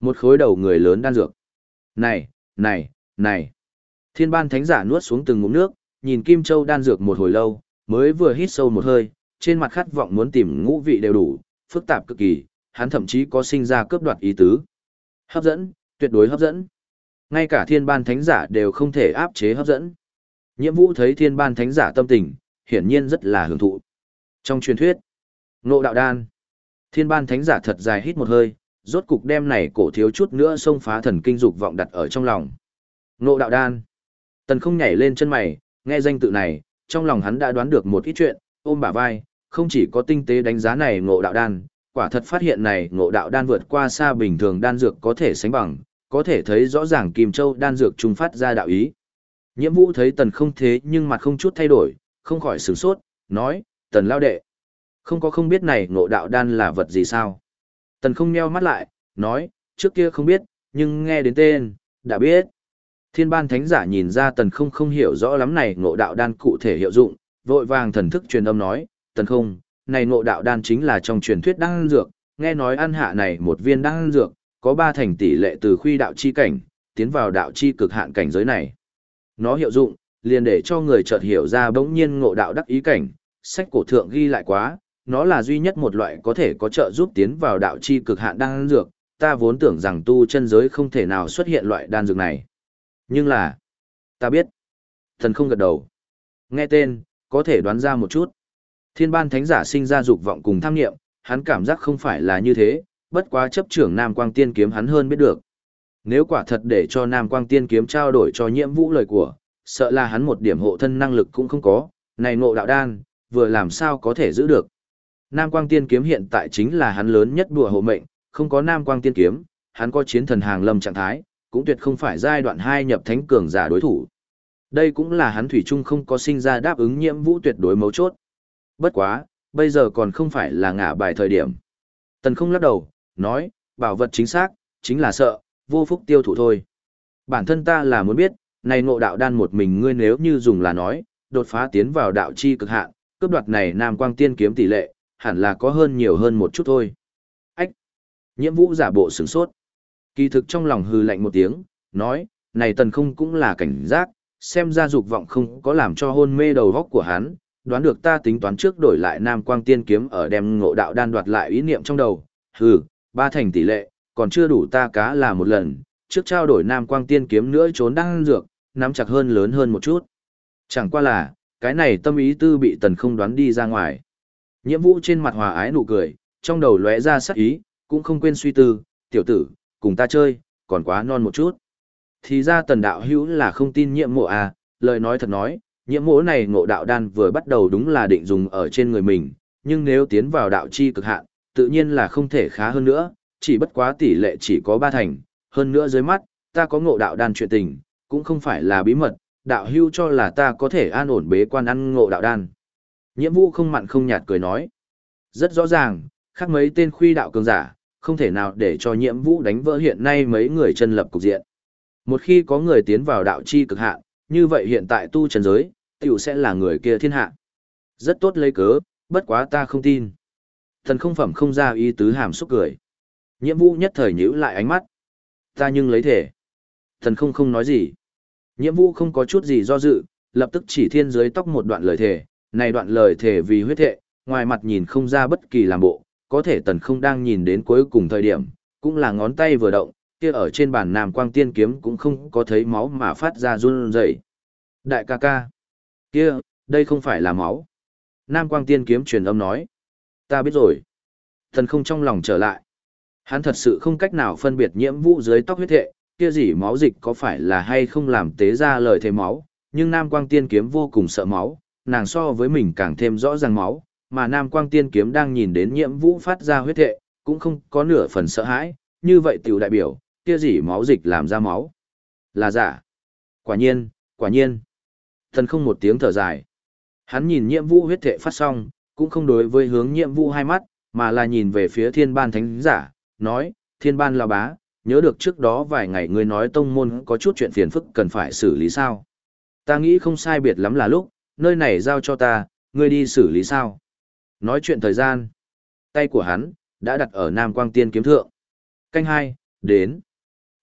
Một khối đầu người lớn đan dược. Này, này, này. Thiên ban thánh giả nuốt xuống từng ngụm nước, nhìn Kim Châu đan dược một hồi lâu, mới vừa hít sâu một hơi, trên mặt khát vọng muốn tìm ngũ vị đều đủ, phức tạp cực kỳ, hắn thậm chí có sinh ra cướp đoạt ý tứ. Hấp dẫn, tuyệt đối hấp dẫn. Ngay cả thiên ban thánh giả đều không thể áp chế hấp dẫn. Nhiệm vũ thấy thiên ban thánh giả tâm tình, hiển nhiên rất là hưởng thụ. Trong truyền thuyết, ngộ đạo đan, thiên ban thánh giả thật dài hít một hơi, rốt cục đem này cổ thiếu chút nữa xông phá thần kinh dục vọng đặt ở trong lòng. Ngộ đạo đan. Tần không nhảy lên chân mày, nghe danh tự này, trong lòng hắn đã đoán được một ít chuyện, ôm bả vai, không chỉ có tinh tế đánh giá này ngộ đạo đan, quả thật phát hiện này ngộ đạo đan vượt qua xa bình thường đan dược có thể sánh bằng, có thể thấy rõ ràng Kim Châu đan dược trung phát ra đạo ý. Nhiễm Vũ thấy Tần không thế nhưng mặt không chút thay đổi, không khỏi sửng sốt, nói, Tần lao đệ, không có không biết này ngộ đạo đan là vật gì sao. Tần không nheo mắt lại, nói, trước kia không biết, nhưng nghe đến tên, đã biết. Thiên ban thánh giả nhìn ra tần không không hiểu rõ lắm này ngộ đạo đan cụ thể hiệu dụng, vội vàng thần thức truyền âm nói, tần không, này ngộ đạo đan chính là trong truyền thuyết đan dược, nghe nói ăn hạ này một viên đan dược, có ba thành tỷ lệ từ khuy đạo chi cảnh, tiến vào đạo chi cực hạn cảnh giới này. Nó hiệu dụng, liền để cho người chợt hiểu ra bỗng nhiên ngộ đạo đắc ý cảnh, sách cổ thượng ghi lại quá, nó là duy nhất một loại có thể có trợ giúp tiến vào đạo chi cực hạn đan dược, ta vốn tưởng rằng tu chân giới không thể nào xuất hiện loại đan dược này. Nhưng là, ta biết. Thần không gật đầu. Nghe tên, có thể đoán ra một chút. Thiên ban thánh giả sinh ra dục vọng cùng tham nghiệm, hắn cảm giác không phải là như thế, bất quá chấp trưởng Nam Quang Tiên kiếm hắn hơn biết được. Nếu quả thật để cho Nam Quang Tiên kiếm trao đổi cho nhiệm vũ lời của, sợ là hắn một điểm hộ thân năng lực cũng không có, này ngộ đạo đan, vừa làm sao có thể giữ được. Nam Quang Tiên kiếm hiện tại chính là hắn lớn nhất đùa hộ mệnh, không có Nam Quang Tiên kiếm, hắn có chiến thần hàng lâm trạng thái, cũng tuyệt không phải giai đoạn 2 nhập thánh cường giả đối thủ. Đây cũng là hắn thủy chung không có sinh ra đáp ứng nhiệm vụ tuyệt đối mấu chốt. Bất quá, bây giờ còn không phải là ngả bài thời điểm. Tần không lắc đầu, nói, bảo vật chính xác, chính là sợ, vô phúc tiêu thụ thôi. Bản thân ta là muốn biết, này ngộ đạo đan một mình ngươi nếu như dùng là nói, đột phá tiến vào đạo chi cực hạn, cướp đoạt này nam quang tiên kiếm tỷ lệ, hẳn là có hơn nhiều hơn một chút thôi. Ách! Nhiễm vũ giả bộ sửng sốt. Kỳ thực trong lòng hư lạnh một tiếng, nói, này tần không cũng là cảnh giác, xem ra dục vọng không có làm cho hôn mê đầu góc của hắn, đoán được ta tính toán trước đổi lại nam quang tiên kiếm ở đem ngộ đạo đan đoạt lại ý niệm trong đầu, hừ, ba thành tỷ lệ, còn chưa đủ ta cá là một lần, trước trao đổi nam quang tiên kiếm nữa trốn đang dược, nắm chặt hơn lớn hơn một chút. Chẳng qua là, cái này tâm ý tư bị tần không đoán đi ra ngoài. Nhiệm vụ trên mặt hòa ái nụ cười, trong đầu lóe ra sắc ý, cũng không quên suy tư, tiểu tử, cùng ta chơi, còn quá non một chút. Thì ra tần đạo hữu là không tin nhiệm mộ à, lời nói thật nói, nhiệm mộ này ngộ đạo đan vừa bắt đầu đúng là định dùng ở trên người mình, nhưng nếu tiến vào đạo chi cực hạn, tự nhiên là không thể khá hơn nữa, chỉ bất quá tỷ lệ chỉ có ba thành, hơn nữa dưới mắt, ta có ngộ đạo đan chuyện tình, cũng không phải là bí mật, đạo hưu cho là ta có thể an ổn bế quan ăn ngộ đạo đan. Nhiệm vụ không mặn không nhạt cười nói. Rất rõ ràng, khác mấy tên khuy đạo cường giả, không thể nào để cho nhiệm vụ đánh vỡ hiện nay mấy người chân lập cục diện. Một khi có người tiến vào đạo chi cực hạn, như vậy hiện tại tu trần giới, tiểu sẽ là người kia thiên hạ. Rất tốt lấy cớ, bất quá ta không tin. Thần không phẩm không ra ý tứ hàm xúc cười. Nhiệm vụ nhất thời nhíu lại ánh mắt. Ta nhưng lấy thể. Thần không không nói gì. Nhiệm vụ không có chút gì do dự, lập tức chỉ thiên dưới tóc một đoạn lời thể. Này đoạn lời thể vì huyết thệ, ngoài mặt nhìn không ra bất kỳ làm bộ, có thể tần không đang nhìn đến cuối cùng thời điểm, cũng là ngón tay vừa động, kia ở trên bàn nam quang tiên kiếm cũng không có thấy máu mà phát ra run rẩy. Đại ca ca, kia, đây không phải là máu. Nam quang tiên kiếm truyền âm nói, ta biết rồi. Tần không trong lòng trở lại. Hắn thật sự không cách nào phân biệt nhiễm vụ dưới tóc huyết thệ, kia gì máu dịch có phải là hay không làm tế ra lời thề máu, nhưng Nam Quang Tiên Kiếm vô cùng sợ máu, nàng so với mình càng thêm rõ ràng máu, mà Nam Quang Tiên Kiếm đang nhìn đến nhiễm vũ phát ra huyết thệ, cũng không có nửa phần sợ hãi, như vậy tiểu đại biểu, kia gì máu dịch làm ra máu. Là giả. Quả nhiên, quả nhiên. Thần không một tiếng thở dài. Hắn nhìn nhiễm vũ huyết thệ phát xong, cũng không đối với hướng nhiễm vũ hai mắt, mà là nhìn về phía thiên ban thánh giả, nói, thiên ban là bá, nhớ được trước đó vài ngày ngươi nói tông môn có chút chuyện phiền phức cần phải xử lý sao. Ta nghĩ không sai biệt lắm là lúc, nơi này giao cho ta, ngươi đi xử lý sao. Nói chuyện thời gian, tay của hắn, đã đặt ở Nam Quang Tiên kiếm thượng. Canh hai, đến.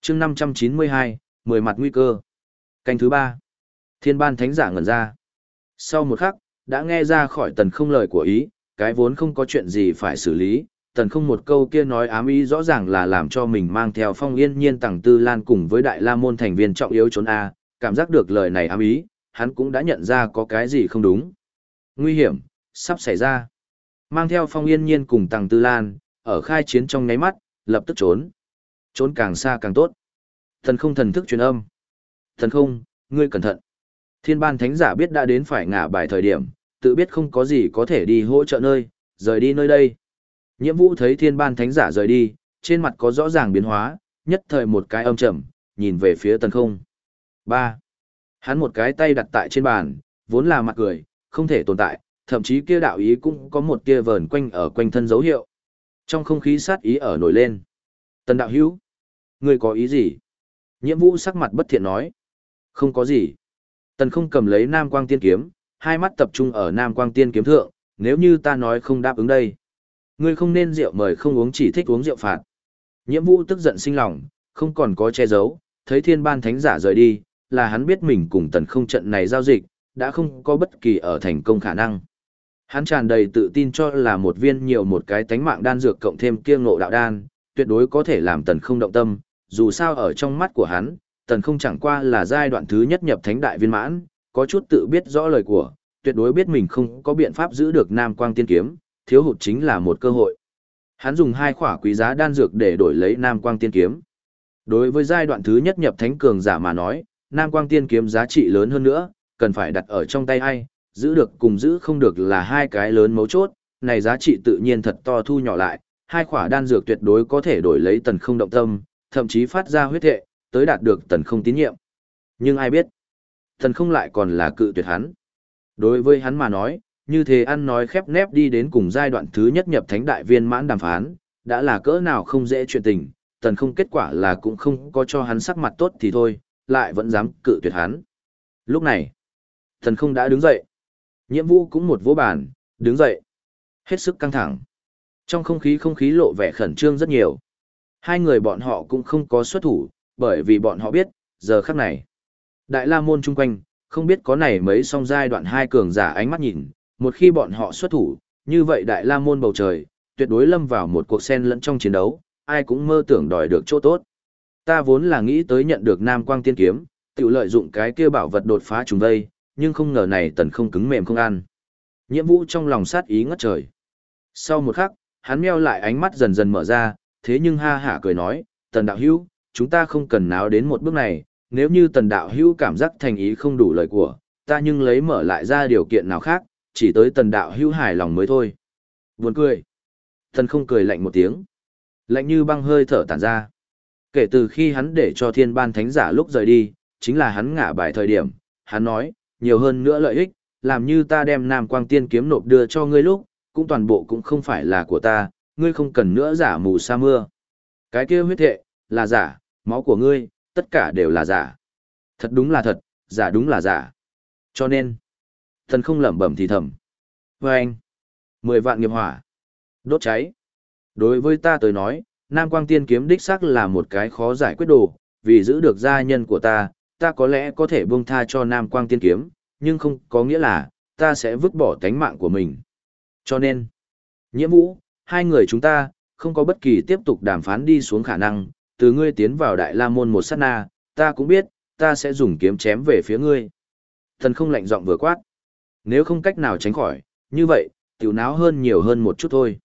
chương 592, mười mặt nguy cơ. Canh thứ ba. Thiên ban thánh giả ngẩn ra. Sau một khắc, đã nghe ra khỏi tần không lời của ý, cái vốn không có chuyện gì phải xử lý, tần không một câu kia nói ám ý rõ ràng là làm cho mình mang theo phong yên nhiên tàng tư lan cùng với đại la môn thành viên trọng yếu trốn A, cảm giác được lời này ám ý, hắn cũng đã nhận ra có cái gì không đúng. Nguy hiểm, sắp xảy ra. Mang theo phong yên nhiên cùng tàng tư lan, ở khai chiến trong nháy mắt, lập tức trốn. Trốn càng xa càng tốt. Thần không thần thức truyền âm. Thần không, ngươi cẩn thận. Thiên ban thánh giả biết đã đến phải ngả bài thời điểm, tự biết không có gì có thể đi hỗ trợ nơi, rời đi nơi đây. Nhiệm vụ thấy thiên ban thánh giả rời đi, trên mặt có rõ ràng biến hóa, nhất thời một cái âm trầm, nhìn về phía tần không. ba Hắn một cái tay đặt tại trên bàn, vốn là mặt cười, không thể tồn tại, thậm chí kia đạo ý cũng có một kia vờn quanh ở quanh thân dấu hiệu. Trong không khí sát ý ở nổi lên. Tần đạo hữu, ngươi có ý gì? Nhiệm vụ sắc mặt bất thiện nói. Không có gì. Tần không cầm lấy nam quang tiên kiếm, hai mắt tập trung ở nam quang tiên kiếm thượng, nếu như ta nói không đáp ứng đây. Ngươi không nên rượu mời không uống chỉ thích uống rượu phạt. Nhiệm vụ tức giận sinh lòng, không còn có che giấu, thấy thiên ban thánh giả rời đi, là hắn biết mình cùng tần không trận này giao dịch, đã không có bất kỳ ở thành công khả năng. Hắn tràn đầy tự tin cho là một viên nhiều một cái tánh mạng đan dược cộng thêm kiêng ngộ đạo đan, tuyệt đối có thể làm tần không động tâm, dù sao ở trong mắt của hắn, tần không chẳng qua là giai đoạn thứ nhất nhập thánh đại viên mãn, có chút tự biết rõ lời của, tuyệt đối biết mình không có biện pháp giữ được nam quang tiên kiếm, thiếu hụt chính là một cơ hội. Hắn dùng hai khỏa quý giá đan dược để đổi lấy nam quang tiên kiếm. Đối với giai đoạn thứ nhất nhập thánh cường giả mà nói, nam quang tiên kiếm giá trị lớn hơn nữa, cần phải đặt ở trong tay ai, giữ được cùng giữ không được là hai cái lớn mấu chốt, này giá trị tự nhiên thật to thu nhỏ lại, hai khỏa đan dược tuyệt đối có thể đổi lấy tần không động tâm, thậm chí phát ra huyết thệ, tới đạt được tần không tín nhiệm. Nhưng ai biết, tần không lại còn là cự tuyệt hắn. Đối với hắn mà nói, như thế ăn nói khép nép đi đến cùng giai đoạn thứ nhất nhập thánh đại viên mãn đàm phán, đã là cỡ nào không dễ chuyện tình, tần không kết quả là cũng không có cho hắn sắc mặt tốt thì thôi, lại vẫn dám cự tuyệt hắn. Lúc này, thần không đã đứng dậy. Nhiệm vụ cũng một vô bản, đứng dậy. Hết sức căng thẳng. Trong không khí không khí lộ vẻ khẩn trương rất nhiều. Hai người bọn họ cũng không có xuất thủ, bởi vì bọn họ biết, giờ khắc này. Đại la môn chung quanh, không biết có này mấy song giai đoạn hai cường giả ánh mắt nhìn, một khi bọn họ xuất thủ, như vậy đại la môn bầu trời, tuyệt đối lâm vào một cuộc sen lẫn trong chiến đấu, ai cũng mơ tưởng đòi được chỗ tốt. Ta vốn là nghĩ tới nhận được Nam Quang Tiên Kiếm, tự lợi dụng cái kia bảo vật đột phá trùng vây, nhưng không ngờ này tần không cứng mềm không ăn. Nhiệm vụ trong lòng sát ý ngất trời. Sau một khắc, hắn meo lại ánh mắt dần dần mở ra, thế nhưng ha hả cười nói, tần đạo hữu, chúng ta không cần náo đến một bước này, nếu như tần đạo hữu cảm giác thành ý không đủ lời của, ta nhưng lấy mở lại ra điều kiện nào khác, chỉ tới tần đạo hữu hài lòng mới thôi. Buồn cười. Tần không cười lạnh một tiếng. Lạnh như băng hơi thở tản ra. Kể từ khi hắn để cho thiên ban thánh giả lúc rời đi, chính là hắn ngả bài thời điểm, hắn nói, nhiều hơn nữa lợi ích, làm như ta đem nam quang tiên kiếm nộp đưa cho ngươi lúc, cũng toàn bộ cũng không phải là của ta, ngươi không cần nữa giả mù sa mưa. Cái kia huyết thệ, là giả, máu của ngươi, tất cả đều là giả. Thật đúng là thật, giả đúng là giả. Cho nên, thần không lẩm bẩm thì thầm. Và anh, mười vạn nghiệp hỏa, đốt cháy. Đối với ta tới nói, Nam Quang Tiên Kiếm đích xác là một cái khó giải quyết đồ, vì giữ được gia nhân của ta, ta có lẽ có thể buông tha cho Nam Quang Tiên Kiếm, nhưng không có nghĩa là, ta sẽ vứt bỏ tánh mạng của mình. Cho nên, nhiễm vũ, hai người chúng ta, không có bất kỳ tiếp tục đàm phán đi xuống khả năng, từ ngươi tiến vào Đại La Môn một sát na, ta cũng biết, ta sẽ dùng kiếm chém về phía ngươi. Thần không lạnh giọng vừa quát. Nếu không cách nào tránh khỏi, như vậy, tiểu náo hơn nhiều hơn một chút thôi.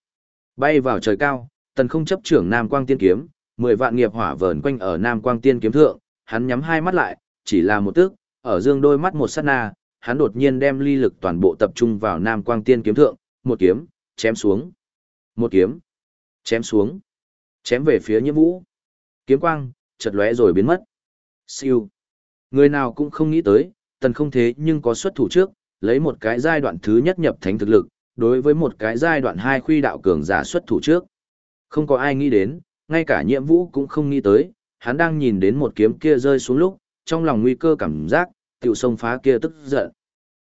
Bay vào trời cao, tần không chấp trưởng Nam Quang Tiên Kiếm, mười vạn nghiệp hỏa vờn quanh ở Nam Quang Tiên Kiếm thượng, hắn nhắm hai mắt lại, chỉ là một tức, ở dương đôi mắt một sát na, hắn đột nhiên đem ly lực toàn bộ tập trung vào Nam Quang Tiên Kiếm thượng, một kiếm, chém xuống. Một kiếm, chém xuống. Chém về phía Nhiễm Vũ. Kiếm quang, chợt lóe rồi biến mất. Siêu. Người nào cũng không nghĩ tới, tần không thế nhưng có xuất thủ trước, lấy một cái giai đoạn thứ nhất nhập thánh thực lực, đối với một cái giai đoạn hai khuy đạo cường giả xuất thủ trước. Không có ai nghĩ đến, ngay cả nhiệm vũ cũng không nghĩ tới, hắn đang nhìn đến một kiếm kia rơi xuống lúc, trong lòng nguy cơ cảm giác, tiểu sông phá kia tức giận.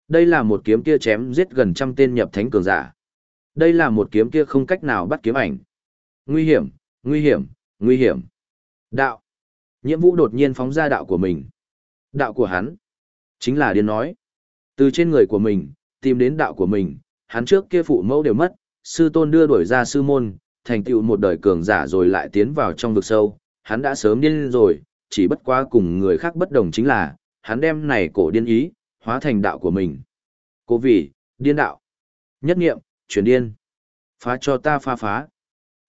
Đây là một kiếm kia chém giết gần trăm tên nhập thánh cường giả. Đây là một kiếm kia không cách nào bắt kiếm ảnh. Nguy hiểm, nguy hiểm, nguy hiểm. Đạo. Nhiệm vũ đột nhiên phóng ra đạo của mình. Đạo của hắn. Chính là điên nói. Từ trên người của mình, tìm đến đạo của mình, hắn trước kia phụ mẫu đều mất, sư tôn đưa đuổi ra sư môn, thành tựu một đời cường giả rồi lại tiến vào trong vực sâu, hắn đã sớm điên rồi, chỉ bất quá cùng người khác bất đồng chính là, hắn đem này cổ điên ý, hóa thành đạo của mình. Cố vị, điên đạo. Nhất nghiệm, chuyển điên. Phá cho ta phá phá.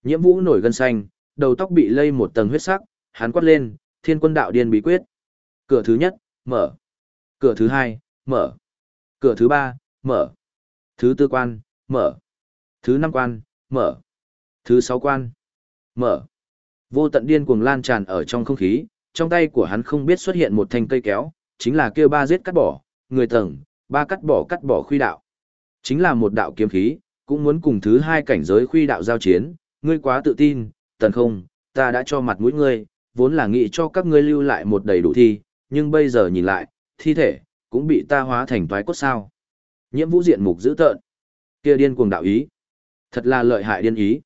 Nhiễm vũ nổi gân xanh, đầu tóc bị lây một tầng huyết sắc, hắn quát lên, thiên quân đạo điên bí quyết. Cửa thứ nhất, mở. Cửa thứ hai, mở. Cửa thứ ba, mở. Thứ tư quan, mở. Thứ năm quan, mở. Thứ sáu quan, mở. Vô tận điên cuồng lan tràn ở trong không khí, trong tay của hắn không biết xuất hiện một thanh cây kéo, chính là kêu ba giết cắt bỏ, người tầng, ba cắt bỏ cắt bỏ khuy đạo. Chính là một đạo kiếm khí, cũng muốn cùng thứ hai cảnh giới khuy đạo giao chiến, ngươi quá tự tin, tần không, ta đã cho mặt mũi ngươi, vốn là nghĩ cho các ngươi lưu lại một đầy đủ thi, nhưng bây giờ nhìn lại, thi thể, cũng bị ta hóa thành toái cốt sao. Nhiễm vũ diện mục dữ tợn. Kia điên cuồng đạo ý. Thật là lợi hại điên ý.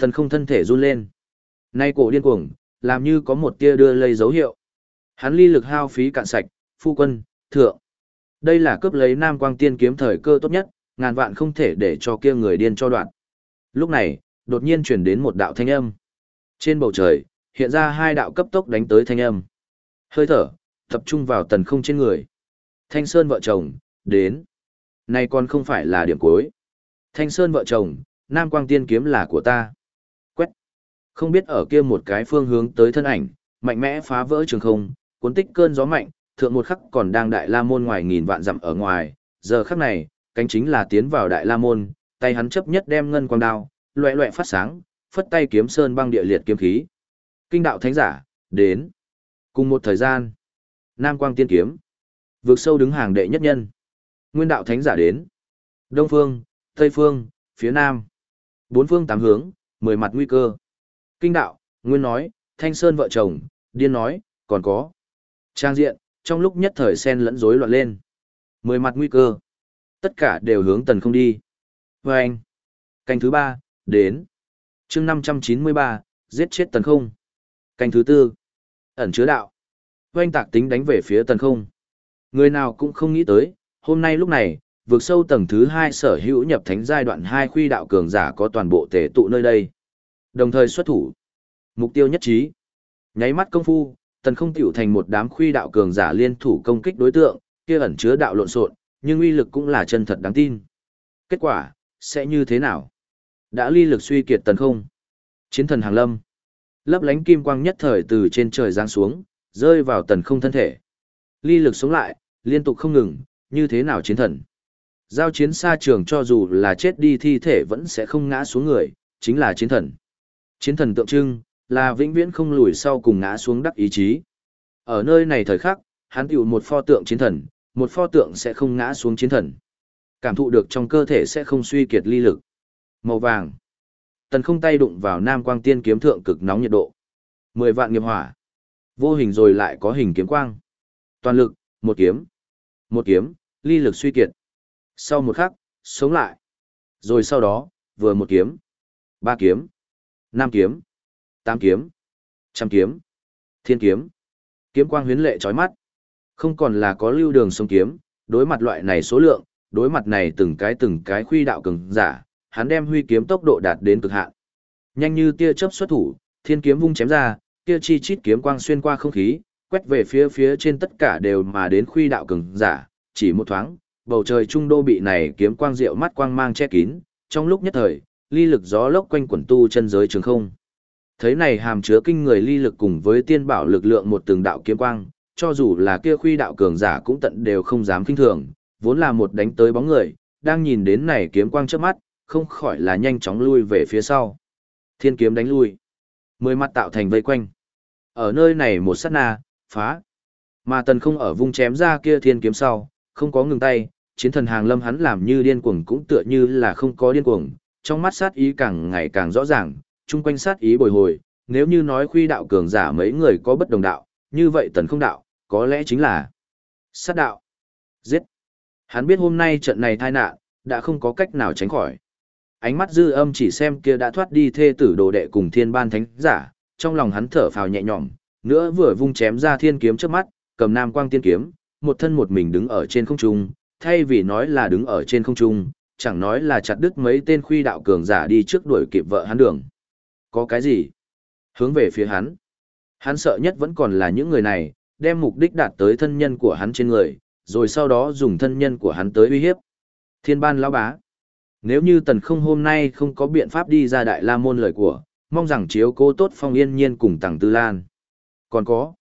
Thần không thân thể run lên. Nay cổ điên cuồng, làm như có một tia đưa lây dấu hiệu. Hắn ly lực hao phí cạn sạch, phu quân, thượng. Đây là cướp lấy nam quang tiên kiếm thời cơ tốt nhất, ngàn vạn không thể để cho kia người điên cho đoạn. Lúc này, đột nhiên chuyển đến một đạo thanh âm. Trên bầu trời, hiện ra hai đạo cấp tốc đánh tới thanh âm. Hơi thở, tập trung vào tần không trên người. Thanh Sơn vợ chồng, đến. Này còn không phải là điểm cuối. Thanh Sơn vợ chồng, Nam Quang Tiên kiếm là của ta. Không biết ở kia một cái phương hướng tới thân ảnh, mạnh mẽ phá vỡ trường không, cuốn tích cơn gió mạnh, thượng một khắc còn đang đại la môn ngoài nghìn vạn dặm ở ngoài, giờ khắc này, cánh chính là tiến vào đại la môn, tay hắn chấp nhất đem ngân quang đao, loẹ loẹ phát sáng, phất tay kiếm sơn băng địa liệt kiếm khí. Kinh đạo thánh giả, đến. Cùng một thời gian, Nam Quang Tiên kiếm, vượt sâu đứng hàng đệ nhất nhân. Nguyên đạo thánh giả đến. Đông phương, Tây phương, phía Nam. Bốn phương tám hướng, mười mặt nguy cơ. Kinh đạo, Nguyên nói, Thanh Sơn vợ chồng, Điên nói, còn có. Trang diện, trong lúc nhất thời sen lẫn rối loạn lên. Mười mặt nguy cơ. Tất cả đều hướng tần không đi. Và anh. Canh thứ ba, đến. chương năm trăm chín mươi ba, giết chết tần không. Canh thứ tư. Ẩn chứa đạo. Oanh tạc tính đánh về phía tần không. Người nào cũng không nghĩ tới, hôm nay lúc này, vượt sâu tầng thứ hai sở hữu nhập thánh giai đoạn hai khuy đạo cường giả có toàn bộ tề tụ nơi đây. Đồng thời xuất thủ. Mục tiêu nhất trí. Nháy mắt công phu, tần không tiểu thành một đám khuy đạo cường giả liên thủ công kích đối tượng, kia ẩn chứa đạo lộn xộn, nhưng uy lực cũng là chân thật đáng tin. Kết quả, sẽ như thế nào? Đã ly lực suy kiệt tần không. Chiến thần hàng lâm. Lấp lánh kim quang nhất thời từ trên trời giáng xuống, rơi vào tần không thân thể. Ly lực sống lại, liên tục không ngừng, như thế nào chiến thần. Giao chiến xa trường cho dù là chết đi thi thể vẫn sẽ không ngã xuống người, chính là chiến thần. Chiến thần tượng trưng, là vĩnh viễn không lùi sau cùng ngã xuống đắc ý chí. Ở nơi này thời khắc, hắn tiểu một pho tượng chiến thần, một pho tượng sẽ không ngã xuống chiến thần. Cảm thụ được trong cơ thể sẽ không suy kiệt ly lực. Màu vàng. Tần không tay đụng vào nam quang tiên kiếm thượng cực nóng nhiệt độ. Mười vạn nghiệp hỏa. Vô hình rồi lại có hình kiếm quang. Toàn lực, một kiếm. Một kiếm, ly lực suy kiệt. Sau một khắc, sống lại. Rồi sau đó, vừa một kiếm. Ba kiếm. Nam kiếm. Tám kiếm. Trăm kiếm. Thiên kiếm. Kiếm quang huyến lệ chói mắt. Không còn là có lưu đường sông kiếm, đối mặt loại này số lượng, đối mặt này từng cái từng cái khuy đạo cường giả, hắn đem huy kiếm tốc độ đạt đến cực hạn. Nhanh như tia chớp xuất thủ, thiên kiếm vung chém ra, tia chi chít kiếm quang xuyên qua không khí, quét về phía phía trên tất cả đều mà đến khuy đạo cường giả, chỉ một thoáng, bầu trời trung đô bị này kiếm quang diệu mắt quang mang che kín, trong lúc nhất thời, ly lực gió lốc quanh quẩn tu chân giới trường không. Thấy này hàm chứa kinh người ly lực cùng với tiên bảo lực lượng một từng đạo kiếm quang, cho dù là kia khuy đạo cường giả cũng tận đều không dám kinh thường, vốn là một đánh tới bóng người, đang nhìn đến này kiếm quang trước mắt, không khỏi là nhanh chóng lui về phía sau. Thiên kiếm đánh lui. Mười mặt tạo thành vây quanh. Ở nơi này một sát na, phá. Mà tần không ở vung chém ra kia thiên kiếm sau, không có ngừng tay, chiến thần hàng lâm hắn làm như điên cuồng cũng tựa như là không có điên cuồng, trong mắt sát ý càng ngày càng rõ ràng, chung quanh sát ý bồi hồi, nếu như nói khuy đạo cường giả mấy người có bất đồng đạo, như vậy tần không đạo, có lẽ chính là sát đạo. Giết. Hắn biết hôm nay trận này tai nạn, đã không có cách nào tránh khỏi. Ánh mắt dư âm chỉ xem kia đã thoát đi thê tử đồ đệ cùng thiên ban thánh giả, trong lòng hắn thở phào nhẹ nhõm, nữa vừa vung chém ra thiên kiếm trước mắt, cầm nam quang tiên kiếm, một thân một mình đứng ở trên không trung, thay vì nói là đứng ở trên không trung, chẳng nói là chặt đứt mấy tên khuy đạo cường giả đi trước đuổi kịp vợ hắn đường. Có cái gì? Hướng về phía hắn. Hắn sợ nhất vẫn còn là những người này, đem mục đích đạt tới thân nhân của hắn trên người, rồi sau đó dùng thân nhân của hắn tới uy hiếp. Thiên ban lão bá. Nếu như tần không hôm nay không có biện pháp đi ra đại la môn lời của, mong rằng chiếu cố tốt phong yên nhiên cùng tàng tư lan. Còn có.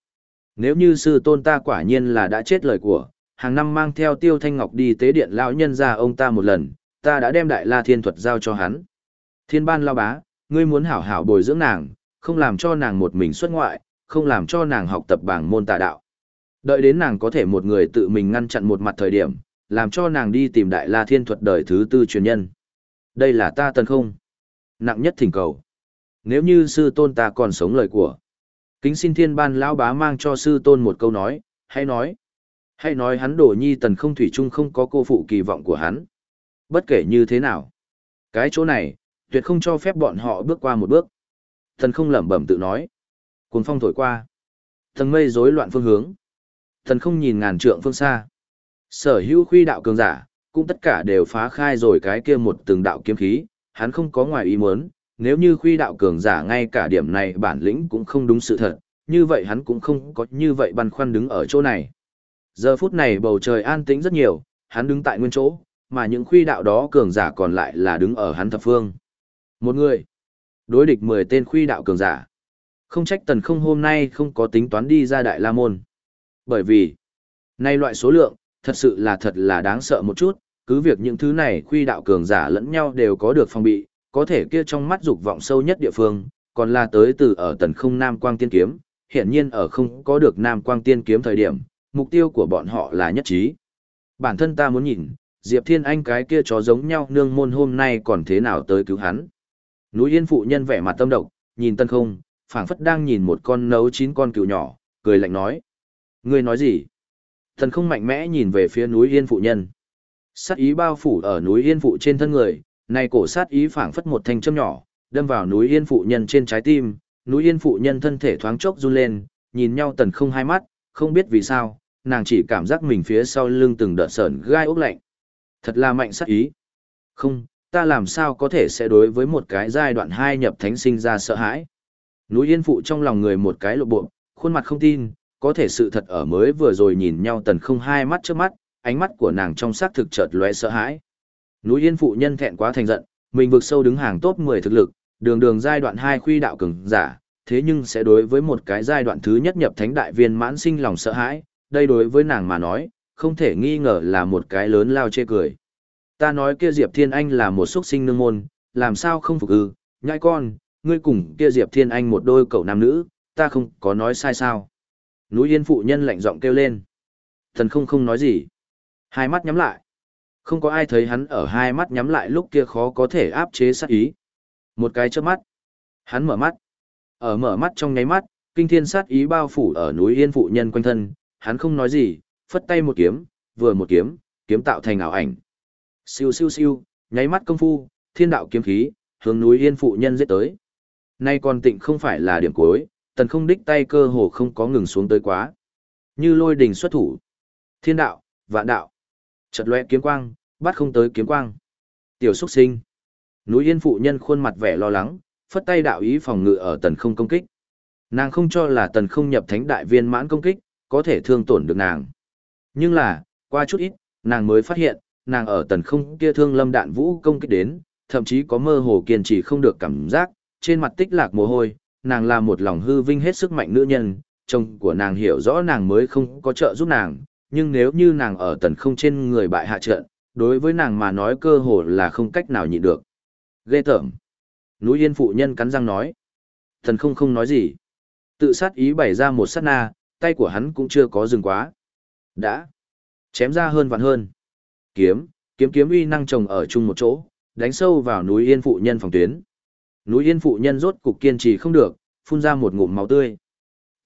Nếu như sư tôn ta quả nhiên là đã chết lời của, hàng năm mang theo tiêu thanh ngọc đi tế điện lão nhân ra ông ta một lần, ta đã đem đại la thiên thuật giao cho hắn. Thiên ban lao bá, ngươi muốn hảo hảo bồi dưỡng nàng, không làm cho nàng một mình xuất ngoại, không làm cho nàng học tập bảng môn tà đạo. Đợi đến nàng có thể một người tự mình ngăn chặn một mặt thời điểm, làm cho nàng đi tìm đại la thiên thuật đời thứ tư truyền nhân. Đây là ta tân không. Nặng nhất thỉnh cầu. Nếu như sư tôn ta còn sống lời của. Kính xin thiên ban lão bá mang cho sư tôn một câu nói, hãy nói. Hãy nói hắn đổ nhi tần không thủy chung không có cô phụ kỳ vọng của hắn. Bất kể như thế nào. Cái chỗ này, tuyệt không cho phép bọn họ bước qua một bước. Thần không lẩm bẩm tự nói. Cuồng phong thổi qua. Thần mây rối loạn phương hướng. Thần không nhìn ngàn trượng phương xa. Sở hữu khuy đạo cường giả, cũng tất cả đều phá khai rồi cái kia một từng đạo kiếm khí, hắn không có ngoài ý muốn, nếu như khuy đạo cường giả ngay cả điểm này bản lĩnh cũng không đúng sự thật, như vậy hắn cũng không có như vậy băn khoăn đứng ở chỗ này. Giờ phút này bầu trời an tĩnh rất nhiều, hắn đứng tại nguyên chỗ, mà những khuy đạo đó cường giả còn lại là đứng ở hắn thập phương. Một người, đối địch 10 tên khuy đạo cường giả. Không trách tần không hôm nay không có tính toán đi ra đại la môn. Bởi vì, nay loại số lượng, thật sự là thật là đáng sợ một chút, cứ việc những thứ này khuy đạo cường giả lẫn nhau đều có được phòng bị, có thể kia trong mắt dục vọng sâu nhất địa phương, còn là tới từ ở tần không Nam Quang Tiên Kiếm, hiện nhiên ở không có được Nam Quang Tiên Kiếm thời điểm, mục tiêu của bọn họ là nhất trí. Bản thân ta muốn nhìn, Diệp Thiên Anh cái kia chó giống nhau nương môn hôm nay còn thế nào tới cứu hắn. Núi Yên phụ nhân vẻ mặt tâm độc, nhìn tân không, phảng phất đang nhìn một con nấu chín con cừu nhỏ, cười lạnh nói. Ngươi nói gì? Thần không mạnh mẽ nhìn về phía núi Yên phụ nhân. Sát ý bao phủ ở núi Yên phụ trên thân người, này cổ sát ý phảng phất một thanh châm nhỏ, đâm vào núi Yên phụ nhân trên trái tim, núi Yên phụ nhân thân thể thoáng chốc run lên, nhìn nhau tần không hai mắt, không biết vì sao, nàng chỉ cảm giác mình phía sau lưng từng đợt sởn gai ốc lạnh. Thật là mạnh sắc ý. Không, ta làm sao có thể sẽ đối với một cái giai đoạn hai nhập thánh sinh ra sợ hãi. Núi Yên phụ trong lòng người một cái lộ bộ, khuôn mặt không tin, có thể sự thật ở mới vừa rồi nhìn nhau tần không hai mắt trước mắt, ánh mắt của nàng trong xác thực chợt lóe sợ hãi. Núi Yên phụ nhân thẹn quá thành giận, mình vượt sâu đứng hàng top 10 thực lực, đường đường giai đoạn 2 khuy đạo cường giả, thế nhưng sẽ đối với một cái giai đoạn thứ nhất nhập thánh đại viên mãn sinh lòng sợ hãi, đây đối với nàng mà nói, không thể nghi ngờ là một cái lớn lao chê cười. Ta nói kia Diệp Thiên Anh là một xuất sinh nương môn, làm sao không phục ư, nhãi con, ngươi cùng kia Diệp Thiên Anh một đôi cậu nam nữ, ta không có nói sai sao. Núi Yên phụ nhân lạnh giọng kêu lên. Thần không không nói gì. Hai mắt nhắm lại. Không có ai thấy hắn ở hai mắt nhắm lại lúc kia khó có thể áp chế sát ý. Một cái chớp mắt. Hắn mở mắt. Ở mở mắt trong nháy mắt, kinh thiên sát ý bao phủ ở núi Yên phụ nhân quanh thân, hắn không nói gì, phất tay một kiếm, vừa một kiếm, kiếm tạo thành ảo ảnh. Siêu siêu siêu, nháy mắt công phu, thiên đạo kiếm khí, hướng núi Yên phụ nhân giết tới. Nay còn tịnh không phải là điểm cuối, tần không đích tay cơ hồ không có ngừng xuống tới quá. Như lôi đình xuất thủ. Thiên đạo, vạn đạo. Chật lóe kiếm quang, bắt không tới kiếm quang. Tiểu xuất sinh. Núi Yên phụ nhân khuôn mặt vẻ lo lắng, phất tay đạo ý phòng ngự ở tần không công kích. Nàng không cho là tần không nhập thánh đại viên mãn công kích, có thể thương tổn được nàng. Nhưng là, qua chút ít, nàng mới phát hiện, nàng ở tần không kia thương lâm đạn vũ công kích đến, thậm chí có mơ hồ kiên trì không được cảm giác, trên mặt tích lạc mồ hôi, nàng là một lòng hư vinh hết sức mạnh nữ nhân, chồng của nàng hiểu rõ nàng mới không có trợ giúp nàng, nhưng nếu như nàng ở tần không trên người bại hạ trận, đối với nàng mà nói cơ hồ là không cách nào nhịn được. Ghê tởm. Núi Yên phụ nhân cắn răng nói. Tần không không nói gì. Tự sát ý bày ra một sát na, tay của hắn cũng chưa có dừng quá. Đã. Chém ra hơn vạn hơn. Kiếm, kiếm kiếm uy năng chồng ở chung một chỗ, đánh sâu vào núi Yên phụ nhân phòng tuyến. Núi Yên phụ nhân rốt cục kiên trì không được, phun ra một ngụm máu tươi.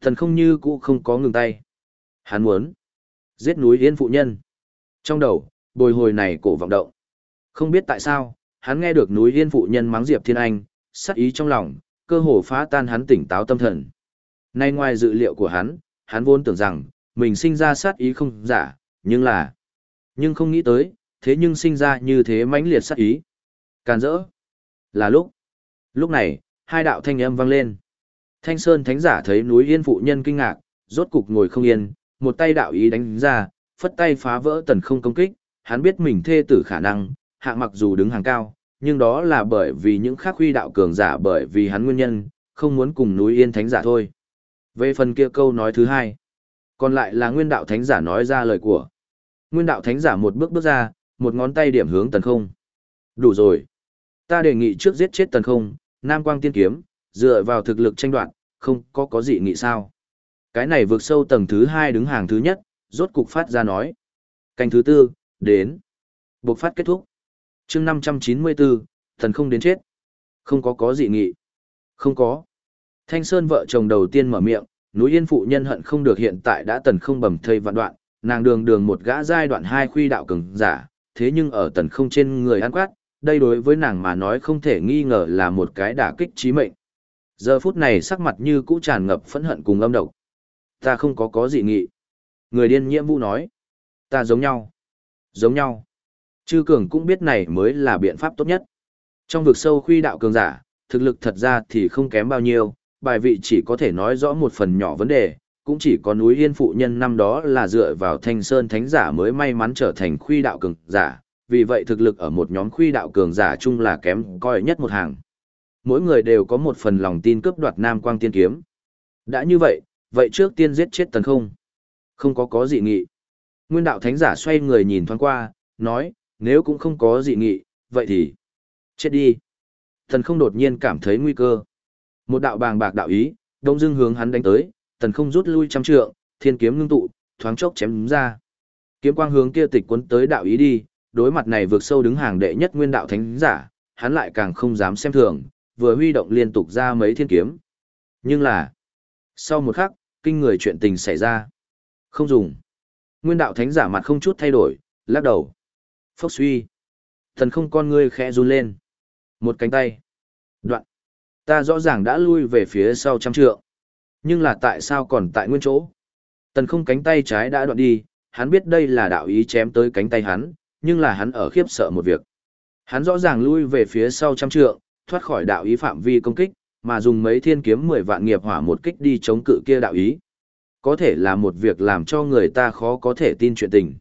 Thần không như cũ không có ngừng tay. Hắn muốn giết núi Yên phụ nhân. Trong đầu, bồi hồi này cổ vọng động. Không biết tại sao, hắn nghe được núi Yên phụ nhân mắng Diệp Thiên Anh, sắc ý trong lòng, cơ hồ phá tan hắn tỉnh táo tâm thần. Nay ngoài dự liệu của hắn, hắn vốn tưởng rằng, mình sinh ra sát ý không giả, nhưng là... Nhưng không nghĩ tới, thế nhưng sinh ra như thế mãnh liệt sát ý. Càn rỡ. Là lúc. Lúc này, hai đạo thanh âm vang lên. Thanh Sơn Thánh giả thấy núi Yên phụ nhân kinh ngạc, rốt cục ngồi không yên, một tay đạo ý đánh ra, phất tay phá vỡ tần không công kích, hắn biết mình thê tử khả năng, hạng mặc dù đứng hàng cao, nhưng đó là bởi vì những khác huy đạo cường giả bởi vì hắn nguyên nhân, không muốn cùng núi Yên Thánh giả thôi. Về phần kia câu nói thứ hai, còn lại là nguyên đạo thánh giả nói ra lời của. Nguyên đạo thánh giả một bước bước ra, một ngón tay điểm hướng tần không. Đủ rồi. Ta đề nghị trước giết chết tần không, Nam Quang Tiên Kiếm, dựa vào thực lực tranh đoạt, không có có gì nghị sao. Cái này vượt sâu tầng thứ hai đứng hàng thứ nhất, rốt cục phát ra nói. Canh thứ tư, đến. Buộc phát kết thúc. chương 594, thần không đến chết. Không có có dị nghị. Không có. Thanh Sơn vợ chồng đầu tiên mở miệng, núi yên phụ nhân hận không được hiện tại đã tần không bầm thây vạn đoạn, nàng đường đường một gã giai đoạn hai khuy đạo cường giả, thế nhưng ở tần không trên người ăn quát, đây đối với nàng mà nói không thể nghi ngờ là một cái đả kích trí mệnh. Giờ phút này sắc mặt như cũ tràn ngập phẫn hận cùng âm độc. Ta không có có gì nghị. Người điên nhiễm vũ nói. Ta giống nhau. Giống nhau. Chư cường cũng biết này mới là biện pháp tốt nhất. Trong vực sâu khuy đạo cường giả, thực lực thật ra thì không kém bao nhiêu, bài vị chỉ có thể nói rõ một phần nhỏ vấn đề, cũng chỉ có núi yên phụ nhân năm đó là dựa vào thanh sơn thánh giả mới may mắn trở thành khuy đạo cường giả, vì vậy thực lực ở một nhóm khuy đạo cường giả chung là kém coi nhất một hàng. Mỗi người đều có một phần lòng tin cướp đoạt nam quang tiên kiếm. Đã như vậy, vậy trước tiên giết chết tần không. Không có có dị nghị. Nguyên đạo thánh giả xoay người nhìn thoáng qua, nói, nếu cũng không có dị nghị, vậy thì chết đi. thần không đột nhiên cảm thấy nguy cơ. Một đạo bàng bạc đạo ý, đông dưng hướng hắn đánh tới, tần không rút lui trăm trượng, thiên kiếm ngưng tụ, thoáng chốc chém đúng ra. Kiếm quang hướng kia tịch cuốn tới đạo ý đi, đối mặt này vượt sâu đứng hàng đệ nhất nguyên đạo thánh giả, hắn lại càng không dám xem thường, vừa huy động liên tục ra mấy thiên kiếm. Nhưng là, sau một khắc, kinh người chuyện tình xảy ra. Không dùng. Nguyên đạo thánh giả mặt không chút thay đổi, lắc đầu. Phốc suy. Thần không con ngươi khẽ run lên. Một cánh tay. Đoạn. Ta rõ ràng đã lui về phía sau trăm trượng. Nhưng là tại sao còn tại nguyên chỗ? Tần không cánh tay trái đã đoạn đi, hắn biết đây là đạo ý chém tới cánh tay hắn, nhưng là hắn ở khiếp sợ một việc. Hắn rõ ràng lui về phía sau trăm trượng, thoát khỏi đạo ý phạm vi công kích, mà dùng mấy thiên kiếm 10 vạn nghiệp hỏa một kích đi chống cự kia đạo ý. Có thể là một việc làm cho người ta khó có thể tin chuyện tình.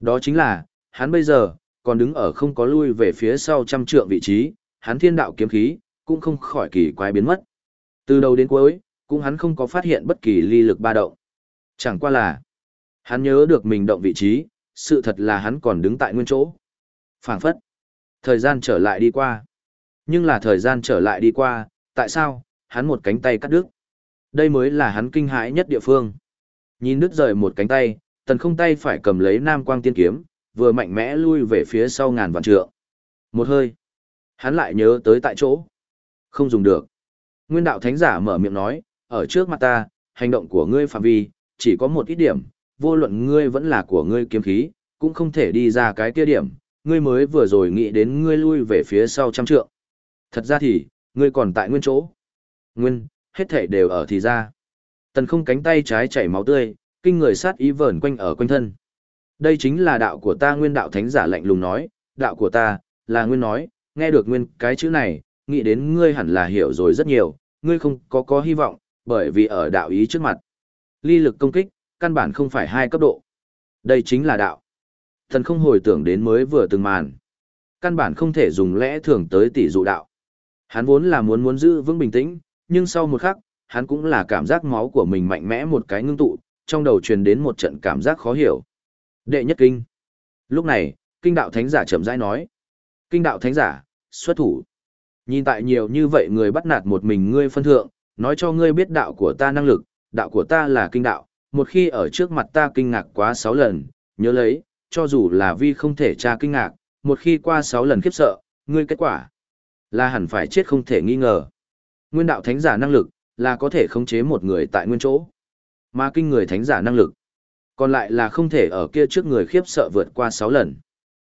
Đó chính là, hắn bây giờ, còn đứng ở không có lui về phía sau trăm trượng vị trí, hắn thiên đạo kiếm khí, cũng không khỏi kỳ quái biến mất. Từ đầu đến cuối, cũng hắn không có phát hiện bất kỳ ly lực ba động. Chẳng qua là, hắn nhớ được mình động vị trí, sự thật là hắn còn đứng tại nguyên chỗ. phảng phất. Thời gian trở lại đi qua. Nhưng là thời gian trở lại đi qua, tại sao, hắn một cánh tay cắt đứt. Đây mới là hắn kinh hãi nhất địa phương. Nhìn đứt rời một cánh tay, tần không tay phải cầm lấy nam quang tiên kiếm, vừa mạnh mẽ lui về phía sau ngàn vạn trượng. Một hơi. Hắn lại nhớ tới tại chỗ. Không dùng được. Nguyên đạo thánh giả mở miệng nói, ở trước mặt ta, hành động của ngươi phạm vi, chỉ có một ít điểm, vô luận ngươi vẫn là của ngươi kiếm khí, cũng không thể đi ra cái kia điểm, ngươi mới vừa rồi nghĩ đến ngươi lui về phía sau trăm trượng. Thật ra thì, ngươi còn tại nguyên chỗ. Nguyên, hết thể đều ở thì ra. Tần không cánh tay trái chảy máu tươi, kinh người sát ý vờn quanh ở quanh thân. Đây chính là đạo của ta nguyên đạo thánh giả lạnh lùng nói, đạo của ta, là nguyên nói, nghe được nguyên cái chữ này, nghĩ đến ngươi hẳn là hiểu rồi rất nhiều, ngươi không có có hy vọng, bởi vì ở đạo ý trước mặt. Ly lực công kích, căn bản không phải hai cấp độ. Đây chính là đạo. Thần không hồi tưởng đến mới vừa từng màn. Căn bản không thể dùng lẽ thường tới tỷ dụ đạo. Hắn vốn là muốn muốn giữ vững bình tĩnh, nhưng sau một khắc, hắn cũng là cảm giác máu của mình mạnh mẽ một cái ngưng tụ, trong đầu truyền đến một trận cảm giác khó hiểu. Đệ nhất kinh. Lúc này, kinh đạo thánh giả chậm rãi nói. Kinh đạo thánh giả, xuất thủ. Nhìn tại nhiều như vậy người bắt nạt một mình ngươi phân thượng, nói cho ngươi biết đạo của ta năng lực, đạo của ta là kinh đạo, một khi ở trước mặt ta kinh ngạc quá 6 lần, nhớ lấy, cho dù là vi không thể tra kinh ngạc, một khi qua 6 lần khiếp sợ, ngươi kết quả là hẳn phải chết không thể nghi ngờ. Nguyên đạo thánh giả năng lực là có thể khống chế một người tại nguyên chỗ, mà kinh người thánh giả năng lực còn lại là không thể ở kia trước người khiếp sợ vượt qua 6 lần.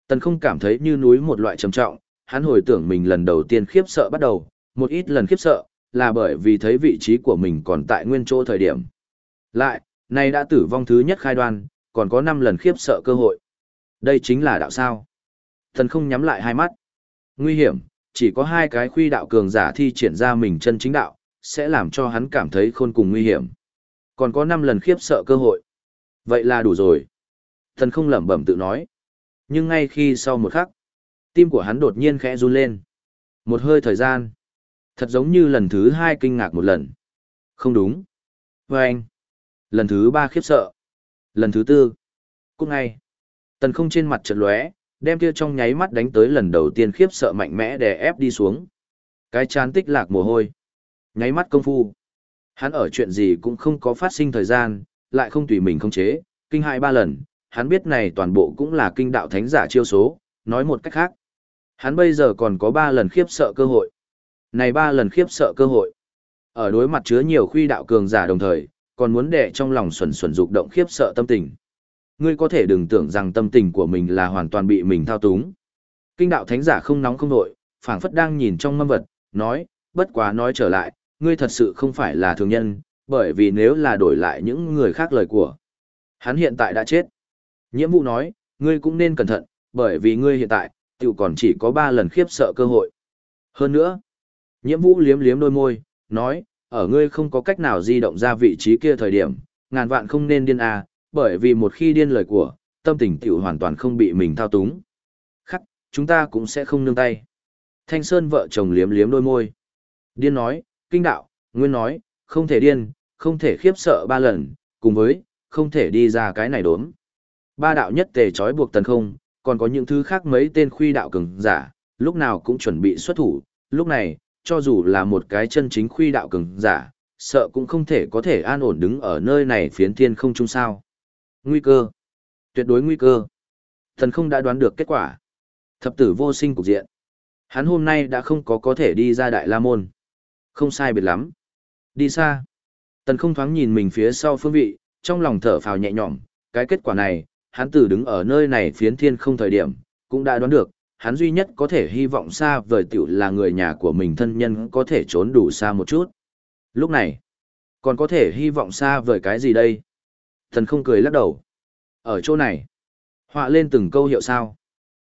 Tần không cảm thấy như núi một loại trầm trọng, hắn hồi tưởng mình lần đầu tiên khiếp sợ bắt đầu, một ít lần khiếp sợ, là bởi vì thấy vị trí của mình còn tại nguyên chỗ thời điểm. Lại, nay đã tử vong thứ nhất khai đoan, còn có 5 lần khiếp sợ cơ hội. Đây chính là đạo sao. Thần không nhắm lại hai mắt. Nguy hiểm, chỉ có hai cái khuy đạo cường giả thi triển ra mình chân chính đạo, sẽ làm cho hắn cảm thấy khôn cùng nguy hiểm. Còn có 5 lần khiếp sợ cơ hội. Vậy là đủ rồi. Thần không lẩm bẩm tự nói. Nhưng ngay khi sau một khắc, tim của hắn đột nhiên khẽ run lên. Một hơi thời gian. Thật giống như lần thứ hai kinh ngạc một lần. Không đúng. Và anh. Lần thứ ba khiếp sợ. Lần thứ tư. Cũng ngay. Tần không trên mặt trật lóe, đem kia trong nháy mắt đánh tới lần đầu tiên khiếp sợ mạnh mẽ đè ép đi xuống. Cái chán tích lạc mồ hôi. Nháy mắt công phu. Hắn ở chuyện gì cũng không có phát sinh thời gian, lại không tùy mình không chế, kinh hại ba lần, hắn biết này toàn bộ cũng là kinh đạo thánh giả chiêu số, nói một cách khác. Hắn bây giờ còn có ba lần khiếp sợ cơ hội. Này ba lần khiếp sợ cơ hội. Ở đối mặt chứa nhiều khuy đạo cường giả đồng thời, còn muốn đè trong lòng xuẩn xuẩn dục động khiếp sợ tâm tình. Ngươi có thể đừng tưởng rằng tâm tình của mình là hoàn toàn bị mình thao túng. Kinh đạo thánh giả không nóng không nội, phảng phất đang nhìn trong mâm vật, nói, bất quá nói trở lại, ngươi thật sự không phải là thường nhân, bởi vì nếu là đổi lại những người khác lời của. Hắn hiện tại đã chết. Nhiệm vụ nói, ngươi cũng nên cẩn thận, bởi vì ngươi hiện tại, tiểu còn chỉ có ba lần khiếp sợ cơ hội. Hơn nữa, nhiễm vũ liếm liếm đôi môi, nói, ở ngươi không có cách nào di động ra vị trí kia thời điểm, ngàn vạn không nên điên à, bởi vì một khi điên lời của, tâm tình tiểu hoàn toàn không bị mình thao túng. Khắc, chúng ta cũng sẽ không nương tay. Thanh Sơn vợ chồng liếm liếm đôi môi. Điên nói, kinh đạo, nguyên nói, không thể điên, không thể khiếp sợ ba lần, cùng với, không thể đi ra cái này đốm. Ba đạo nhất tề trói buộc tần không, còn có những thứ khác mấy tên khuy đạo cường giả, lúc nào cũng chuẩn bị xuất thủ, lúc này, cho dù là một cái chân chính khuy đạo cường giả, sợ cũng không thể có thể an ổn đứng ở nơi này phiến thiên không chung sao. Nguy cơ. Tuyệt đối nguy cơ. Thần không đã đoán được kết quả. Thập tử vô sinh cục diện. Hắn hôm nay đã không có có thể đi ra Đại La Môn. Không sai biệt lắm. Đi xa. Tần không thoáng nhìn mình phía sau phương vị, trong lòng thở phào nhẹ nhõm, cái kết quả này, hắn từ đứng ở nơi này phiến thiên không thời điểm, cũng đã đoán được, hắn duy nhất có thể hy vọng xa vời tiểu là người nhà của mình thân nhân có thể trốn đủ xa một chút. Lúc này, còn có thể hy vọng xa vời cái gì đây? Tần không cười lắc đầu. Ở chỗ này, họa lên từng câu hiệu sao.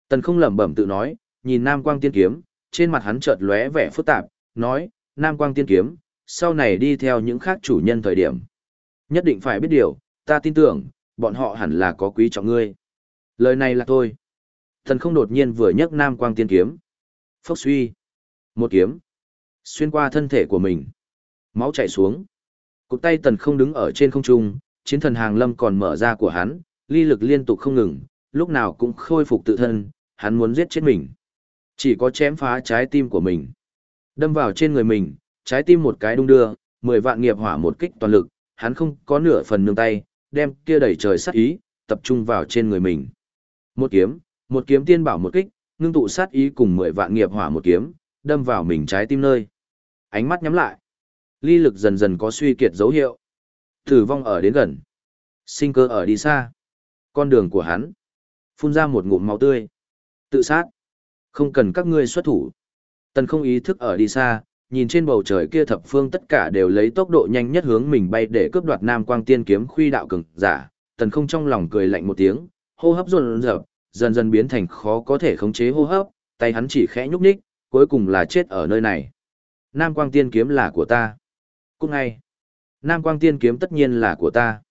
Tần không lẩm bẩm tự nói, nhìn Nam Quang Tiên Kiếm, trên mặt hắn chợt lóe vẻ phức tạp, nói, Nam Quang Tiên Kiếm, sau này đi theo những khác chủ nhân thời điểm. Nhất định phải biết điều, ta tin tưởng, bọn họ hẳn là có quý trọng ngươi. Lời này là thôi. Thần không đột nhiên vừa nhấc Nam Quang Tiên Kiếm. Phốc suy. Một kiếm. Xuyên qua thân thể của mình. Máu chảy xuống. Cục tay tần không đứng ở trên không trung, chiến thần hàng lâm còn mở ra của hắn, ly lực liên tục không ngừng, lúc nào cũng khôi phục tự thân, hắn muốn giết chết mình. Chỉ có chém phá trái tim của mình. Đâm vào trên người mình, trái tim một cái đung đưa, mười vạn nghiệp hỏa một kích toàn lực, hắn không có nửa phần nương tay, đem kia đẩy trời sát ý, tập trung vào trên người mình. Một kiếm, một kiếm tiên bảo một kích, ngưng tụ sát ý cùng mười vạn nghiệp hỏa một kiếm, đâm vào mình trái tim nơi. Ánh mắt nhắm lại. Ly lực dần dần có suy kiệt dấu hiệu. Tử vong ở đến gần. Sinh cơ ở đi xa. Con đường của hắn. Phun ra một ngụm máu tươi. Tự sát. Không cần các ngươi xuất thủ. Tần không ý thức ở đi xa, nhìn trên bầu trời kia thập phương tất cả đều lấy tốc độ nhanh nhất hướng mình bay để cướp đoạt nam quang tiên kiếm khuy đạo cường giả. Tần không trong lòng cười lạnh một tiếng, hô hấp run rợp, dần dần biến thành khó có thể khống chế hô hấp, tay hắn chỉ khẽ nhúc nhích, cuối cùng là chết ở nơi này. Nam quang tiên kiếm là của ta. Cũng ngay. Nam quang tiên kiếm tất nhiên là của ta.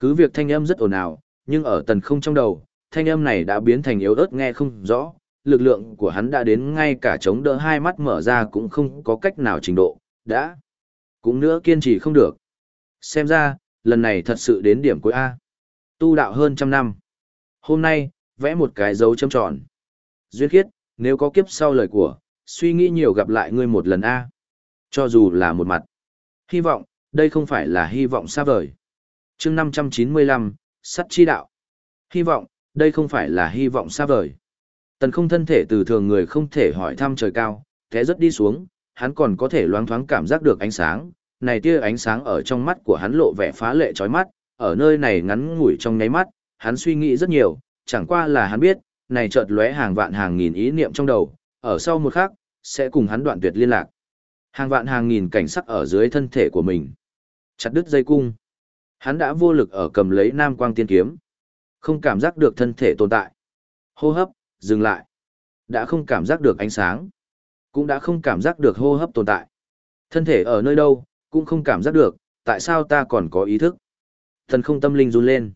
Cứ việc thanh âm rất ồn ào, nhưng ở tần không trong đầu, thanh âm này đã biến thành yếu ớt nghe không rõ, lực lượng của hắn đã đến ngay cả chống đỡ hai mắt mở ra cũng không có cách nào trình độ, đã. Cũng nữa kiên trì không được. Xem ra, lần này thật sự đến điểm cuối A. Tu đạo hơn trăm năm. Hôm nay, vẽ một cái dấu châm tròn. Duyên khiết, nếu có kiếp sau lời của, suy nghĩ nhiều gặp lại ngươi một lần A. Cho dù là một mặt. Hy vọng, đây không phải là hy vọng xa vời. chương 595, sắt chi đạo. Hy vọng, đây không phải là hy vọng xa vời. Tần không thân thể từ thường người không thể hỏi thăm trời cao, thế rất đi xuống, hắn còn có thể loáng thoáng cảm giác được ánh sáng, này tia ánh sáng ở trong mắt của hắn lộ vẻ phá lệ chói mắt, ở nơi này ngắn ngủi trong nháy mắt, hắn suy nghĩ rất nhiều, chẳng qua là hắn biết, này chợt lóe hàng vạn hàng nghìn ý niệm trong đầu, ở sau một khắc, sẽ cùng hắn đoạn tuyệt liên lạc. Hàng vạn hàng nghìn cảnh sắc ở dưới thân thể của mình. Chặt đứt dây cung. Hắn đã vô lực ở cầm lấy nam quang tiên kiếm. Không cảm giác được thân thể tồn tại. Hô hấp, dừng lại. Đã không cảm giác được ánh sáng. Cũng đã không cảm giác được hô hấp tồn tại. Thân thể ở nơi đâu, cũng không cảm giác được, tại sao ta còn có ý thức. Thần không tâm linh run lên.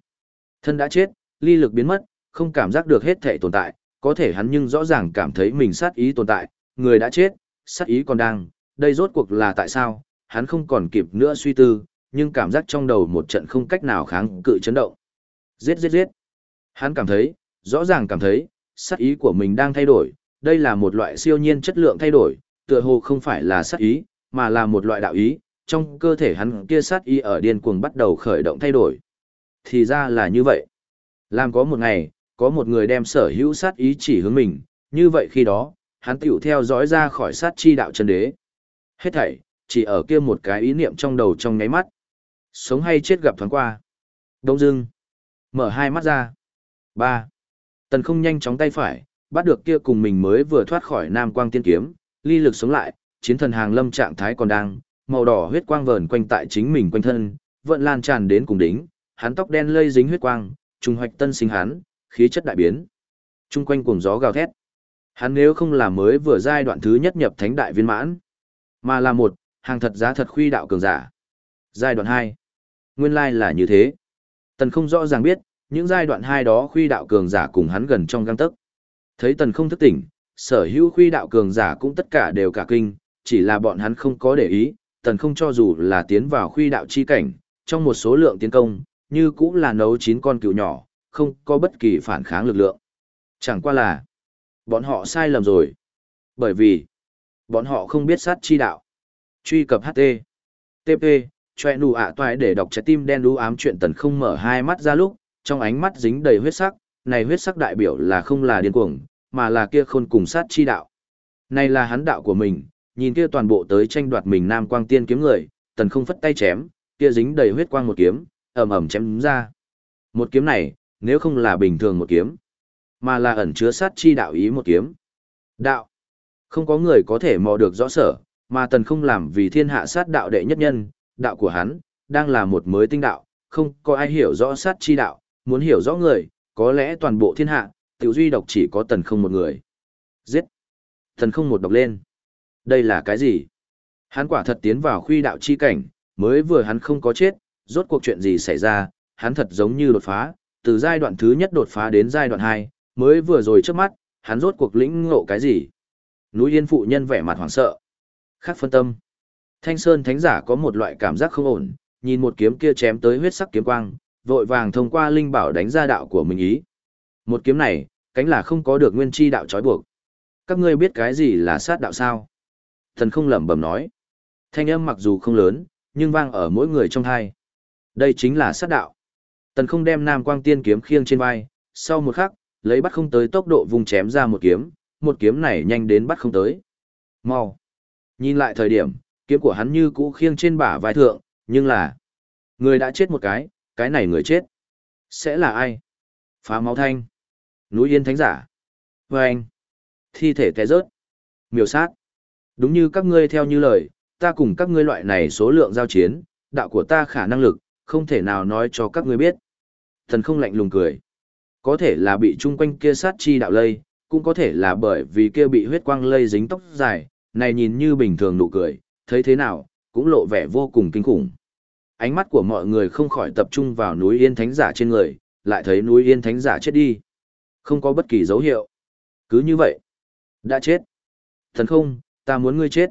Thân đã chết, ly lực biến mất, không cảm giác được hết thể tồn tại, có thể hắn nhưng rõ ràng cảm thấy mình sát ý tồn tại, người đã chết, sát ý còn đang, đây rốt cuộc là tại sao, hắn không còn kịp nữa suy tư, nhưng cảm giác trong đầu một trận không cách nào kháng cự chấn động. Giết giết giết. Hắn cảm thấy, rõ ràng cảm thấy, sát ý của mình đang thay đổi, đây là một loại siêu nhiên chất lượng thay đổi, tựa hồ không phải là sát ý, mà là một loại đạo ý, trong cơ thể hắn kia sát ý ở điên cuồng bắt đầu khởi động thay đổi. Thì ra là như vậy. Làm có một ngày, có một người đem sở hữu sát ý chỉ hướng mình, như vậy khi đó, hắn tiểu theo dõi ra khỏi sát chi đạo chân đế. Hết thảy, chỉ ở kia một cái ý niệm trong đầu trong ngáy mắt. Sống hay chết gặp thoáng qua. Đông dưng. Mở hai mắt ra. ba Tần không nhanh chóng tay phải, bắt được kia cùng mình mới vừa thoát khỏi nam quang tiên kiếm, ly lực sống lại, chiến thần hàng lâm trạng thái còn đang, màu đỏ huyết quang vờn quanh tại chính mình quanh thân, vận lan tràn đến cùng đỉnh, hắn tóc đen lây dính huyết quang, trùng hoạch tân sinh hắn, khí chất đại biến. Trung quanh cuồng gió gào thét. Hắn nếu không là mới vừa giai đoạn thứ nhất nhập thánh đại viên mãn, mà là một, hàng thật giá thật khuy đạo cường giả. Giai đoạn 2. Nguyên lai là như thế. Tần không rõ ràng biết, những giai đoạn hai đó khuy đạo cường giả cùng hắn gần trong găng tấc. Thấy tần không thức tỉnh, sở hữu khuy đạo cường giả cũng tất cả đều cả kinh, chỉ là bọn hắn không có để ý, tần không cho dù là tiến vào khuy đạo chi cảnh, trong một số lượng tiến công, như cũng là nấu chín con cừu nhỏ, không có bất kỳ phản kháng lực lượng. Chẳng qua là, bọn họ sai lầm rồi. Bởi vì, bọn họ không biết sát chi đạo. Truy cập HT, TP, choe nụ ạ toại để đọc trái tim đen đú ám chuyện tần không mở hai mắt ra lúc, trong ánh mắt dính đầy huyết sắc, này huyết sắc đại biểu là không là điên cuồng, mà là kia khôn cùng sát chi đạo. Này là hắn đạo của mình, nhìn kia toàn bộ tới tranh đoạt mình nam quang tiên kiếm người, tần không phất tay chém, kia dính đầy huyết quang một kiếm, ầm ầm chém ra. Một kiếm này, nếu không là bình thường một kiếm, mà là ẩn chứa sát chi đạo ý một kiếm. Đạo. Không có người có thể mò được rõ sở, mà tần không làm vì thiên hạ sát đạo đệ nhất nhân, đạo của hắn, đang là một mới tinh đạo, không có ai hiểu rõ sát chi đạo, muốn hiểu rõ người, có lẽ toàn bộ thiên hạ, tiểu duy độc chỉ có tần không một người. Giết! Tần không một độc lên. Đây là cái gì? Hắn quả thật tiến vào khuy đạo chi cảnh, mới vừa hắn không có chết, rốt cuộc chuyện gì xảy ra, hắn thật giống như đột phá, từ giai đoạn thứ nhất đột phá đến giai đoạn 2, mới vừa rồi trước mắt, hắn rốt cuộc lĩnh ngộ cái gì? Núi Yên phụ nhân vẻ mặt hoảng sợ. Khác phân tâm. Thanh Sơn Thánh giả có một loại cảm giác không ổn, nhìn một kiếm kia chém tới huyết sắc kiếm quang, vội vàng thông qua linh bảo đánh ra đạo của mình ý. Một kiếm này, cánh là không có được nguyên chi đạo trói buộc. Các ngươi biết cái gì là sát đạo sao? Thần không lẩm bẩm nói. Thanh âm mặc dù không lớn, nhưng vang ở mỗi người trong hai. Đây chính là sát đạo. Tần không đem nam quang tiên kiếm khiêng trên vai, sau một khắc, lấy bắt không tới tốc độ vùng chém ra một kiếm, một kiếm này nhanh đến bắt không tới. Mau. Nhìn lại thời điểm, kiếm của hắn như cũ khiêng trên bả vai thượng, nhưng là người đã chết một cái, cái này người chết. Sẽ là ai? Phá máu thanh. Núi yên thánh giả. Và anh. Thi thể té rớt. Miểu sát. Đúng như các ngươi theo như lời, ta cùng các ngươi loại này số lượng giao chiến, đạo của ta khả năng lực, không thể nào nói cho các ngươi biết. Thần không lạnh lùng cười. Có thể là bị chung quanh kia sát chi đạo lây, cũng có thể là bởi vì kia bị huyết quang lây dính tóc dài, này nhìn như bình thường nụ cười, thấy thế nào, cũng lộ vẻ vô cùng kinh khủng. Ánh mắt của mọi người không khỏi tập trung vào núi yên thánh giả trên người, lại thấy núi yên thánh giả chết đi. Không có bất kỳ dấu hiệu. Cứ như vậy. Đã chết. Thần không, ta muốn ngươi chết.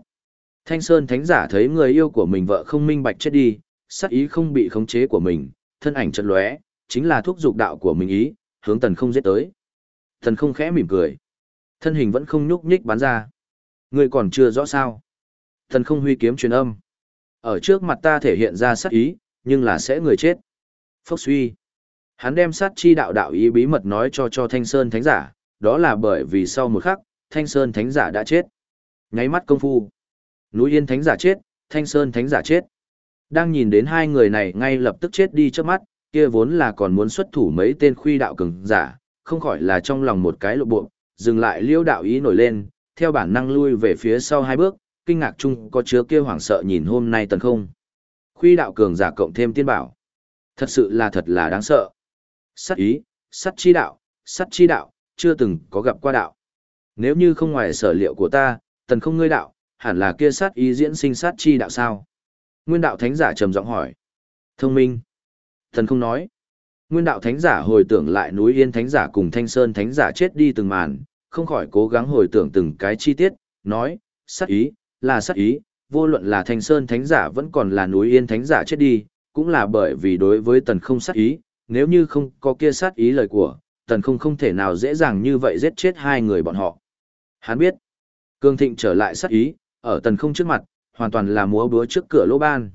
Thanh Sơn thánh giả thấy người yêu của mình vợ không minh bạch chết đi, sắc ý không bị khống chế của mình, thân ảnh chợt lóe, chính là thuốc dục đạo của mình ý, hướng tần không giết tới. Thần không khẽ mỉm cười. Thân hình vẫn không nhúc nhích bắn ra. Ngươi còn chưa rõ sao. Thần không huy kiếm truyền âm. Ở trước mặt ta thể hiện ra sát ý, nhưng là sẽ người chết. Phốc suy. Hắn đem sát chi đạo đạo ý bí mật nói cho cho Thanh Sơn Thánh Giả, đó là bởi vì sau một khắc, Thanh Sơn Thánh Giả đã chết. Ngáy mắt công phu. Núi Yên Thánh Giả chết, Thanh Sơn Thánh Giả chết. Đang nhìn đến hai người này ngay lập tức chết đi trước mắt, kia vốn là còn muốn xuất thủ mấy tên khuy đạo cường giả, không khỏi là trong lòng một cái lộ bộ, dừng lại liêu đạo ý nổi lên, theo bản năng lui về phía sau hai bước, kinh ngạc chung có chứa kia hoảng sợ nhìn hôm nay tần không. Khuy đạo cường giả cộng thêm tiên bảo. Thật sự là thật là đáng sợ. Sắt ý, sắt chi đạo, sắt chi đạo, chưa từng có gặp qua đạo. Nếu như không ngoài sở liệu của ta, tần không ngươi đạo, hẳn là kia sát ý diễn sinh sát chi đạo sao? Nguyên đạo thánh giả trầm giọng hỏi. Thông minh. Thần không nói. Nguyên đạo thánh giả hồi tưởng lại núi Yên thánh giả cùng Thanh Sơn thánh giả chết đi từng màn, không khỏi cố gắng hồi tưởng từng cái chi tiết, nói, sát ý, là sát ý, vô luận là Thanh Sơn thánh giả vẫn còn là núi Yên thánh giả chết đi, cũng là bởi vì đối với tần không sát ý, nếu như không có kia sát ý lời của, tần không không thể nào dễ dàng như vậy giết chết hai người bọn họ. Hắn biết, Cương Thịnh trở lại sát ý, ở tần không trước mặt, hoàn toàn là múa búa trước cửa lỗ ban.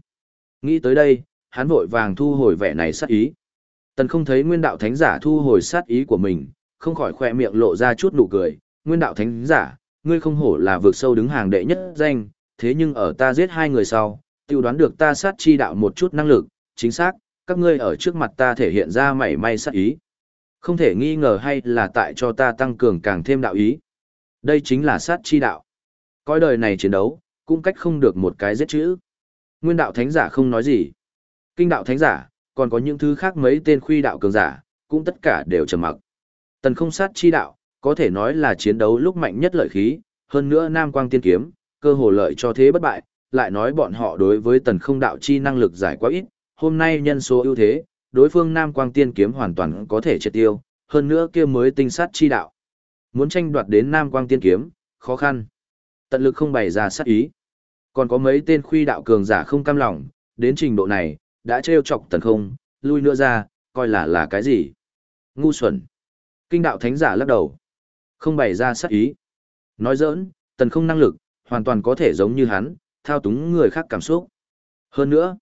Nghĩ tới đây, hắn vội vàng thu hồi vẻ này sát ý. Tần không thấy nguyên đạo thánh giả thu hồi sát ý của mình, không khỏi khoe miệng lộ ra chút nụ cười. Nguyên đạo thánh giả, ngươi không hổ là vượt sâu đứng hàng đệ nhất danh, thế nhưng ở ta giết hai người sau, tiêu đoán được ta sát chi đạo một chút năng lực, chính xác, các ngươi ở trước mặt ta thể hiện ra mảy may sát ý. Không thể nghi ngờ hay là tại cho ta tăng cường càng thêm đạo ý. Đây chính là sát chi đạo. Coi đời này chiến đấu, cũng cách không được một cái giết chữ. Nguyên đạo thánh giả không nói gì. Kinh đạo thánh giả, còn có những thứ khác mấy tên khuy đạo cường giả, cũng tất cả đều trầm mặc. Tần không sát chi đạo, có thể nói là chiến đấu lúc mạnh nhất lợi khí, hơn nữa Nam Quang Tiên Kiếm, cơ hồ lợi cho thế bất bại, lại nói bọn họ đối với tần không đạo chi năng lực giải quá ít, hôm nay nhân số ưu thế, đối phương Nam Quang Tiên Kiếm hoàn toàn có thể triệt tiêu, hơn nữa kia mới tinh sát chi đạo. Muốn tranh đoạt đến Nam Quang Tiên Kiếm, khó khăn. Tận lực không bày ra sát ý. Còn có mấy tên khuy đạo cường giả không cam lòng, đến trình độ này, đã trêu chọc tần không, lui nữa ra, coi là là cái gì? Ngu xuẩn. Kinh đạo thánh giả lắc đầu. Không bày ra sát ý. Nói giỡn, tần không năng lực, hoàn toàn có thể giống như hắn, thao túng người khác cảm xúc. Hơn nữa,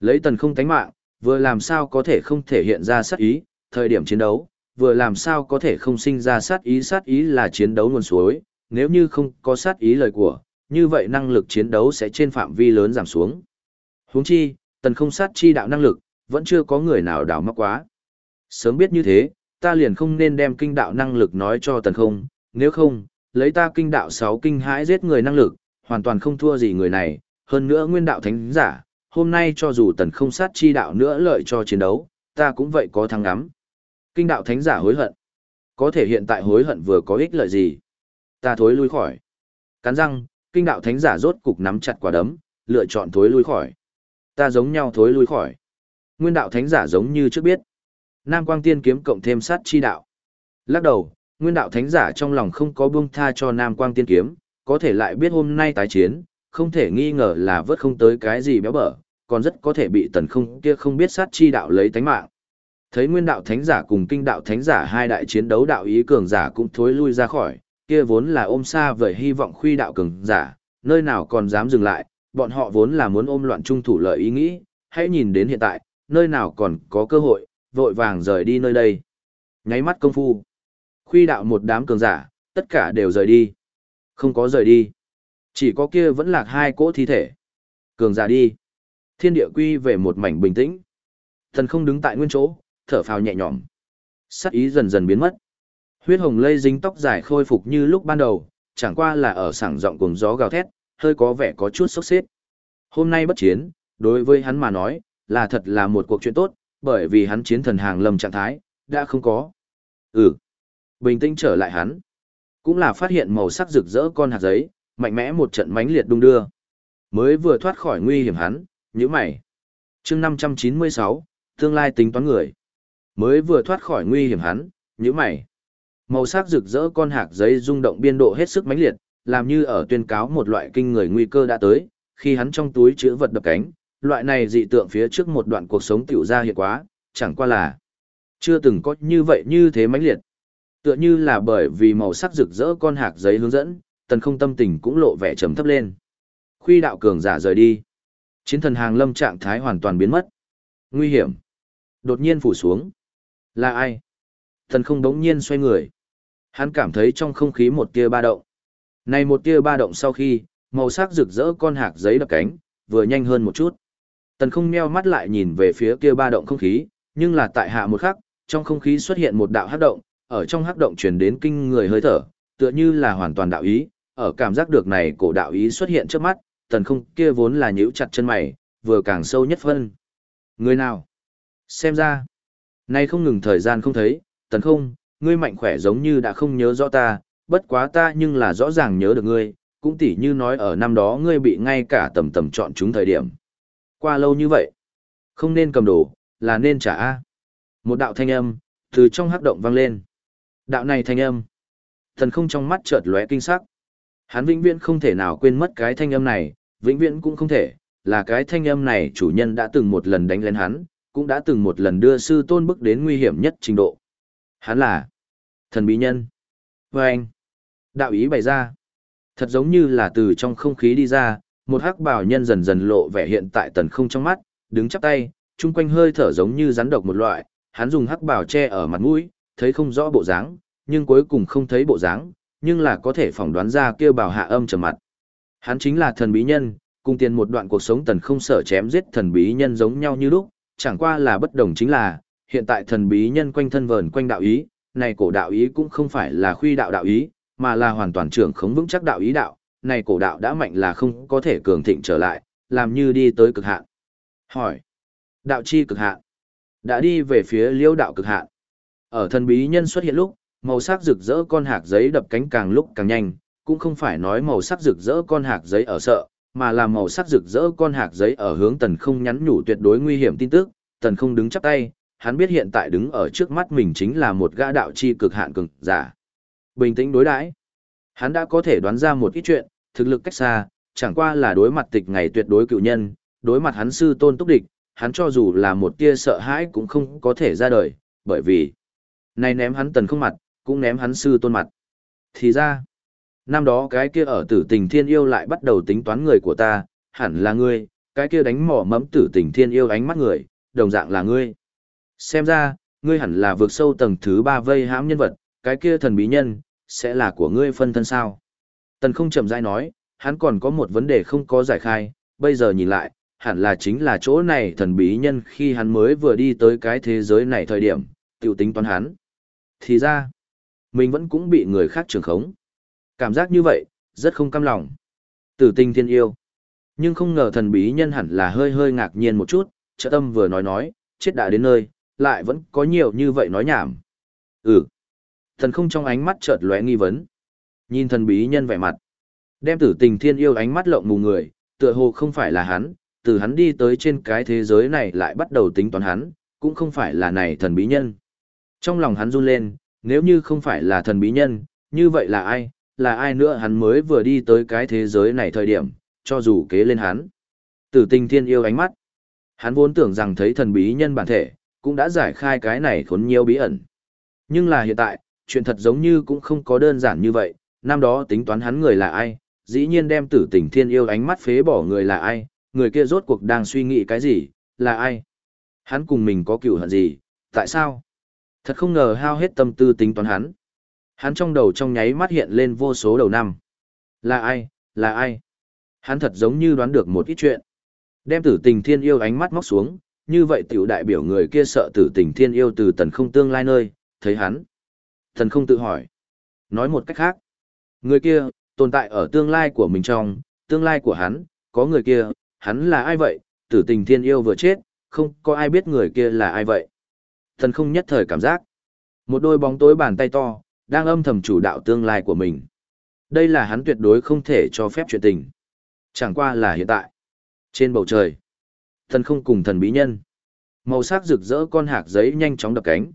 lấy tần không tánh mạng, vừa làm sao có thể không thể hiện ra sát ý, thời điểm chiến đấu, vừa làm sao có thể không sinh ra sát ý sát ý là chiến đấu nguồn suối, nếu như không có sát ý lời của, như vậy năng lực chiến đấu sẽ trên phạm vi lớn giảm xuống. Huống chi, tần không sát chi đạo năng lực, vẫn chưa có người nào đào mắc quá. Sớm biết như thế, ta liền không nên đem kinh đạo năng lực nói cho tần không, nếu không, lấy ta kinh đạo 6 kinh hãi giết người năng lực, hoàn toàn không thua gì người này, hơn nữa nguyên đạo thánh giả, hôm nay cho dù tần không sát chi đạo nữa lợi cho chiến đấu, ta cũng vậy có thắng ngắm. Kinh đạo thánh giả hối hận. Có thể hiện tại hối hận vừa có ích lợi gì? Ta thối lui khỏi. Cắn răng, kinh đạo thánh giả rốt cục nắm chặt quả đấm, lựa chọn thối lui khỏi. Ta giống nhau thối lui khỏi. Nguyên đạo thánh giả giống như trước biết. Nam quang tiên kiếm cộng thêm sát chi đạo. Lắc đầu, nguyên đạo thánh giả trong lòng không có buông tha cho Nam quang tiên kiếm, có thể lại biết hôm nay tái chiến, không thể nghi ngờ là vớt không tới cái gì béo bở, còn rất có thể bị tần không kia không biết sát chi đạo lấy tánh mạng. Thấy nguyên đạo thánh giả cùng kinh đạo thánh giả hai đại chiến đấu đạo ý cường giả cũng thối lui ra khỏi, kia vốn là ôm xa vời hy vọng khuy đạo cường giả, nơi nào còn dám dừng lại, bọn họ vốn là muốn ôm loạn trung thủ lợi ý nghĩ, hãy nhìn đến hiện tại, nơi nào còn có cơ hội, vội vàng rời đi nơi đây. Nháy mắt công phu, khuy đạo một đám cường giả, tất cả đều rời đi. Không có rời đi. Chỉ có kia vẫn lạc hai cỗ thi thể. Cường giả đi. Thiên địa quy về một mảnh bình tĩnh. Thần không đứng tại nguyên chỗ, thở phào nhẹ nhõm. Sát ý dần dần biến mất. Huyết hồng lây dính tóc dài khôi phục như lúc ban đầu, chẳng qua là ở sảng giọng cùng gió gào thét, hơi có vẻ có chút sốc xếp. Hôm nay bất chiến, đối với hắn mà nói, là thật là một cuộc chuyện tốt, bởi vì hắn chiến thần hàng lâm trạng thái, đã không có. Ừ. Bình tĩnh trở lại hắn. Cũng là phát hiện màu sắc rực rỡ con hạt giấy, mạnh mẽ một trận mãnh liệt đung đưa. Mới vừa thoát khỏi nguy hiểm hắn, nhíu mày. chương 596, tương lai tính toán người. Mới vừa thoát khỏi nguy hiểm hắn, nhíu mày. Màu sắc rực rỡ con hạt giấy rung động biên độ hết sức mãnh liệt, làm như ở tuyên cáo một loại kinh người nguy cơ đã tới, khi hắn trong túi chứa vật đập cánh, loại này dị tượng phía trước một đoạn cuộc sống tiểu ra hiện quá, chẳng qua là chưa từng có như vậy như thế mãnh liệt. Tựa như là bởi vì màu sắc rực rỡ con hạt giấy hướng dẫn, tần không tâm tình cũng lộ vẻ trầm thấp lên. Khuy đạo cường giả rời đi. Chiến thần hàng lâm trạng thái hoàn toàn biến mất. Nguy hiểm. Đột nhiên phủ xuống. Là ai? Tần không đống nhiên xoay người. Hắn cảm thấy trong không khí một tia ba động. Này một tia ba động sau khi, màu sắc rực rỡ con hạt giấy đập cánh, vừa nhanh hơn một chút. Tần không meo mắt lại nhìn về phía kia ba động không khí, nhưng là tại hạ một khắc, trong không khí xuất hiện một đạo hắc động, ở trong hắc động truyền đến kinh người hơi thở, tựa như là hoàn toàn đạo ý, ở cảm giác được này cổ đạo ý xuất hiện trước mắt, tần không kia vốn là nhíu chặt chân mày, vừa càng sâu nhất phân. Người nào? Xem ra, nay không ngừng thời gian không thấy, tần không, ngươi mạnh khỏe giống như đã không nhớ rõ ta, bất quá ta nhưng là rõ ràng nhớ được ngươi, cũng tỉ như nói ở năm đó ngươi bị ngay cả tầm tầm chọn chúng thời điểm. Qua lâu như vậy, không nên cầm đồ, là nên trả A. Một đạo thanh âm, từ trong hắc động vang lên. Đạo này thanh âm, thần không trong mắt chợt lóe kinh sắc. Hắn vĩnh viễn không thể nào quên mất cái thanh âm này, vĩnh viễn cũng không thể, là cái thanh âm này chủ nhân đã từng một lần đánh lên hắn, cũng đã từng một lần đưa sư tôn bức đến nguy hiểm nhất trình độ. Hắn là thần bí nhân. Và anh, đạo ý bày ra, thật giống như là từ trong không khí đi ra, một hắc bảo nhân dần dần lộ vẻ hiện tại tần không trong mắt, đứng chắp tay, chung quanh hơi thở giống như rắn độc một loại, hắn dùng hắc bảo che ở mặt mũi, thấy không rõ bộ dáng, nhưng cuối cùng không thấy bộ dáng, nhưng là có thể phỏng đoán ra kia bảo hạ âm trầm mặt. Hắn chính là thần bí nhân, cùng tiền một đoạn cuộc sống tần không sợ chém giết thần bí nhân giống nhau như lúc, chẳng qua là bất đồng chính là, hiện tại thần bí nhân quanh thân vờn quanh đạo ý, này cổ đạo ý cũng không phải là khuy đạo đạo ý, mà là hoàn toàn trưởng khống vững chắc đạo ý đạo, này cổ đạo đã mạnh là không có thể cường thịnh trở lại, làm như đi tới cực hạn. Hỏi, đạo chi cực hạn, đã đi về phía liêu đạo cực hạn. Ở thần bí nhân xuất hiện lúc, màu sắc rực rỡ con hạc giấy đập cánh càng lúc càng nhanh, cũng không phải nói màu sắc rực rỡ con hạc giấy ở sợ, mà là màu sắc rực rỡ con hạc giấy ở hướng tần không nhắn nhủ tuyệt đối nguy hiểm tin tức, tần không đứng chắp tay, hắn biết hiện tại đứng ở trước mắt mình chính là một gã đạo chi cực hạn cường giả. Bình tĩnh đối đãi, hắn đã có thể đoán ra một ít chuyện, thực lực cách xa, chẳng qua là đối mặt tịch ngày tuyệt đối cựu nhân, đối mặt hắn sư tôn túc địch, hắn cho dù là một tia sợ hãi cũng không có thể ra đời, bởi vì này ném hắn tần không mặt, cũng ném hắn sư tôn mặt. Thì ra, năm đó cái kia ở tử tình thiên yêu lại bắt đầu tính toán người của ta, hẳn là ngươi, cái kia đánh mỏ mẫm tử tình thiên yêu ánh mắt người, đồng dạng là ngươi. Xem ra, ngươi hẳn là vượt sâu tầng thứ ba vây hãm nhân vật, cái kia thần bí nhân, sẽ là của ngươi phân thân sao. Tần không chậm rãi nói, hắn còn có một vấn đề không có giải khai, bây giờ nhìn lại, hẳn là chính là chỗ này thần bí nhân khi hắn mới vừa đi tới cái thế giới này thời điểm, tiểu tính toán hắn. Thì ra, mình vẫn cũng bị người khác trường khống. Cảm giác như vậy, rất không cam lòng. Tử tinh thiên yêu. Nhưng không ngờ thần bí nhân hẳn là hơi hơi ngạc nhiên một chút, trợ tâm vừa nói nói, chết đã đến nơi, lại vẫn có nhiều như vậy nói nhảm. Ừ. Thần không trong ánh mắt chợt lóe nghi vấn. Nhìn thần bí nhân vẻ mặt. Đem tử tình thiên yêu ánh mắt lộng mù người, tựa hồ không phải là hắn, từ hắn đi tới trên cái thế giới này lại bắt đầu tính toán hắn, cũng không phải là này thần bí nhân. Trong lòng hắn run lên, nếu như không phải là thần bí nhân, như vậy là ai, là ai nữa hắn mới vừa đi tới cái thế giới này thời điểm, cho dù kế lên hắn. Tử tình thiên yêu ánh mắt. Hắn vốn tưởng rằng thấy thần bí nhân bản thể, cũng đã giải khai cái này khốn nhiều bí ẩn. Nhưng là hiện tại, chuyện thật giống như cũng không có đơn giản như vậy, năm đó tính toán hắn người là ai, dĩ nhiên đem tử tình thiên yêu ánh mắt phế bỏ người là ai, người kia rốt cuộc đang suy nghĩ cái gì, là ai. Hắn cùng mình có cựu hận gì, tại sao? Thật không ngờ hao hết tâm tư tính toán hắn. Hắn trong đầu trong nháy mắt hiện lên vô số đầu năm. Là ai, là ai? Hắn thật giống như đoán được một ít chuyện. Đem tử tình thiên yêu ánh mắt móc xuống, như vậy tiểu đại biểu người kia sợ tử tình thiên yêu từ tần không tương lai nơi, thấy hắn. Thần không tự hỏi. Nói một cách khác. Người kia, tồn tại ở tương lai của mình trong, tương lai của hắn, có người kia, hắn là ai vậy? Tử tình thiên yêu vừa chết, không có ai biết người kia là ai vậy. Thần không nhất thời cảm giác. Một đôi bóng tối bàn tay to, đang âm thầm chủ đạo tương lai của mình. Đây là hắn tuyệt đối không thể cho phép chuyện tình. Chẳng qua là hiện tại. Trên bầu trời, thần không cùng thần bí nhân. Màu sắc rực rỡ con hạc giấy nhanh chóng đập cánh.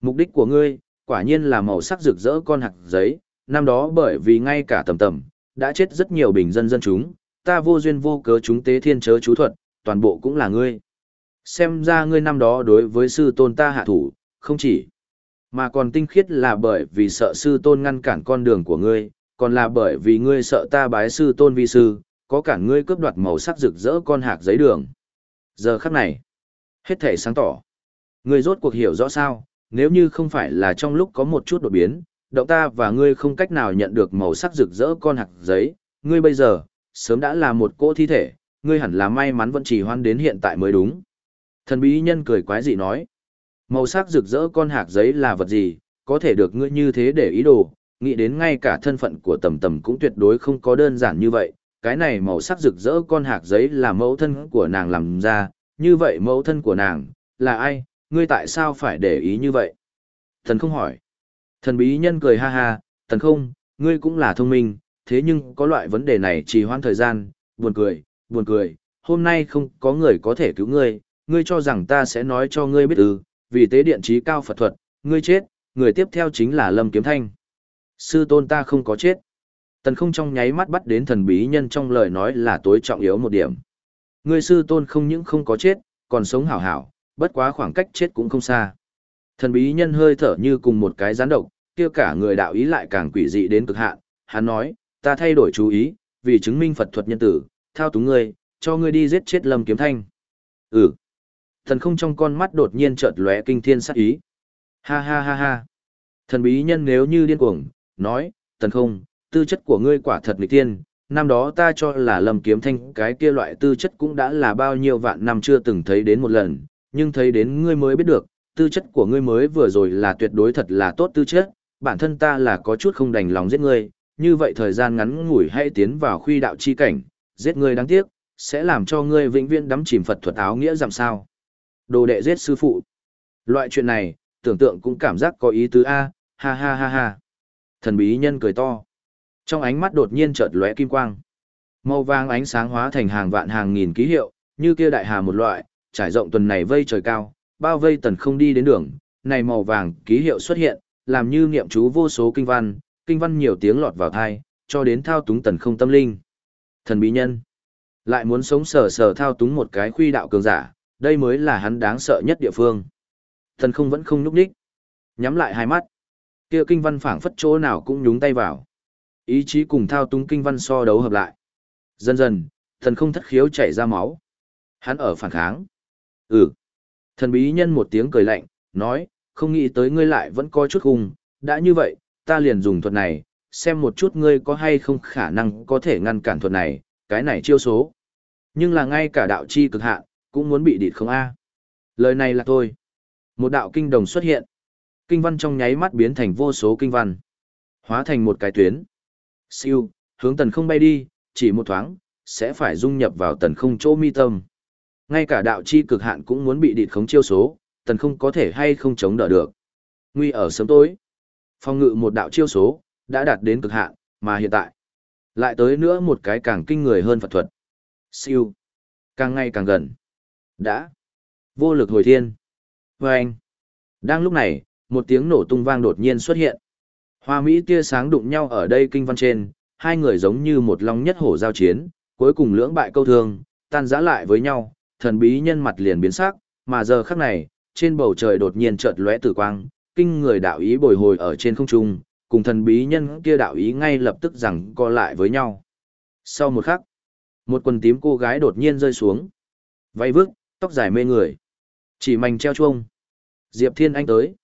Mục đích của ngươi, quả nhiên là màu sắc rực rỡ con hạc giấy, năm đó bởi vì ngay cả tầm tầm, đã chết rất nhiều bình dân dân chúng, ta vô duyên vô cớ chúng tế thiên chớ chú thuật, toàn bộ cũng là ngươi. Xem ra ngươi năm đó đối với sư tôn ta hạ thủ, không chỉ mà còn tinh khiết là bởi vì sợ sư tôn ngăn cản con đường của ngươi, còn là bởi vì ngươi sợ ta bái sư tôn vi sư, có cản ngươi cướp đoạt màu sắc rực rỡ con hạc giấy đường. Giờ khắc này, hết thể sáng tỏ. Ngươi rốt cuộc hiểu rõ sao, nếu như không phải là trong lúc có một chút đột biến, động ta và ngươi không cách nào nhận được màu sắc rực rỡ con hạt giấy, ngươi bây giờ, sớm đã là một cỗ thi thể, ngươi hẳn là may mắn vẫn chỉ hoan đến hiện tại mới đúng. Thần bí nhân cười quái dị nói, màu sắc rực rỡ con hạt giấy là vật gì, có thể được ngươi như thế để ý đồ, nghĩ đến ngay cả thân phận của tầm tầm cũng tuyệt đối không có đơn giản như vậy, cái này màu sắc rực rỡ con hạt giấy là mẫu thân của nàng làm ra, như vậy mẫu thân của nàng, là ai, ngươi tại sao phải để ý như vậy? Thần không hỏi. Thần bí nhân cười ha ha, thần không, ngươi cũng là thông minh, thế nhưng có loại vấn đề này trì hoãn thời gian, buồn cười, buồn cười, hôm nay không có người có thể cứu ngươi, ngươi cho rằng ta sẽ nói cho ngươi biết ư, vì tế điện trí cao Phật thuật, ngươi chết, người tiếp theo chính là Lâm Kiếm Thanh. Sư tôn ta không có chết. Tần không trong nháy mắt bắt đến thần bí nhân trong lời nói là tối trọng yếu một điểm. Ngươi sư tôn không những không có chết, còn sống hảo hảo, bất quá khoảng cách chết cũng không xa. Thần bí nhân hơi thở như cùng một cái gián độc, kia cả người đạo ý lại càng quỷ dị đến cực hạn. Hắn nói, ta thay đổi chú ý, vì chứng minh Phật thuật nhân tử, thao túng ngươi, cho ngươi đi giết chết Lâm Kiếm Thanh. Ừ. Thần không trong con mắt đột nhiên chợt lóe kinh thiên sát ý. Ha ha ha ha. Thần bí nhân nếu như điên cuồng, nói, Thần không, tư chất của ngươi quả thật nghịch tiên, năm đó ta cho là Lâm Kiếm Thanh cái kia loại tư chất cũng đã là bao nhiêu vạn năm chưa từng thấy đến một lần, nhưng thấy đến ngươi mới biết được, tư chất của ngươi mới vừa rồi là tuyệt đối thật là tốt tư chất, bản thân ta là có chút không đành lòng giết ngươi, như vậy thời gian ngắn ngủi hãy tiến vào khuy đạo chi cảnh, giết ngươi đáng tiếc, sẽ làm cho ngươi vĩnh viễn đắm chìm Phật thuật áo nghĩa giảm sao. Đồ đệ giết sư phụ. Loại chuyện này, tưởng tượng cũng cảm giác có ý tứ A, ha ha ha ha. Thần bí nhân cười to. Trong ánh mắt đột nhiên chợt lóe kim quang. Màu vàng ánh sáng hóa thành hàng vạn hàng nghìn ký hiệu, như kia đại hà một loại, trải rộng tuần này vây trời cao, bao vây tần không đi đến đường, này màu vàng ký hiệu xuất hiện, làm như niệm chú vô số kinh văn, kinh văn nhiều tiếng lọt vào thai, cho đến thao túng tần không tâm linh. Thần bí nhân, lại muốn sống sờ sờ thao túng một cái khuy đạo cường giả, đây mới là hắn đáng sợ nhất địa phương. Thần không vẫn không núp đích, nhắm lại hai mắt, kia kinh văn phảng phất chỗ nào cũng nhúng tay vào. Ý chí cùng thao túng kinh văn so đấu hợp lại. Dần dần, thần không thất khiếu chảy ra máu. Hắn ở phản kháng. Ừ. Thần bí nhân một tiếng cười lạnh, nói, không nghĩ tới ngươi lại vẫn có chút hung, đã như vậy, ta liền dùng thuật này, xem một chút ngươi có hay không khả năng có thể ngăn cản thuật này, cái này chiêu số. Nhưng là ngay cả đạo chi cực hạn, cũng muốn bị địt không a. Lời này là thôi. Một đạo kinh đồng xuất hiện. Kinh văn trong nháy mắt biến thành vô số kinh văn. Hóa thành một cái tuyến. Siêu, hướng tần không bay đi, chỉ một thoáng, sẽ phải dung nhập vào tần không chỗ mi tâm. Ngay cả đạo chi cực hạn cũng muốn bị địt khống chiêu số, tần không có thể hay không chống đỡ được. Nguy ở sớm tối. Phong ngự một đạo chiêu số, đã đạt đến cực hạn, mà hiện tại, lại tới nữa một cái càng kinh người hơn Phật thuật. Siêu. Càng ngày càng gần. Đã. Vô lực hồi thiên. Và anh. Đang lúc này, một tiếng nổ tung vang đột nhiên xuất hiện. Hoa Mỹ tia sáng đụng nhau ở đây kinh văn trên, hai người giống như một long nhất hổ giao chiến, cuối cùng lưỡng bại câu thương, tan rã lại với nhau, thần bí nhân mặt liền biến sắc, mà giờ khắc này, trên bầu trời đột nhiên chợt lóe tử quang, kinh người đạo ý bồi hồi ở trên không trung, cùng thần bí nhân kia đạo ý ngay lập tức rằng co lại với nhau. Sau một khắc, một quần tím cô gái đột nhiên rơi xuống. Vay vức, tóc dài mê người. Chỉ mảnh treo chuông. Diệp Thiên Anh tới.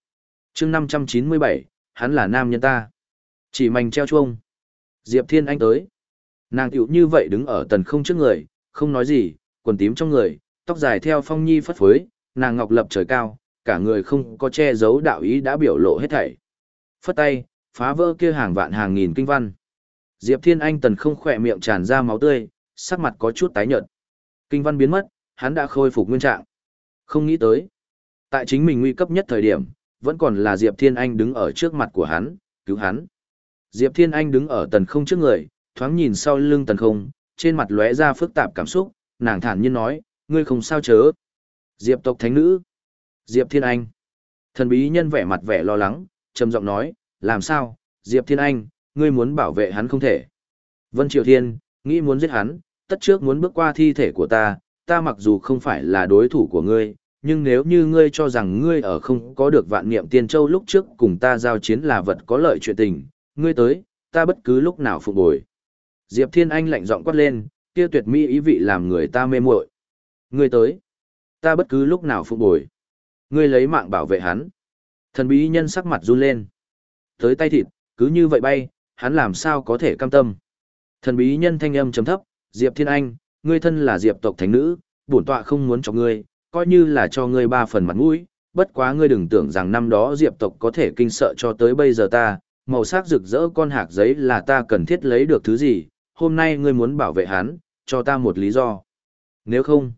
chương 597, hắn là nam nhân ta. Chỉ mảnh treo chuông. Diệp Thiên Anh tới. Nàng tiểu như vậy đứng ở tần không trước người, không nói gì, quần tím trong người, tóc dài theo phong nhi phất phới, nàng ngọc lập trời cao, cả người không có che giấu đạo ý đã biểu lộ hết thảy. Phất tay, phá vỡ kia hàng vạn hàng nghìn kinh văn. Diệp Thiên Anh tần không khỏe miệng tràn ra máu tươi, sắc mặt có chút tái nhợt. Kinh văn biến mất, hắn đã khôi phục nguyên trạng. Không nghĩ tới. Tại chính mình nguy cấp nhất thời điểm, vẫn còn là Diệp Thiên Anh đứng ở trước mặt của hắn, cứu hắn. Diệp Thiên Anh đứng ở tần không trước người, thoáng nhìn sau lưng tần không, trên mặt lóe ra phức tạp cảm xúc, nàng thản nhiên nói, ngươi không sao chớ. Diệp tộc thánh nữ. Diệp Thiên Anh. Thần bí nhân vẻ mặt vẻ lo lắng, trầm giọng nói, làm sao, Diệp Thiên Anh, ngươi muốn bảo vệ hắn không thể. Vân Triều Thiên, nghĩ muốn giết hắn, tất trước muốn bước qua thi thể của ta, ta mặc dù không phải là đối thủ của ngươi, nhưng nếu như ngươi cho rằng ngươi ở không có được vạn niệm tiên châu lúc trước cùng ta giao chiến là vật có lợi chuyện tình, ngươi tới, ta bất cứ lúc nào phục bồi. Diệp Thiên Anh lạnh giọng quát lên, kia tuyệt mỹ ý vị làm người ta mê muội. Ngươi tới, ta bất cứ lúc nào phục bồi. Ngươi lấy mạng bảo vệ hắn. Thần bí nhân sắc mặt run lên. Tới tay thịt, cứ như vậy bay, hắn làm sao có thể cam tâm. Thần bí nhân thanh âm trầm thấp, Diệp Thiên Anh, ngươi thân là Diệp tộc thánh nữ, bổn tọa không muốn cho ngươi, coi như là cho ngươi ba phần mặt mũi, bất quá ngươi đừng tưởng rằng năm đó Diệp tộc có thể kinh sợ cho tới bây giờ ta, màu sắc rực rỡ con hạc giấy là ta cần thiết lấy được thứ gì, hôm nay ngươi muốn bảo vệ hắn, cho ta một lý do. Nếu không,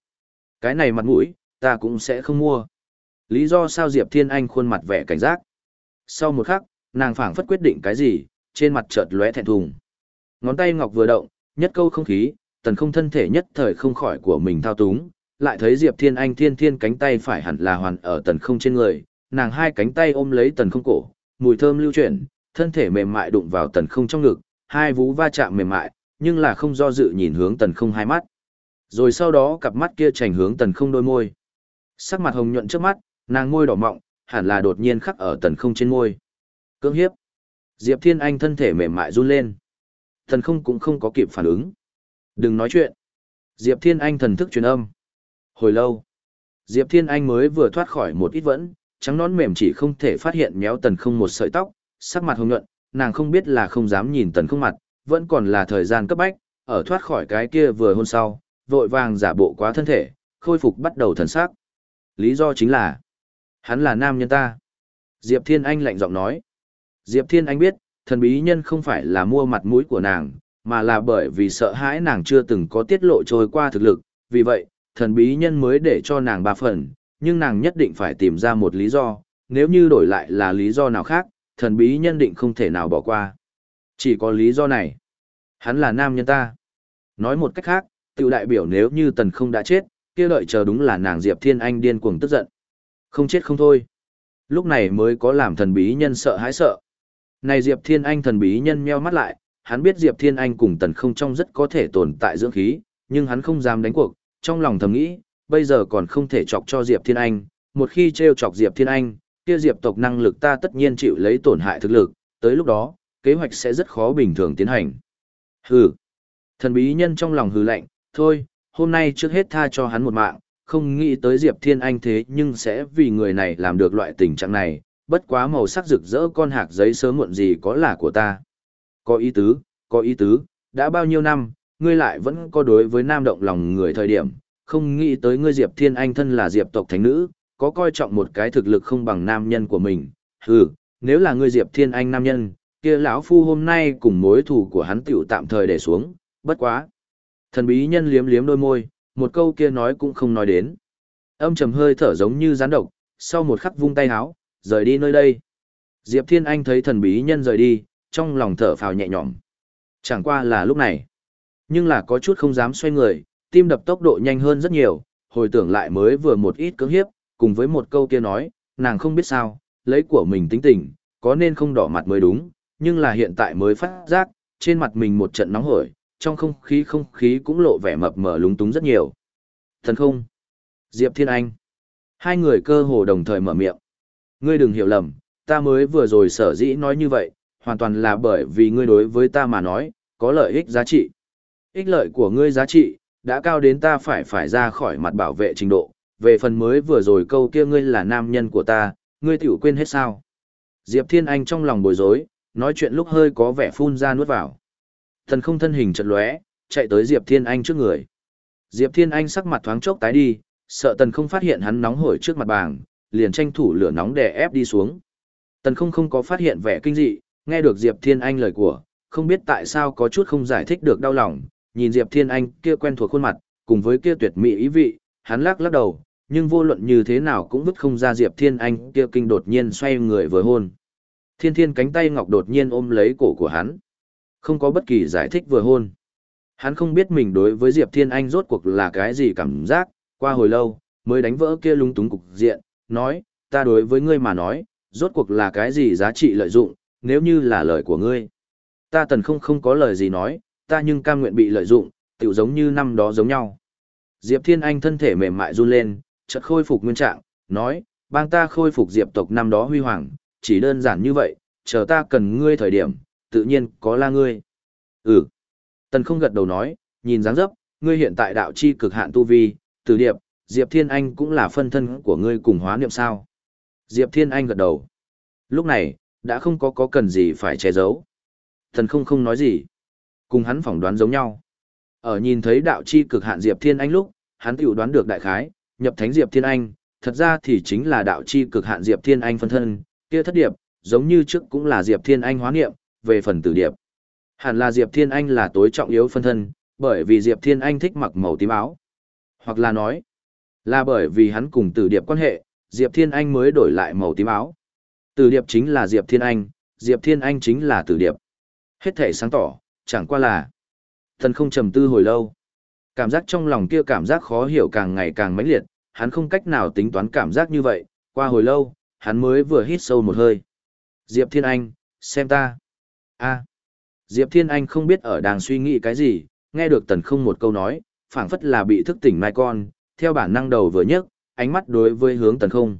cái này mặt mũi, ta cũng sẽ không mua. Lý do sao Diệp Thiên Anh khuôn mặt vẻ cảnh giác. Sau một khắc, nàng phảng phất quyết định cái gì, trên mặt chợt lóe thẹn thùng. Ngón tay ngọc vừa động, nhất câu không khí, tần không thân thể nhất thời không khỏi của mình thao túng, lại thấy Diệp Thiên Anh thiên thiên cánh tay phải hẳn là hoàn ở tần không trên người, nàng hai cánh tay ôm lấy tần không cổ, mùi thơm lưu chuyển, thân thể mềm mại đụng vào tần không trong ngực, hai vú va chạm mềm mại, nhưng là không do dự nhìn hướng tần không hai mắt. Rồi sau đó cặp mắt kia chành hướng tần không đôi môi. Sắc mặt hồng nhuận trước mắt, nàng môi đỏ mọng, hẳn là đột nhiên khắc ở tần không trên môi. Cưỡng hiếp. Diệp Thiên Anh thân thể mềm mại run lên. Tần không cũng không có kịp phản ứng. Đừng nói chuyện. Diệp Thiên Anh thần thức truyền âm. Hồi lâu, Diệp Thiên Anh mới vừa thoát khỏi một ít vẫn, trắng nón mềm chỉ không thể phát hiện méo tần không một sợi tóc, sắc mặt hồng nhuận, nàng không biết là không dám nhìn tần không mặt, vẫn còn là thời gian cấp bách, ở thoát khỏi cái kia vừa hôn sau, vội vàng giả bộ quá thân thể, khôi phục bắt đầu thần sắc. Lý do chính là, hắn là nam nhân ta. Diệp Thiên Anh lạnh giọng nói. Diệp Thiên Anh biết, thần bí nhân không phải là mua mặt mũi của nàng, mà là bởi vì sợ hãi nàng chưa từng có tiết lộ trôi qua thực lực, vì vậy, thần bí nhân mới để cho nàng ba phần, nhưng nàng nhất định phải tìm ra một lý do, nếu như đổi lại là lý do nào khác, thần bí nhân định không thể nào bỏ qua. Chỉ có lý do này. Hắn là nam nhân ta. Nói một cách khác, tự đại biểu nếu như tần không đã chết, kia đợi chờ đúng là nàng Diệp Thiên Anh điên cuồng tức giận. Không chết không thôi. Lúc này mới có làm thần bí nhân sợ hãi sợ. Này Diệp Thiên Anh thần bí nhân meo mắt lại, hắn biết Diệp Thiên Anh cùng tần không trong rất có thể tồn tại dưỡng khí, nhưng hắn không dám đánh cuộc, trong lòng thầm nghĩ, bây giờ còn không thể chọc cho Diệp Thiên Anh, một khi treo chọc Diệp Thiên Anh, kia Diệp tộc năng lực ta tất nhiên chịu lấy tổn hại thực lực, tới lúc đó, kế hoạch sẽ rất khó bình thường tiến hành. Hừ. Thần bí nhân trong lòng hừ lạnh, thôi, hôm nay trước hết tha cho hắn một mạng, không nghĩ tới Diệp Thiên Anh thế nhưng sẽ vì người này làm được loại tình trạng này, bất quá màu sắc rực rỡ con hạc giấy sớm muộn gì có là của ta. Có ý tứ, có ý tứ, đã bao nhiêu năm, ngươi lại vẫn có đối với nam động lòng người thời điểm, không nghĩ tới ngươi Diệp Thiên Anh thân là Diệp tộc thánh nữ, có coi trọng một cái thực lực không bằng nam nhân của mình. Hừ, nếu là ngươi Diệp Thiên Anh nam nhân, kia lão phu hôm nay cùng mối thù của hắn tiểu tạm thời để xuống, bất quá. Thần bí nhân liếm liếm đôi môi, một câu kia nói cũng không nói đến. Âm trầm hơi thở giống như gián độc, sau một khắc vung tay háo, rời đi nơi đây. Diệp Thiên Anh thấy thần bí nhân rời đi, trong lòng thở phào nhẹ nhõm. Chẳng qua là lúc này. Nhưng là có chút không dám xoay người, tim đập tốc độ nhanh hơn rất nhiều, hồi tưởng lại mới vừa một ít cưỡng hiếp, cùng với một câu kia nói, nàng không biết sao, lấy của mình tính tình, có nên không đỏ mặt mới đúng, nhưng là hiện tại mới phát giác, trên mặt mình một trận nóng hổi, trong không khí không khí cũng lộ vẻ mập mờ lúng túng rất nhiều. Thần không? Diệp Thiên Anh. Hai người cơ hồ đồng thời mở miệng. Ngươi đừng hiểu lầm, ta mới vừa rồi sở dĩ nói như vậy, hoàn toàn là bởi vì ngươi đối với ta mà nói, có lợi ích giá trị. Ích lợi của ngươi giá trị, đã cao đến ta phải phải ra khỏi mặt bảo vệ trình độ, về phần mới vừa rồi câu kia ngươi là nam nhân của ta, ngươi tiểu quên hết sao. Diệp Thiên Anh trong lòng bối rối, nói chuyện lúc hơi có vẻ phun ra nuốt vào. Thần không thân hình trận lóe, chạy tới Diệp Thiên Anh trước người. Diệp Thiên Anh sắc mặt thoáng chốc tái đi, sợ tần không phát hiện hắn nóng hổi trước mặt bảng, liền tranh thủ lửa nóng đè ép đi xuống. Tần không không có phát hiện vẻ kinh dị, nghe được Diệp Thiên Anh lời của, không biết tại sao có chút không giải thích được đau lòng, nhìn Diệp Thiên Anh kia quen thuộc khuôn mặt, cùng với kia tuyệt mỹ ý vị, hắn lắc lắc đầu, nhưng vô luận như thế nào cũng vứt không ra Diệp Thiên Anh kia kinh đột nhiên xoay người vừa hôn. Thiên Thiên cánh tay ngọc đột nhiên ôm lấy cổ của hắn. Không có bất kỳ giải thích vừa hôn. Hắn không biết mình đối với Diệp Thiên Anh rốt cuộc là cái gì cảm giác, qua hồi lâu, mới đánh vỡ kia lung túng cục diện, nói, ta đối với ngươi mà nói, rốt cuộc là cái gì giá trị lợi dụng, nếu như là lời của ngươi. Ta tần không không có lời gì nói, ta nhưng cam nguyện bị lợi dụng, tiểu giống như năm đó giống nhau. Diệp Thiên Anh thân thể mềm mại run lên, chợt khôi phục nguyên trạng, nói, bang ta khôi phục diệp tộc năm đó huy hoàng, chỉ đơn giản như vậy, chờ ta cần ngươi thời điểm, tự nhiên có la ngươi. Ừ. Tần không gật đầu nói, nhìn dáng dấp, ngươi hiện tại đạo chi cực hạn tu vi, từ điệp, Diệp Thiên Anh cũng là phân thân của ngươi cùng hóa niệm sao. Diệp Thiên Anh gật đầu. Lúc này, đã không có có cần gì phải che giấu. Tần không không nói gì. Cùng hắn phỏng đoán giống nhau. Ở nhìn thấy đạo chi cực hạn Diệp Thiên Anh lúc, hắn tiểu đoán được đại khái, nhập thánh Diệp Thiên Anh, thật ra thì chính là đạo chi cực hạn Diệp Thiên Anh phân thân, kia thất điệp, giống như trước cũng là Diệp Thiên Anh hóa niệm, về phần tử điệp. Hẳn là Diệp Thiên Anh là tối trọng yếu phân thân, bởi vì Diệp Thiên Anh thích mặc màu tím áo. Hoặc là nói, là bởi vì hắn cùng tử điệp quan hệ, Diệp Thiên Anh mới đổi lại màu tím áo. Tử điệp chính là Diệp Thiên Anh, Diệp Thiên Anh chính là tử điệp. Hết thể sáng tỏ, chẳng qua là. Thần không trầm tư hồi lâu. Cảm giác trong lòng kia cảm giác khó hiểu càng ngày càng mãnh liệt, hắn không cách nào tính toán cảm giác như vậy, qua hồi lâu, hắn mới vừa hít sâu một hơi. Diệp Thiên Anh, xem ta a Diệp Thiên Anh không biết ở đang suy nghĩ cái gì, nghe được tần không một câu nói, phảng phất là bị thức tỉnh mai con, theo bản năng đầu vừa nhấc, ánh mắt đối với hướng tần không.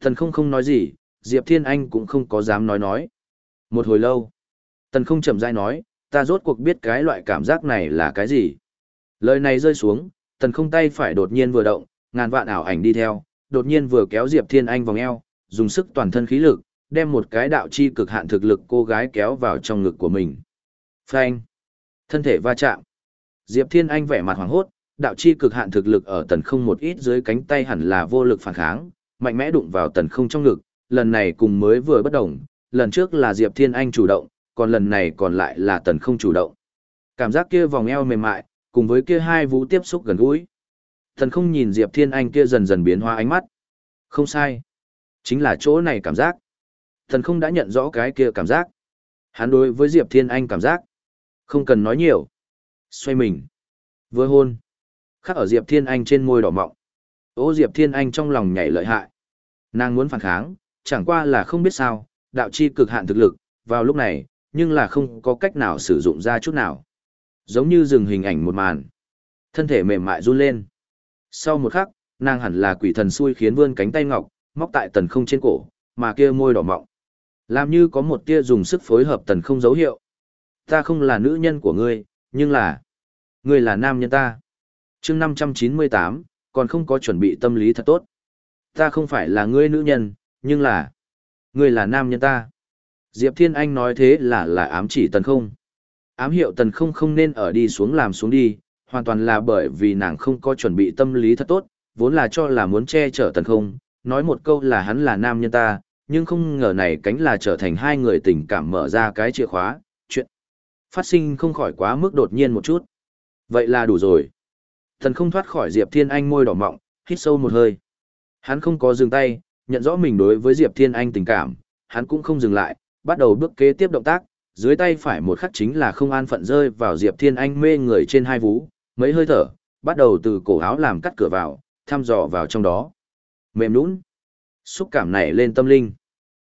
Tần không không nói gì, Diệp Thiên Anh cũng không có dám nói nói. Một hồi lâu, tần không chậm rãi nói, ta rốt cuộc biết cái loại cảm giác này là cái gì. Lời này rơi xuống, tần không tay phải đột nhiên vừa động, ngàn vạn ảo ảnh đi theo, đột nhiên vừa kéo Diệp Thiên Anh vòng eo, dùng sức toàn thân khí lực, đem một cái đạo chi cực hạn thực lực cô gái kéo vào trong ngực của mình. Phanh. Thân thể va chạm. Diệp Thiên Anh vẻ mặt hoảng hốt, đạo chi cực hạn thực lực ở tần không một ít dưới cánh tay hẳn là vô lực phản kháng, mạnh mẽ đụng vào tần không trong ngực, lần này cùng mới vừa bất động, lần trước là Diệp Thiên Anh chủ động, còn lần này còn lại là tần không chủ động. Cảm giác kia vòng eo mềm mại, cùng với kia hai vũ tiếp xúc gần gũi. Tần không nhìn Diệp Thiên Anh kia dần dần biến hóa ánh mắt. Không sai. Chính là chỗ này cảm giác. Thần không đã nhận rõ cái kia cảm giác. Hắn đối với Diệp Thiên Anh cảm giác. Không cần nói nhiều. Xoay mình. Với hôn. Khắc ở Diệp Thiên Anh trên môi đỏ mọng. Ô Diệp Thiên Anh trong lòng nhảy lợi hại. Nàng muốn phản kháng, chẳng qua là không biết sao, đạo chi cực hạn thực lực, vào lúc này, nhưng là không có cách nào sử dụng ra chút nào. Giống như dừng hình ảnh một màn. Thân thể mềm mại run lên. Sau một khắc, nàng hẳn là quỷ thần xui khiến vươn cánh tay ngọc, móc tại tần không trên cổ, mà kia môi đỏ mọng. Làm như có một tia dùng sức phối hợp tần không dấu hiệu. Ta không là nữ nhân của ngươi, nhưng là... Ngươi là nam nhân ta. chương 598, còn không có chuẩn bị tâm lý thật tốt. Ta không phải là ngươi nữ nhân, nhưng là... Ngươi là nam nhân ta. Diệp Thiên Anh nói thế là là ám chỉ tần không. Ám hiệu tần không không nên ở đi xuống làm xuống đi, hoàn toàn là bởi vì nàng không có chuẩn bị tâm lý thật tốt, vốn là cho là muốn che chở tần không, nói một câu là hắn là nam nhân ta, nhưng không ngờ này cánh là trở thành hai người tình cảm mở ra cái chìa khóa, chuyện phát sinh không khỏi quá mức đột nhiên một chút. Vậy là đủ rồi. Thần không thoát khỏi Diệp Thiên Anh môi đỏ mọng, hít sâu một hơi. Hắn không có dừng tay, nhận rõ mình đối với Diệp Thiên Anh tình cảm, hắn cũng không dừng lại, bắt đầu bước kế tiếp động tác, dưới tay phải một khắc chính là không an phận rơi vào Diệp Thiên Anh mê người trên hai vú, mấy hơi thở, bắt đầu từ cổ áo làm cắt cửa vào, thăm dò vào trong đó. Mềm nũng, xúc cảm này lên tâm linh.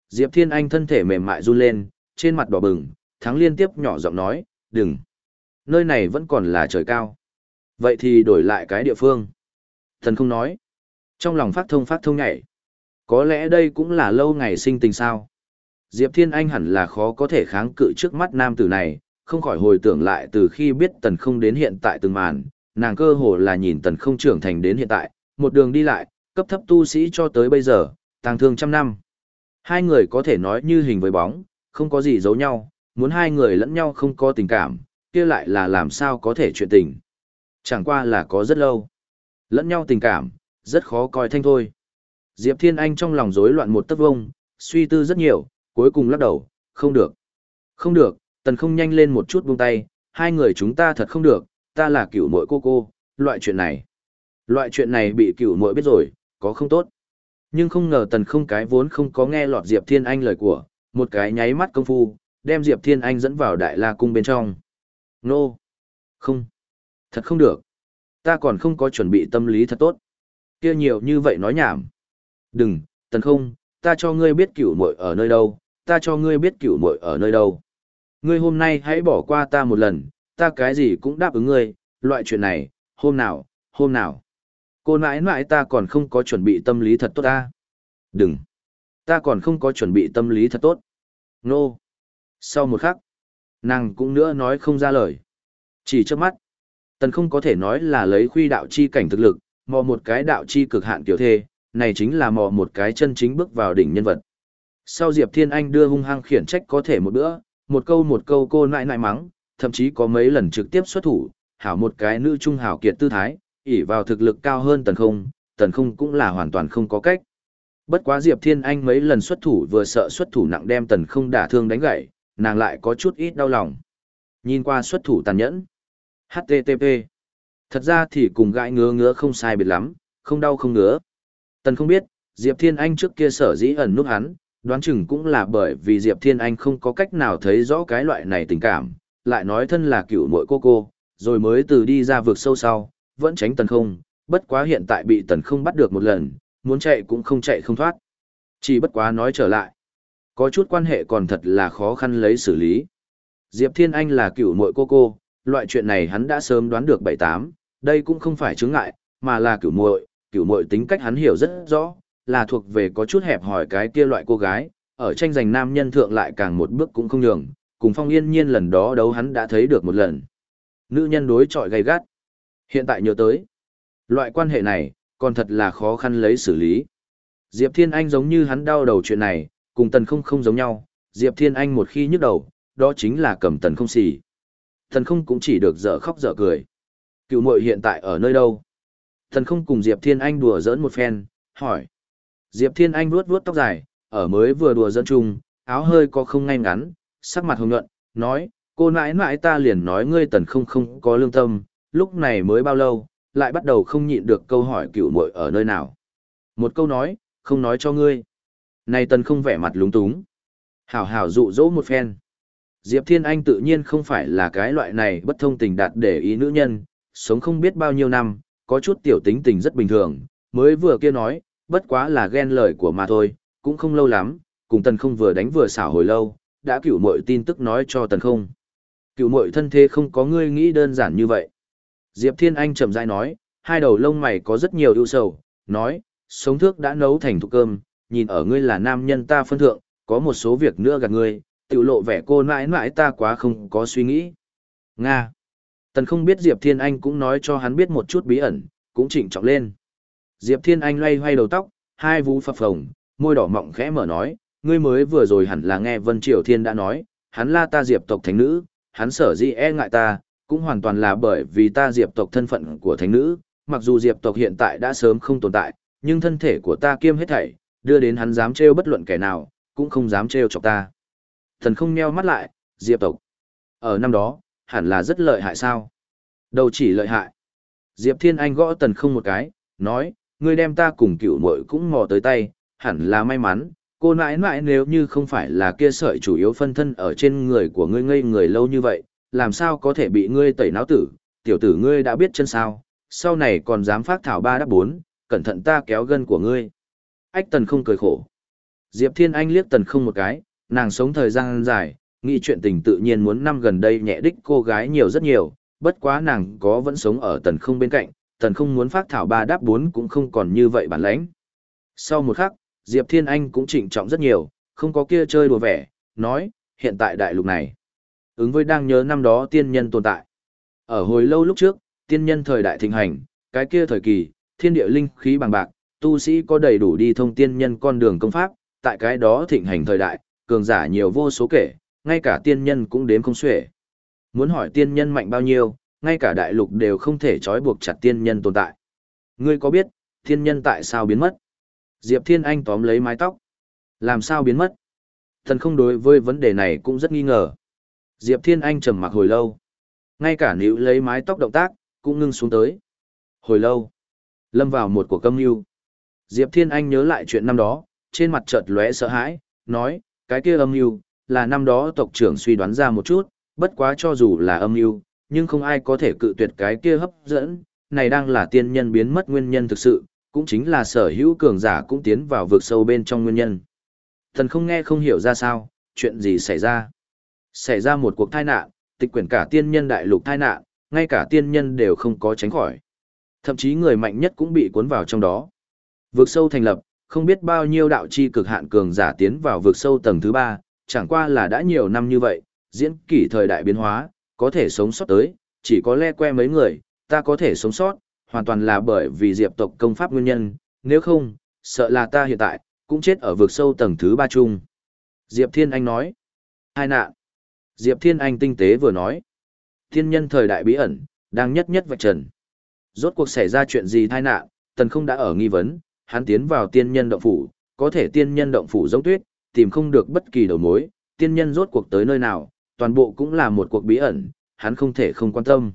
Diệp Thiên Anh thân thể mềm mại run lên, trên mặt đỏ bừng, thắng liên tiếp nhỏ giọng nói, đừng. Nơi này vẫn còn là trời cao. Vậy thì đổi lại cái địa phương. Thần không nói. Trong lòng phát thông phát thông nhảy. Có lẽ đây cũng là lâu ngày sinh tình sao. Diệp Thiên Anh hẳn là khó có thể kháng cự trước mắt nam tử này, không khỏi hồi tưởng lại từ khi biết tần không đến hiện tại từng màn, nàng cơ hồ là nhìn tần không trưởng thành đến hiện tại, một đường đi lại, cấp thấp tu sĩ cho tới bây giờ, tàng thương trăm năm. Hai người có thể nói như hình với bóng, không có gì giấu nhau, muốn hai người lẫn nhau không có tình cảm, kia lại là làm sao có thể chuyện tình. Chẳng qua là có rất lâu. Lẫn nhau tình cảm, rất khó coi thanh thôi. Diệp Thiên Anh trong lòng rối loạn một tấc vông, suy tư rất nhiều, cuối cùng lắc đầu, không được. Không được, tần không nhanh lên một chút buông tay, hai người chúng ta thật không được, ta là cửu muội cô cô, loại chuyện này. Loại chuyện này bị cửu muội biết rồi, có không tốt. Nhưng không ngờ tần không cái vốn không có nghe lọt Diệp Thiên Anh lời của, một cái nháy mắt công phu, đem Diệp Thiên Anh dẫn vào đại la cung bên trong. Nô! Không! Thật không được! Ta còn không có chuẩn bị tâm lý thật tốt. kia nhiều như vậy nói nhảm. Đừng, tần không, ta cho ngươi biết cửu muội ở nơi đâu, ta cho ngươi biết cửu muội ở nơi đâu. Ngươi hôm nay hãy bỏ qua ta một lần, ta cái gì cũng đáp ứng ngươi, loại chuyện này, hôm nào, hôm nào. Cô nãi nãi ta còn không có chuẩn bị tâm lý thật tốt ta. Đừng. Ta còn không có chuẩn bị tâm lý thật tốt. Nô. Sau một khắc, nàng cũng nữa nói không ra lời. Chỉ trước mắt, tần không có thể nói là lấy khuy đạo chi cảnh thực lực, mò một cái đạo chi cực hạn tiểu thê, này chính là mò một cái chân chính bước vào đỉnh nhân vật. Sau Diệp Thiên Anh đưa hung hăng khiển trách có thể một bữa, một câu một câu cô nại nại mắng, thậm chí có mấy lần trực tiếp xuất thủ, hảo một cái nữ trung hảo kiệt tư thái, ỉ vào thực lực cao hơn tần không, tần không cũng là hoàn toàn không có cách. Bất quá Diệp Thiên Anh mấy lần xuất thủ vừa sợ xuất thủ nặng đem tần không đả thương đánh gãy, nàng lại có chút ít đau lòng. Nhìn qua xuất thủ tàn nhẫn. HTTP. Thật ra thì cùng gãi ngứa ngứa không sai biệt lắm, không đau không ngứa. Tần không biết, Diệp Thiên Anh trước kia sở dĩ ẩn nút hắn, đoán chừng cũng là bởi vì Diệp Thiên Anh không có cách nào thấy rõ cái loại này tình cảm, lại nói thân là cựu muội cô cô, rồi mới từ đi ra vực sâu sau, vẫn tránh tần không, bất quá hiện tại bị tần không bắt được một lần, muốn chạy cũng không chạy không thoát. Chỉ bất quá nói trở lại, có chút quan hệ còn thật là khó khăn lấy xử lý. Diệp Thiên Anh là cựu muội cô cô, loại chuyện này hắn đã sớm đoán được bảy tám, đây cũng không phải chướng ngại, mà là cựu muội, cựu muội tính cách hắn hiểu rất rõ, là thuộc về có chút hẹp hỏi cái kia loại cô gái, ở tranh giành nam nhân thượng lại càng một bước cũng không nhường, cùng Phong Yên Nhiên lần đó đấu hắn đã thấy được một lần. Nữ nhân đối chọi gay gắt. Hiện tại nhớ tới, loại quan hệ này, còn thật là khó khăn lấy xử lý. Diệp Thiên Anh giống như hắn đau đầu chuyện này, cùng tần không không giống nhau, Diệp Thiên Anh một khi nhức đầu, đó chính là cầm tần không xì. Tần không cũng chỉ được dở khóc dở cười. Cựu muội hiện tại ở nơi đâu? Tần không cùng Diệp Thiên Anh đùa giỡn một phen, hỏi. Diệp Thiên Anh vuốt vuốt tóc dài, ở mới vừa đùa giỡn chung, áo hơi có không ngay ngắn, sắc mặt hồng nhuận, nói, cô nãi nãi ta liền nói ngươi tần không không có lương tâm, lúc này mới bao lâu, lại bắt đầu không nhịn được câu hỏi cựu muội ở nơi nào. Một câu nói, không nói cho ngươi. Này tần không vẻ mặt lúng túng. Hảo hảo dụ dỗ một phen. Diệp Thiên Anh tự nhiên không phải là cái loại này bất thông tình đạt để ý nữ nhân, sống không biết bao nhiêu năm, có chút tiểu tính tình rất bình thường, mới vừa kia nói, bất quá là ghen lời của mà thôi, cũng không lâu lắm, cùng tần không vừa đánh vừa xảo hồi lâu, đã cửu mội tin tức nói cho tần không. Cửu mội thân thế không có ngươi nghĩ đơn giản như vậy. Diệp Thiên Anh chậm rãi nói, hai đầu lông mày có rất nhiều ưu sầu, nói, sống thước đã nấu thành thục cơm, nhìn ở ngươi là nam nhân ta phân thượng, có một số việc nữa gạt ngươi, tự lộ vẻ cô mãi mãi ta quá không có suy nghĩ. Nga. Tần không biết Diệp Thiên Anh cũng nói cho hắn biết một chút bí ẩn, cũng chỉnh trọng lên. Diệp Thiên Anh loay hoay đầu tóc, hai vú phập phồng, môi đỏ mọng khẽ mở nói, ngươi mới vừa rồi hẳn là nghe Vân Triều Thiên đã nói, hắn là ta Diệp tộc thánh nữ, hắn sở dĩ e ngại ta, cũng hoàn toàn là bởi vì ta Diệp tộc thân phận của thánh nữ, mặc dù Diệp tộc hiện tại đã sớm không tồn tại, nhưng thân thể của ta kiêm hết thảy, đưa đến hắn dám trêu bất luận kẻ nào, cũng không dám trêu chọc ta. Thần không nheo mắt lại, Diệp tộc. Ở năm đó, hẳn là rất lợi hại sao? Đâu chỉ lợi hại. Diệp Thiên Anh gõ tần không một cái, nói, ngươi đem ta cùng cựu muội cũng mò tới tay, hẳn là may mắn, cô nãi nãi nếu như không phải là kia sợi chủ yếu phân thân ở trên người của ngươi ngây người lâu như vậy, làm sao có thể bị ngươi tẩy não tử, tiểu tử ngươi đã biết chân sao, sau này còn dám phát thảo ba đáp bốn, cẩn thận ta kéo gân của ngươi. Ách tần không cười khổ. Diệp Thiên Anh liếc tần không một cái, nàng sống thời gian dài, nghĩ chuyện tình tự nhiên muốn năm gần đây nhẹ đích cô gái nhiều rất nhiều, bất quá nàng có vẫn sống ở tần không bên cạnh, tần không muốn phát thảo ba đáp bốn cũng không còn như vậy bản lãnh. Sau một khắc, Diệp Thiên Anh cũng trịnh trọng rất nhiều, không có kia chơi đùa vẻ, nói, hiện tại đại lục này. Ứng với đang nhớ năm đó tiên nhân tồn tại. Ở hồi lâu lúc trước, tiên nhân thời đại thịnh hành, cái kia thời kỳ, thiên địa linh khí bằng bạc, tu sĩ có đầy đủ đi thông tiên nhân con đường công pháp, tại cái đó thịnh hành thời đại, cường giả nhiều vô số kể, ngay cả tiên nhân cũng đếm không xuể. Muốn hỏi tiên nhân mạnh bao nhiêu, ngay cả đại lục đều không thể trói buộc chặt tiên nhân tồn tại. Ngươi có biết, tiên nhân tại sao biến mất? Diệp Thiên Anh tóm lấy mái tóc. Làm sao biến mất? Thần không đối với vấn đề này cũng rất nghi ngờ. Diệp Thiên Anh trầm mặc hồi lâu. Ngay cả níu lấy mái tóc động tác, cũng ngưng xuống tới. Hồi lâu. Lâm vào một cuộc câm mưu. Diệp Thiên Anh nhớ lại chuyện năm đó, trên mặt chợt lóe sợ hãi, nói, cái kia âm mưu là năm đó tộc trưởng suy đoán ra một chút, bất quá cho dù là âm mưu nhưng không ai có thể cự tuyệt cái kia hấp dẫn, này đang là tiên nhân biến mất nguyên nhân thực sự, cũng chính là sở hữu cường giả cũng tiến vào vực sâu bên trong nguyên nhân. Thần không nghe không hiểu ra sao, chuyện gì xảy ra. Xảy ra một cuộc tai nạn, tịch quyển cả tiên nhân đại lục tai nạn, ngay cả tiên nhân đều không có tránh khỏi. Thậm chí người mạnh nhất cũng bị cuốn vào trong đó. Vực sâu thành lập, không biết bao nhiêu đạo chi cực hạn cường giả tiến vào vực sâu tầng thứ ba, chẳng qua là đã nhiều năm như vậy, diễn kỷ thời đại biến hóa, có thể sống sót tới, chỉ có le que mấy người, ta có thể sống sót, hoàn toàn là bởi vì diệp tộc công pháp nguyên nhân, nếu không, sợ là ta hiện tại, cũng chết ở vực sâu tầng thứ ba chung. Diệp Thiên Anh nói, hai nạn. Diệp Thiên Anh tinh tế vừa nói, thiên nhân thời đại bí ẩn, đang nhất nhất vạch trần. Rốt cuộc xảy ra chuyện gì tai nạn, tần không đã ở nghi vấn, hắn tiến vào tiên nhân động phủ, có thể tiên nhân động phủ giống tuyết, tìm không được bất kỳ đầu mối, tiên nhân rốt cuộc tới nơi nào, toàn bộ cũng là một cuộc bí ẩn, hắn không thể không quan tâm.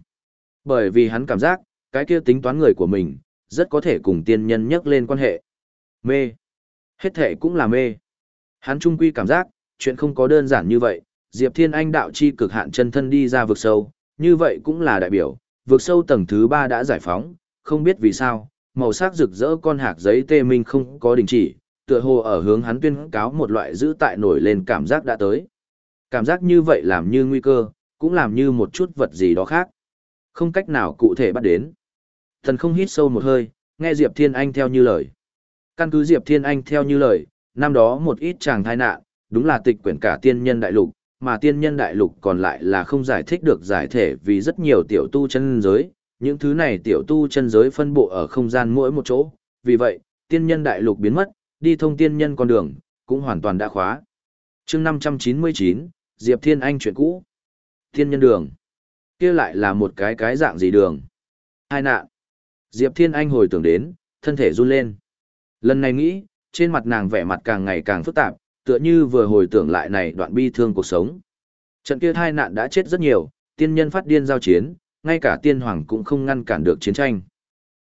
Bởi vì hắn cảm giác, cái kia tính toán người của mình, rất có thể cùng tiên nhân nhắc lên quan hệ. Mê. Hết thể cũng là mê. Hắn trung quy cảm giác, chuyện không có đơn giản như vậy, Diệp Thiên Anh đạo chi cực hạn chân thân đi ra vực sâu, như vậy cũng là đại biểu, vực sâu tầng thứ 3 đã giải phóng, không biết vì sao, màu sắc rực rỡ con hạc giấy tê minh không có đình chỉ, tựa hồ ở hướng hắn tuyên cáo một loại giữ tại nổi lên cảm giác đã tới. Cảm giác như vậy làm như nguy cơ, cũng làm như một chút vật gì đó khác. Không cách nào cụ thể bắt đến. Thần không hít sâu một hơi, nghe Diệp Thiên Anh theo như lời. Căn cứ Diệp Thiên Anh theo như lời, năm đó một ít chàng thai nạn, đúng là tịch quyển cả tiên nhân đại lục, mà tiên nhân đại lục còn lại là không giải thích được giải thể vì rất nhiều tiểu tu chân giới, những thứ này tiểu tu chân giới phân bộ ở không gian mỗi một chỗ, vì vậy, tiên nhân đại lục biến mất, đi thông tiên nhân con đường, cũng hoàn toàn đã khóa. chương 599, Diệp Thiên Anh chuyện cũ. Tiên nhân đường. kia lại là một cái cái dạng gì đường? Hai nạn. Diệp Thiên Anh hồi tưởng đến, thân thể run lên. Lần này nghĩ, trên mặt nàng vẻ mặt càng ngày càng phức tạp, tựa như vừa hồi tưởng lại này đoạn bi thương cuộc sống. Trận kia hai nạn đã chết rất nhiều, tiên nhân phát điên giao chiến, ngay cả tiên hoàng cũng không ngăn cản được chiến tranh.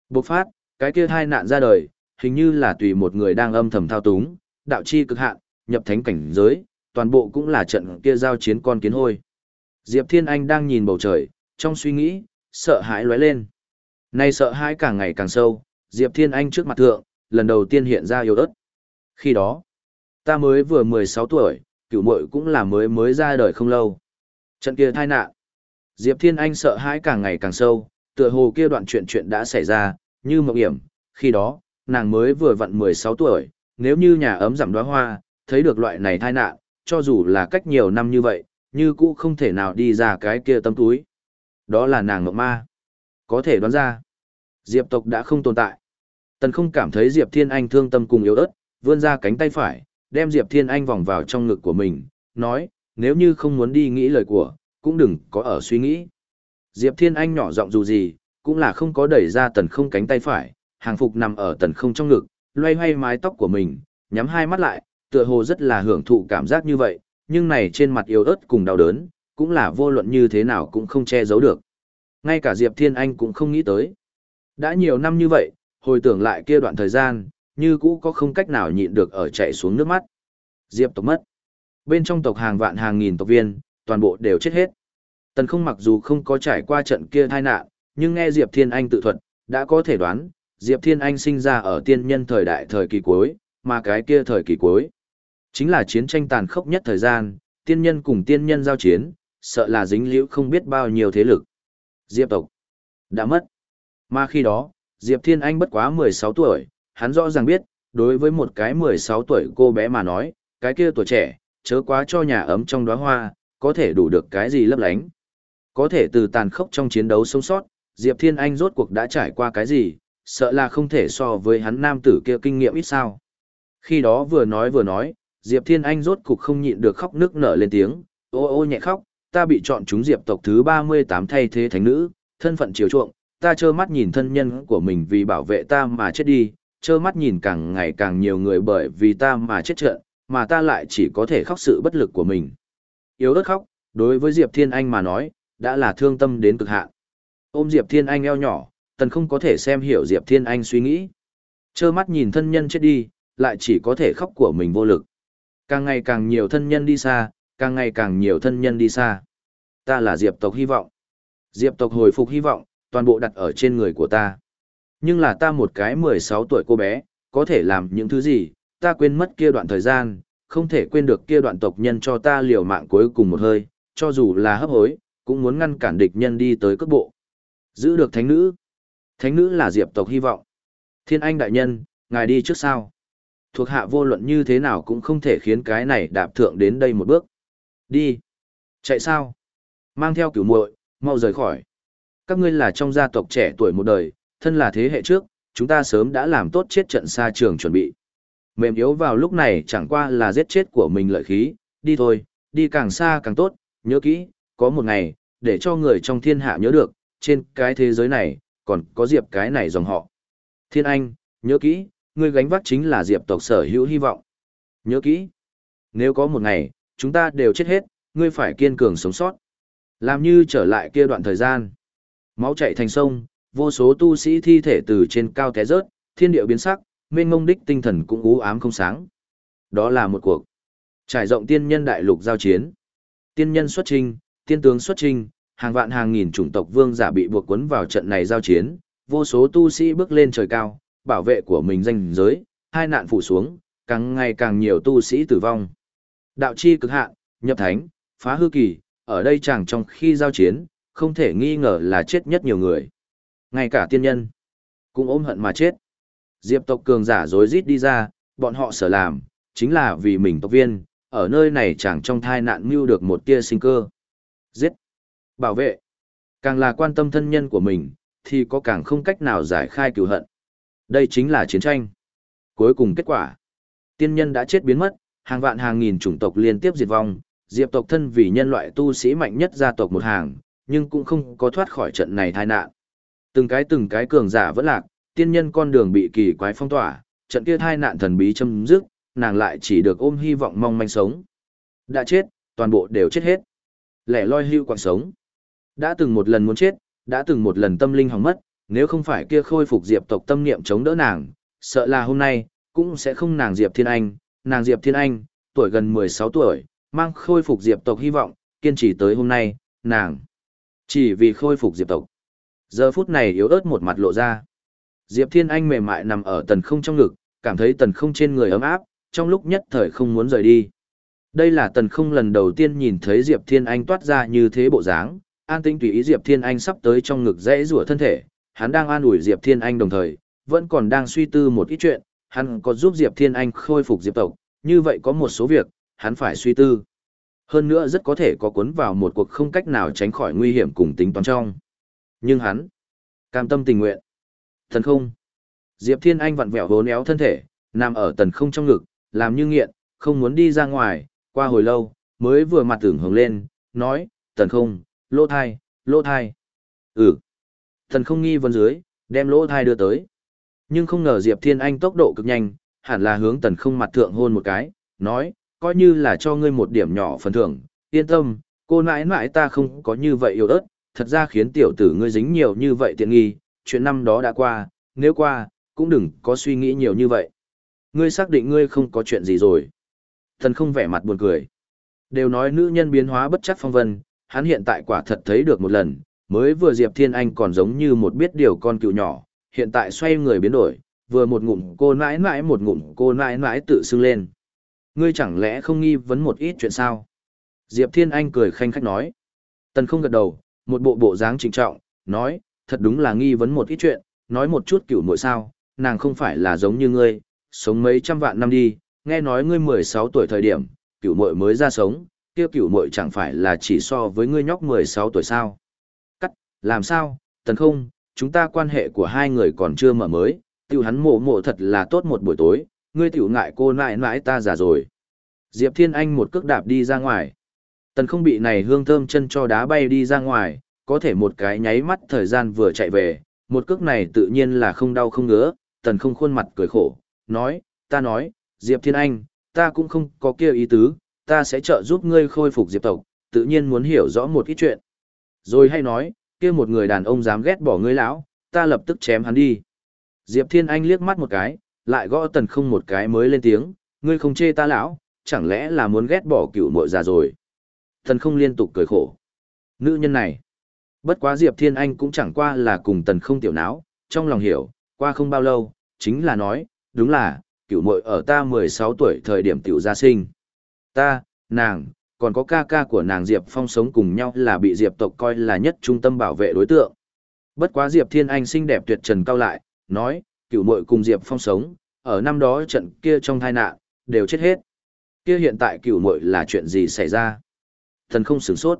Bộc phát, cái kia hai nạn ra đời, hình như là tùy một người đang âm thầm thao túng, đạo chi cực hạn, nhập thánh cảnh giới, toàn bộ cũng là trận kia giao chiến con kiến hôi. Diệp Thiên Anh đang nhìn bầu trời, trong suy nghĩ, sợ hãi lóe lên. Nay sợ hãi càng ngày càng sâu, Diệp Thiên Anh trước mặt thượng, lần đầu tiên hiện ra yếu ớt. Khi đó, ta mới vừa 16 tuổi, cửu muội cũng là mới mới ra đời không lâu. Trận kia thai nạn. Diệp Thiên Anh sợ hãi càng ngày càng sâu, tựa hồ kia đoạn chuyện chuyện đã xảy ra, như mộng hiểm. Khi đó, nàng mới vừa vặn 16 tuổi, nếu như nhà ấm giảm đóa hoa, thấy được loại này thai nạn, cho dù là cách nhiều năm như vậy, như cũ không thể nào đi ra cái kia tâm túi. Đó là nàng mộng ma. Có thể đoán ra, Diệp tộc đã không tồn tại. Tần không cảm thấy Diệp Thiên Anh thương tâm cùng yếu ớt, vươn ra cánh tay phải, đem Diệp Thiên Anh vòng vào trong ngực của mình, nói, nếu như không muốn đi nghĩ lời của, cũng đừng có ở suy nghĩ. Diệp Thiên Anh nhỏ giọng dù gì, cũng là không có đẩy ra tần không cánh tay phải, hàng phục nằm ở tần không trong ngực, loay hoay mái tóc của mình, nhắm hai mắt lại, tựa hồ rất là hưởng thụ cảm giác như vậy, nhưng này trên mặt yếu ớt cùng đau đớn, cũng là vô luận như thế nào cũng không che giấu được. Ngay cả Diệp Thiên Anh cũng không nghĩ tới. Đã nhiều năm như vậy, hồi tưởng lại kia đoạn thời gian, như cũ có không cách nào nhịn được ở chạy xuống nước mắt. Diệp tộc mất. Bên trong tộc hàng vạn hàng nghìn tộc viên, toàn bộ đều chết hết. Tần không mặc dù không có trải qua trận kia tai nạn, nhưng nghe Diệp Thiên Anh tự thuật, đã có thể đoán, Diệp Thiên Anh sinh ra ở tiên nhân thời đại thời kỳ cuối, mà cái kia thời kỳ cuối. Chính là chiến tranh tàn khốc nhất thời gian, tiên nhân cùng tiên nhân giao chiến, sợ là dính liễu không biết bao nhiêu thế lực. Diệp tộc đã mất. Mà khi đó, Diệp Thiên Anh bất quá 16 tuổi, hắn rõ ràng biết, đối với một cái 16 tuổi cô bé mà nói, cái kia tuổi trẻ, chớ quá cho nhà ấm trong đóa hoa, có thể đủ được cái gì lấp lánh. Có thể từ tàn khốc trong chiến đấu sống sót, Diệp Thiên Anh rốt cuộc đã trải qua cái gì, sợ là không thể so với hắn nam tử kia kinh nghiệm ít sao. Khi đó vừa nói vừa nói, Diệp Thiên Anh rốt cuộc không nhịn được khóc nước nở lên tiếng, ô ô nhẹ khóc, ta bị chọn chúng Diệp tộc thứ 38 thay thế thánh nữ, thân phận chiều chuộng, ta trơ mắt nhìn thân nhân của mình vì bảo vệ ta mà chết đi, trơ mắt nhìn càng ngày càng nhiều người bởi vì ta mà chết trận, mà ta lại chỉ có thể khóc sự bất lực của mình. Yếu ớt khóc, đối với Diệp Thiên Anh mà nói, đã là thương tâm đến cực hạn. Ôm Diệp Thiên Anh eo nhỏ, tần không có thể xem hiểu Diệp Thiên Anh suy nghĩ. Trơ mắt nhìn thân nhân chết đi, lại chỉ có thể khóc của mình vô lực. Càng ngày càng nhiều thân nhân đi xa, càng ngày càng nhiều thân nhân đi xa. Ta là Diệp tộc hy vọng. Diệp tộc hồi phục hy vọng, toàn bộ đặt ở trên người của ta. Nhưng là ta một cái 16 tuổi cô bé, có thể làm những thứ gì, ta quên mất kia đoạn thời gian, không thể quên được kia đoạn tộc nhân cho ta liều mạng cuối cùng một hơi, cho dù là hấp hối, cũng muốn ngăn cản địch nhân đi tới cước bộ. Giữ được thánh nữ. Thánh nữ là diệp tộc hy vọng. Thiên anh đại nhân, ngài đi trước sao. Thuộc hạ vô luận như thế nào cũng không thể khiến cái này đạp thượng đến đây một bước. Đi. Chạy sao? Mang theo cửu muội, mau rời khỏi. Các ngươi là trong gia tộc trẻ tuổi một đời, thân là thế hệ trước, chúng ta sớm đã làm tốt chết trận xa trường chuẩn bị. Mềm yếu vào lúc này chẳng qua là giết chết của mình lợi khí, đi thôi, đi càng xa càng tốt, nhớ kỹ, có một ngày, để cho người trong thiên hạ nhớ được, trên cái thế giới này, còn có diệp cái này dòng họ. Thiên Anh, nhớ kỹ, ngươi gánh vác chính là diệp tộc sở hữu hy vọng. Nhớ kỹ, nếu có một ngày, chúng ta đều chết hết, ngươi phải kiên cường sống sót. Làm như trở lại kia đoạn thời gian. Máu chảy thành sông, vô số tu sĩ thi thể từ trên cao té rớt, thiên địa biến sắc, mênh mông đích tinh thần cũng u ám không sáng. Đó là một cuộc trải rộng tiên nhân đại lục giao chiến. Tiên nhân xuất trình, tiên tướng xuất trình, hàng vạn hàng nghìn chủng tộc vương giả bị buộc cuốn vào trận này giao chiến, vô số tu sĩ bước lên trời cao, bảo vệ của mình danh giới, hai nạn phủ xuống, càng ngày càng nhiều tu sĩ tử vong. Đạo chi cực hạn, nhập thánh, phá hư kỳ, ở đây chẳng trong khi giao chiến, không thể nghi ngờ là chết nhất nhiều người. Ngay cả tiên nhân, cũng ôm hận mà chết. Diệp tộc cường giả rối rít đi ra, bọn họ sở làm, chính là vì mình tộc viên, ở nơi này chẳng trong thai nạn mưu được một tia sinh cơ. Giết, bảo vệ, càng là quan tâm thân nhân của mình, thì có càng không cách nào giải khai cửu hận. Đây chính là chiến tranh. Cuối cùng kết quả, tiên nhân đã chết biến mất, hàng vạn hàng nghìn chủng tộc liên tiếp diệt vong, diệp tộc thân vì nhân loại tu sĩ mạnh nhất gia tộc một hàng, nhưng cũng không có thoát khỏi trận này tai nạn. Từng cái từng cái cường giả vẫn lạc, tiên nhân con đường bị kỳ quái phong tỏa, trận kia thai nạn thần bí châm dứt, nàng lại chỉ được ôm hy vọng mong manh sống. Đã chết, toàn bộ đều chết hết. Lẻ loi hưu quạng sống. Đã từng một lần muốn chết, đã từng một lần tâm linh hỏng mất, nếu không phải kia khôi phục diệp tộc tâm niệm chống đỡ nàng, sợ là hôm nay, cũng sẽ không nàng Diệp Thiên Anh, nàng Diệp Thiên Anh, tuổi gần 16 tuổi, mang khôi phục diệp tộc hy vọng, kiên trì tới hôm nay, nàng. Chỉ vì khôi phục diệp tộc. Giờ phút này yếu ớt một mặt lộ ra. Diệp Thiên Anh mềm mại nằm ở tần không trong ngực, cảm thấy tần không trên người ấm áp, trong lúc nhất thời không muốn rời đi. Đây là tần không lần đầu tiên nhìn thấy Diệp Thiên Anh toát ra như thế bộ dáng, an tinh tùy ý Diệp Thiên Anh sắp tới trong ngực dãy rủa thân thể, hắn đang an ủi Diệp Thiên Anh đồng thời, vẫn còn đang suy tư một ít chuyện, hắn có giúp Diệp Thiên Anh khôi phục Diệp tộc, như vậy có một số việc, hắn phải suy tư. Hơn nữa rất có thể có cuốn vào một cuộc không cách nào tránh khỏi nguy hiểm cùng tính toán trong. Nhưng hắn, cam tâm tình nguyện. Thần không. Diệp Thiên Anh vặn vẹo vốn éo thân thể, nằm ở tần không trong ngực, làm như nghiện, không muốn đi ra ngoài, qua hồi lâu, mới vừa mặt tưởng hồng lên, nói, tần không, lỗ thai, lỗ thai. Ừ. Tần không nghi vấn dưới, đem lỗ thai đưa tới. Nhưng không ngờ Diệp Thiên Anh tốc độ cực nhanh, hẳn là hướng tần không mặt thượng hôn một cái, nói, coi như là cho ngươi một điểm nhỏ phần thưởng, yên tâm, cô nãi nãi ta không có như vậy yêu ớt, thật ra khiến tiểu tử ngươi dính nhiều như vậy tiện nghi, chuyện năm đó đã qua, nếu qua, cũng đừng có suy nghĩ nhiều như vậy. Ngươi xác định ngươi không có chuyện gì rồi. Thần không vẻ mặt buồn cười. Đều nói nữ nhân biến hóa bất chắc phong vân, hắn hiện tại quả thật thấy được một lần, mới vừa Diệp Thiên Anh còn giống như một biết điều con cựu nhỏ, hiện tại xoay người biến đổi, vừa một ngụm cô nãi nãi một ngụm cô nãi nãi tự xưng lên. Ngươi chẳng lẽ không nghi vấn một ít chuyện sao? Diệp Thiên Anh cười khanh khách nói. Tần không gật đầu, một bộ bộ dáng trịnh trọng, nói, thật đúng là nghi vấn một ít chuyện, nói một chút cửu muội sao, nàng không phải là giống như ngươi, sống mấy trăm vạn năm đi, nghe nói ngươi 16 tuổi thời điểm, cửu muội mới ra sống, kia cửu muội chẳng phải là chỉ so với ngươi nhóc 16 tuổi sao? Cắt, làm sao? Tần không, chúng ta quan hệ của hai người còn chưa mở mới, tiểu hắn mộ mộ thật là tốt một buổi tối, ngươi tiểu ngại cô nại nãi ta già rồi. Diệp Thiên Anh một cước đạp đi ra ngoài. Tần không bị này hương thơm chân cho đá bay đi ra ngoài, có thể một cái nháy mắt thời gian vừa chạy về, một cước này tự nhiên là không đau không ngứa, tần không khuôn mặt cười khổ, nói, ta nói, Diệp Thiên Anh, ta cũng không có kia ý tứ, ta sẽ trợ giúp ngươi khôi phục Diệp tộc, tự nhiên muốn hiểu rõ một ít chuyện. Rồi hay nói, kia một người đàn ông dám ghét bỏ ngươi lão, ta lập tức chém hắn đi. Diệp Thiên Anh liếc mắt một cái, lại gõ tần không một cái mới lên tiếng, ngươi không chê ta lão, chẳng lẽ là muốn ghét bỏ cựu muội già rồi. Tần không liên tục cười khổ. Nữ nhân này, bất quá Diệp Thiên Anh cũng chẳng qua là cùng tần không tiểu não, trong lòng hiểu, qua không bao lâu, chính là nói, đúng là, cựu muội ở ta 16 tuổi thời điểm tiểu gia sinh. Ta, nàng, còn có ca ca của nàng Diệp Phong sống cùng nhau là bị Diệp tộc coi là nhất trung tâm bảo vệ đối tượng. Bất quá Diệp Thiên Anh xinh đẹp tuyệt trần cao lại, nói, cửu muội cùng Diệp Phong sống, ở năm đó trận kia trong tai nạn, đều chết hết. Kia hiện tại cửu muội là chuyện gì xảy ra? Thần không sửng sốt.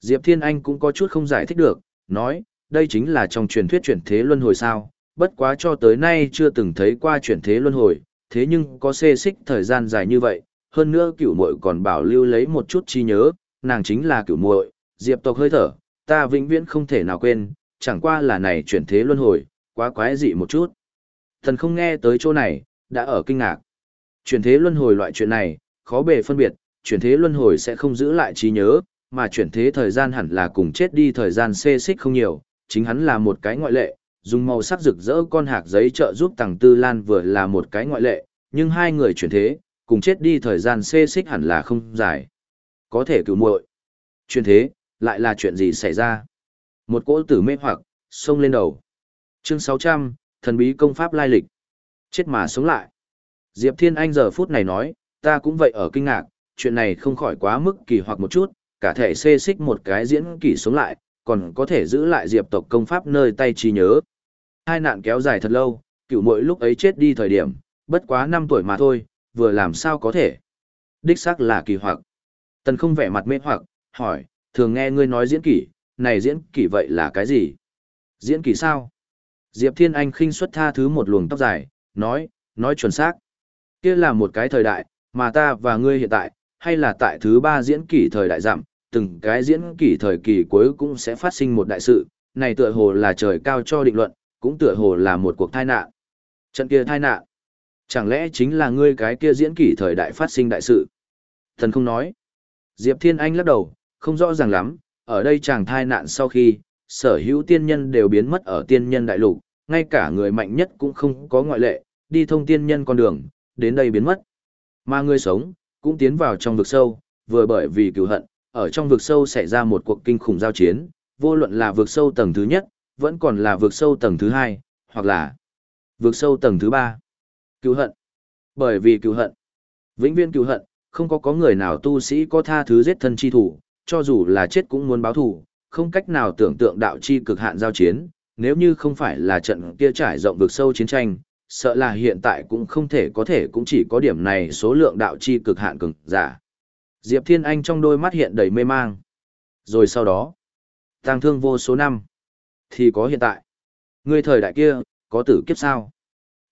Diệp Thiên Anh cũng có chút không giải thích được, nói, đây chính là trong truyền thuyết chuyển thế luân hồi sao, bất quá cho tới nay chưa từng thấy qua chuyển thế luân hồi, thế nhưng có xê xích thời gian dài như vậy, hơn nữa cửu muội còn bảo lưu lấy một chút chi nhớ, nàng chính là cửu muội, Diệp tộc hơi thở, ta vĩnh viễn không thể nào quên, chẳng qua là này chuyển thế luân hồi, quá quái dị một chút. Thần không nghe tới chỗ này, đã ở kinh ngạc. Chuyển thế luân hồi loại chuyện này, khó bề phân biệt, chuyển thế luân hồi sẽ không giữ lại trí nhớ, mà chuyển thế thời gian hẳn là cùng chết đi thời gian xê xích không nhiều, chính hắn là một cái ngoại lệ, dùng màu sắc rực rỡ con hạc giấy trợ giúp Tằng Tư Lan vừa là một cái ngoại lệ, nhưng hai người chuyển thế, cùng chết đi thời gian xê xích hẳn là không dài. Có thể cứu muội. Chuyển thế, lại là chuyện gì xảy ra? Một cỗ tử mê hoặc, xông lên đầu. Chương 600, thần bí công pháp lai lịch. Chết mà sống lại. Diệp Thiên Anh giờ phút này nói, ta cũng vậy ở kinh ngạc, chuyện này không khỏi quá mức kỳ hoặc một chút, cả thể xê xích một cái diễn kỳ sống lại, còn có thể giữ lại diệp tộc công pháp nơi tay trí nhớ. Hai nạn kéo dài thật lâu, cựu mỗi lúc ấy chết đi thời điểm, bất quá 5 tuổi mà thôi, vừa làm sao có thể. Đích xác là kỳ hoặc. Tần không vẻ mặt mê hoặc, hỏi, thường nghe ngươi nói diễn kỷ, này diễn kỷ vậy là cái gì? Diễn kỷ sao? Diệp Thiên Anh khinh xuất tha thứ một luồng tóc dài, nói, nói chuẩn xác. Kia là một cái thời đại, mà ta và ngươi hiện tại, hay là tại thứ ba diễn kỷ thời đại giảm, từng cái diễn kỷ thời kỳ cuối cũng sẽ phát sinh một đại sự, này tựa hồ là trời cao cho định luận, cũng tựa hồ là một cuộc tai nạn. Trận kia tai nạn, chẳng lẽ chính là ngươi cái kia diễn kỷ thời đại phát sinh đại sự? Thần không nói. Diệp Thiên Anh lắc đầu, không rõ ràng lắm, ở đây chàng thai nạn sau khi, sở hữu tiên nhân đều biến mất ở tiên nhân đại lục, ngay cả người mạnh nhất cũng không có ngoại lệ, đi thông tiên nhân con đường, đến đây biến mất. Mà người sống, cũng tiến vào trong vực sâu, vừa bởi vì cứu hận, ở trong vực sâu xảy ra một cuộc kinh khủng giao chiến, vô luận là vực sâu tầng thứ nhất, vẫn còn là vực sâu tầng thứ hai, hoặc là vực sâu tầng thứ ba. Cứu hận. Bởi vì cứu hận. Vĩnh viễn cứu hận, không có có người nào tu sĩ có tha thứ giết thân chi thủ, cho dù là chết cũng muốn báo thù, không cách nào tưởng tượng đạo chi cực hạn giao chiến, nếu như không phải là trận kia trải rộng vực sâu chiến tranh, sợ là hiện tại cũng không thể có thể cũng chỉ có điểm này số lượng đạo chi cực hạn cường giả. Diệp Thiên Anh trong đôi mắt hiện đầy mê mang. Rồi sau đó, tăng thương vô số năm, thì có hiện tại. Người thời đại kia, có tử kiếp sao?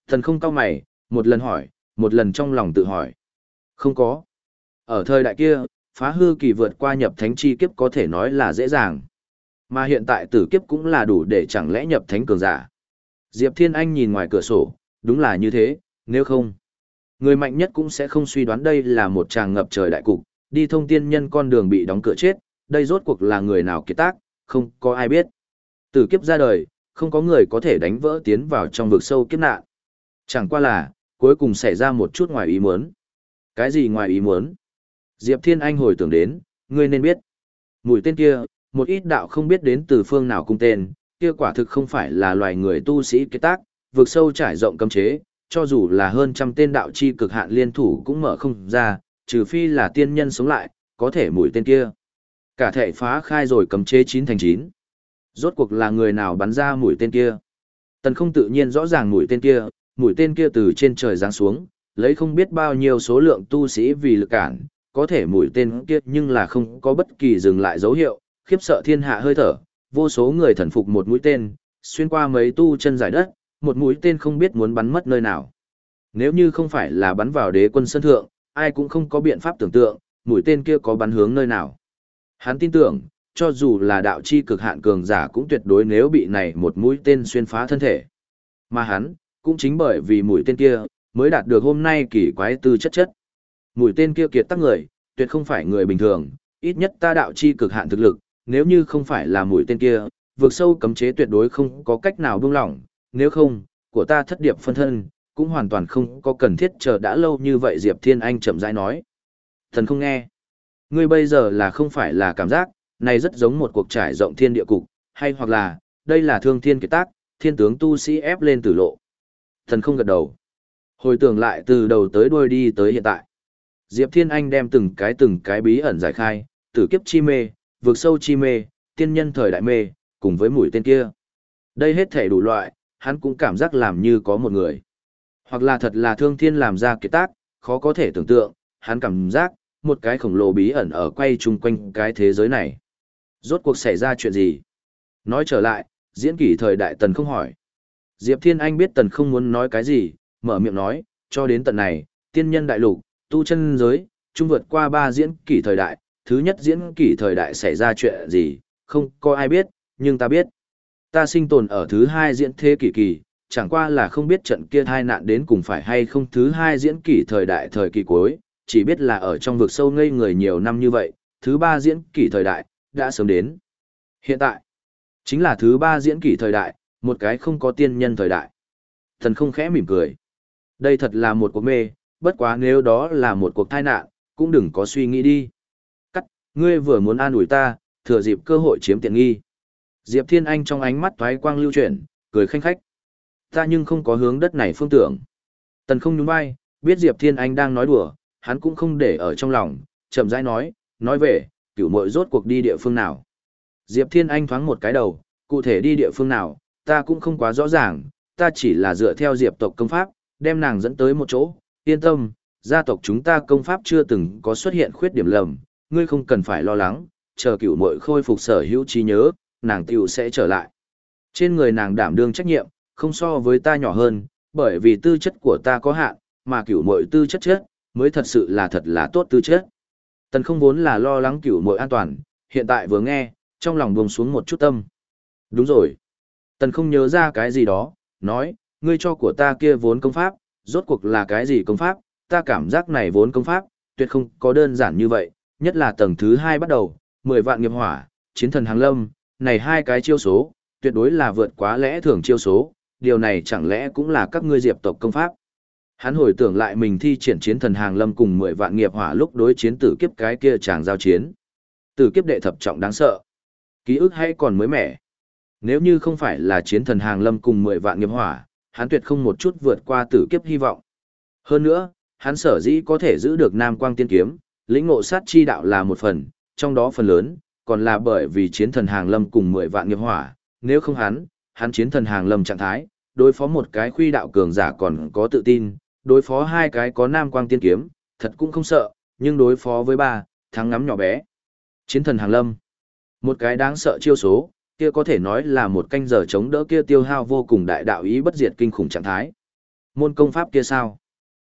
Thần không cao mày, một lần hỏi, một lần trong lòng tự hỏi. Không có. Ở thời đại kia, phá hư kỳ vượt qua nhập thánh chi kiếp có thể nói là dễ dàng. Mà hiện tại tử kiếp cũng là đủ để chẳng lẽ nhập thánh cường giả. Diệp Thiên Anh nhìn ngoài cửa sổ, đúng là như thế, nếu không. Người mạnh nhất cũng sẽ không suy đoán đây là một tràng ngập trời đại cục, đi thông tiên nhân con đường bị đóng cửa chết, đây rốt cuộc là người nào kiệt tác, không có ai biết. Từ kiếp ra đời, không có người có thể đánh vỡ tiến vào trong vực sâu kiếp nạn. Chẳng qua là, cuối cùng xảy ra một chút ngoài ý muốn. Cái gì ngoài ý muốn? Diệp Thiên Anh hồi tưởng đến, ngươi nên biết. Mùi tên kia, một ít đạo không biết đến từ phương nào cung tên, kia quả thực không phải là loài người tu sĩ kế tác, vượt sâu trải rộng cấm chế, cho dù là hơn trăm tên đạo chi cực hạn liên thủ cũng mở không ra, trừ phi là tiên nhân sống lại, có thể mũi tên kia. Cả thể phá khai rồi cấm chế 9 thành 9. Rốt cuộc là người nào bắn ra mũi tên kia? Tần không tự nhiên rõ ràng mũi tên kia, mũi tên kia từ trên trời giáng xuống, lấy không biết bao nhiêu số lượng tu sĩ vì lực cản, có thể mũi tên kia nhưng là không có bất kỳ dừng lại dấu hiệu, khiếp sợ thiên hạ hơi thở, vô số người thần phục một mũi tên, xuyên qua mấy tu chân giải đất, một mũi tên không biết muốn bắn mất nơi nào. Nếu như không phải là bắn vào đế quân sân thượng, ai cũng không có biện pháp tưởng tượng, mũi tên kia có bắn hướng nơi nào. Hắn tin tưởng, cho dù là đạo chi cực hạn cường giả cũng tuyệt đối nếu bị này một mũi tên xuyên phá thân thể. Mà hắn, cũng chính bởi vì mũi tên kia, mới đạt được hôm nay kỳ quái tư chất chất. Mũi tên kia kiệt tác người, tuyệt không phải người bình thường, ít nhất ta đạo chi cực hạn thực lực, nếu như không phải là mũi tên kia, vượt sâu cấm chế tuyệt đối không có cách nào buông lỏng, nếu không, của ta thất điệp phân thân, cũng hoàn toàn không có cần thiết chờ đã lâu như vậy Diệp Thiên Anh chậm rãi nói. Thần không nghe. Ngươi bây giờ là không phải là cảm giác, này rất giống một cuộc trải rộng thiên địa cục, hay hoặc là, đây là thương thiên kiệt tác, thiên tướng tu sĩ ép lên tử lộ. Thần không gật đầu. Hồi tưởng lại từ đầu tới đuôi đi tới hiện tại. Diệp Thiên Anh đem từng cái từng cái bí ẩn giải khai, tử kiếp chi mê, vượt sâu chi mê, tiên nhân thời đại mê, cùng với mũi tên kia. Đây hết thể đủ loại, hắn cũng cảm giác làm như có một người. Hoặc là thật là thương thiên làm ra kiệt tác, khó có thể tưởng tượng, hắn cảm giác, một cái khổng lồ bí ẩn ở quay chung quanh cái thế giới này. Rốt cuộc xảy ra chuyện gì? Nói trở lại, diễn kỷ thời đại tần không hỏi. Diệp Thiên Anh biết tần không muốn nói cái gì, mở miệng nói, cho đến tận này, tiên nhân đại lục, tu chân giới, trung vượt qua ba diễn kỷ thời đại, thứ nhất diễn kỷ thời đại xảy ra chuyện gì, không có ai biết, nhưng ta biết. Ta sinh tồn ở thứ hai diễn thế kỷ kỳ, chẳng qua là không biết trận kia thai nạn đến cùng phải hay không thứ hai diễn kỷ thời đại thời kỳ cuối, chỉ biết là ở trong vực sâu ngây người nhiều năm như vậy, thứ ba diễn kỷ thời đại, đã sớm đến. Hiện tại, chính là thứ ba diễn kỷ thời đại, một cái không có tiên nhân thời đại. Thần không khẽ mỉm cười. Đây thật là một cuộc mê, bất quá nếu đó là một cuộc tai nạn, cũng đừng có suy nghĩ đi. Cắt, ngươi vừa muốn an ủi ta, thừa dịp cơ hội chiếm tiện nghi. Diệp Thiên Anh trong ánh mắt thoái quang lưu chuyển, cười khanh khách. Ta nhưng không có hướng đất này phương tưởng. Tần không nhún vai, biết Diệp Thiên Anh đang nói đùa, hắn cũng không để ở trong lòng, chậm rãi nói, nói về, cửu muội rốt cuộc đi địa phương nào. Diệp Thiên Anh thoáng một cái đầu, cụ thể đi địa phương nào, ta cũng không quá rõ ràng, ta chỉ là dựa theo Diệp tộc công pháp, đem nàng dẫn tới một chỗ, yên tâm, gia tộc chúng ta công pháp chưa từng có xuất hiện khuyết điểm lầm, ngươi không cần phải lo lắng, chờ cửu muội khôi phục sở hữu trí nhớ, nàng tiểu sẽ trở lại. Trên người nàng đảm đương trách nhiệm, không so với ta nhỏ hơn, bởi vì tư chất của ta có hạn, mà cửu muội tư chất chết mới thật sự là thật là tốt tư chất. Tần không vốn là lo lắng cửu muội an toàn, hiện tại vừa nghe, trong lòng buông xuống một chút tâm. Đúng rồi. Tần không nhớ ra cái gì đó, nói, ngươi cho của ta kia vốn công pháp, rốt cuộc là cái gì công pháp, ta cảm giác này vốn công pháp, tuyệt không có đơn giản như vậy, nhất là tầng thứ hai bắt đầu, 10 vạn nghiệp hỏa, chiến thần hàng lâm, này hai cái chiêu số, tuyệt đối là vượt quá lẽ thường chiêu số, điều này chẳng lẽ cũng là các ngươi diệp tộc công pháp. Hắn hồi tưởng lại mình thi triển chiến thần hàng lâm cùng 10 vạn nghiệp hỏa lúc đối chiến tử kiếp cái kia chàng giao chiến. Tử kiếp đệ thập trọng đáng sợ. Ký ức hay còn mới mẻ. Nếu như không phải là chiến thần hàng lâm cùng 10 vạn nghiệp hỏa, hắn tuyệt không một chút vượt qua tử kiếp hy vọng. Hơn nữa, hắn sở dĩ có thể giữ được Nam Quang Tiên Kiếm, lĩnh ngộ sát chi đạo là một phần, trong đó phần lớn, còn là bởi vì chiến thần hàng lâm cùng 10 vạn nghiệp hỏa, nếu không hắn, hắn chiến thần hàng lâm trạng thái, đối phó một cái khuy đạo cường giả còn có tự tin, đối phó hai cái có Nam Quang Tiên Kiếm, thật cũng không sợ, nhưng đối phó với ba, thắng ngắm nhỏ bé. Chiến thần hàng lâm, một cái đáng sợ chiêu số, kia có thể nói là một canh giờ chống đỡ kia tiêu hao vô cùng đại đạo ý bất diệt kinh khủng trạng thái. Môn công pháp kia sao?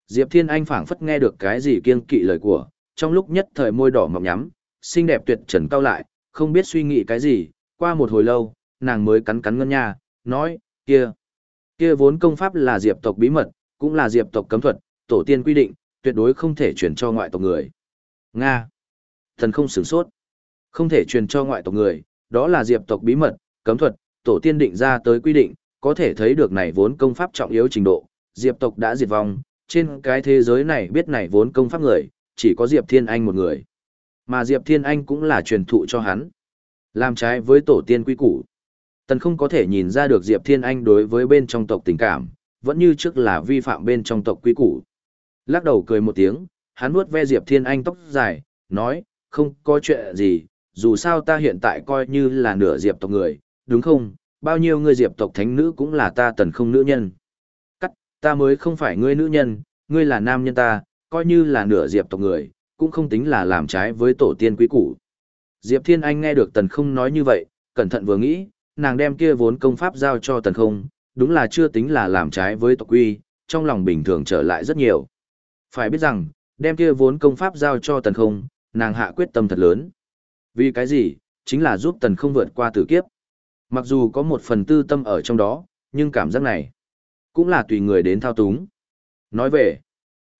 Diệp Thiên Anh phảng phất nghe được cái gì kiêng kỵ lời của, trong lúc nhất thời môi đỏ mọng nhắm, xinh đẹp tuyệt trần cao lại, không biết suy nghĩ cái gì, qua một hồi lâu, nàng mới cắn cắn ngân nha, nói, kia, kia vốn công pháp là diệp tộc bí mật, cũng là diệp tộc cấm thuật, tổ tiên quy định, tuyệt đối không thể truyền cho ngoại tộc người. Nga. Thần không sửng sốt. Không thể truyền cho ngoại tộc người, đó là diệp tộc bí mật, cấm thuật, tổ tiên định ra tới quy định, có thể thấy được này vốn công pháp trọng yếu trình độ, diệp tộc đã diệt vong, trên cái thế giới này biết này vốn công pháp người, chỉ có Diệp Thiên Anh một người. Mà Diệp Thiên Anh cũng là truyền thụ cho hắn. Làm trái với tổ tiên quy củ. Tần không có thể nhìn ra được Diệp Thiên Anh đối với bên trong tộc tình cảm, vẫn như trước là vi phạm bên trong tộc quy củ. Lắc đầu cười một tiếng, hắn vuốt ve Diệp Thiên Anh tóc dài, nói, không có chuyện gì, dù sao ta hiện tại coi như là nửa Diệp tộc người, đúng không? Bao nhiêu người Diệp tộc thánh nữ cũng là ta tần không nữ nhân. Cắt, ta mới không phải ngươi nữ nhân, ngươi là nam nhân ta, coi như là nửa Diệp tộc người, cũng không tính là làm trái với tổ tiên quý củ. Diệp Thiên Anh nghe được tần không nói như vậy, cẩn thận vừa nghĩ, nàng đem kia vốn công pháp giao cho tần không, đúng là chưa tính là làm trái với tộc quy, trong lòng bình thường trở lại rất nhiều. Phải biết rằng, đem kia vốn công pháp giao cho tần không, nàng hạ quyết tâm thật lớn. Vì cái gì, chính là giúp tần không vượt qua tử kiếp. Mặc dù có một phần tư tâm ở trong đó, nhưng cảm giác này, cũng là tùy người đến thao túng. Nói về,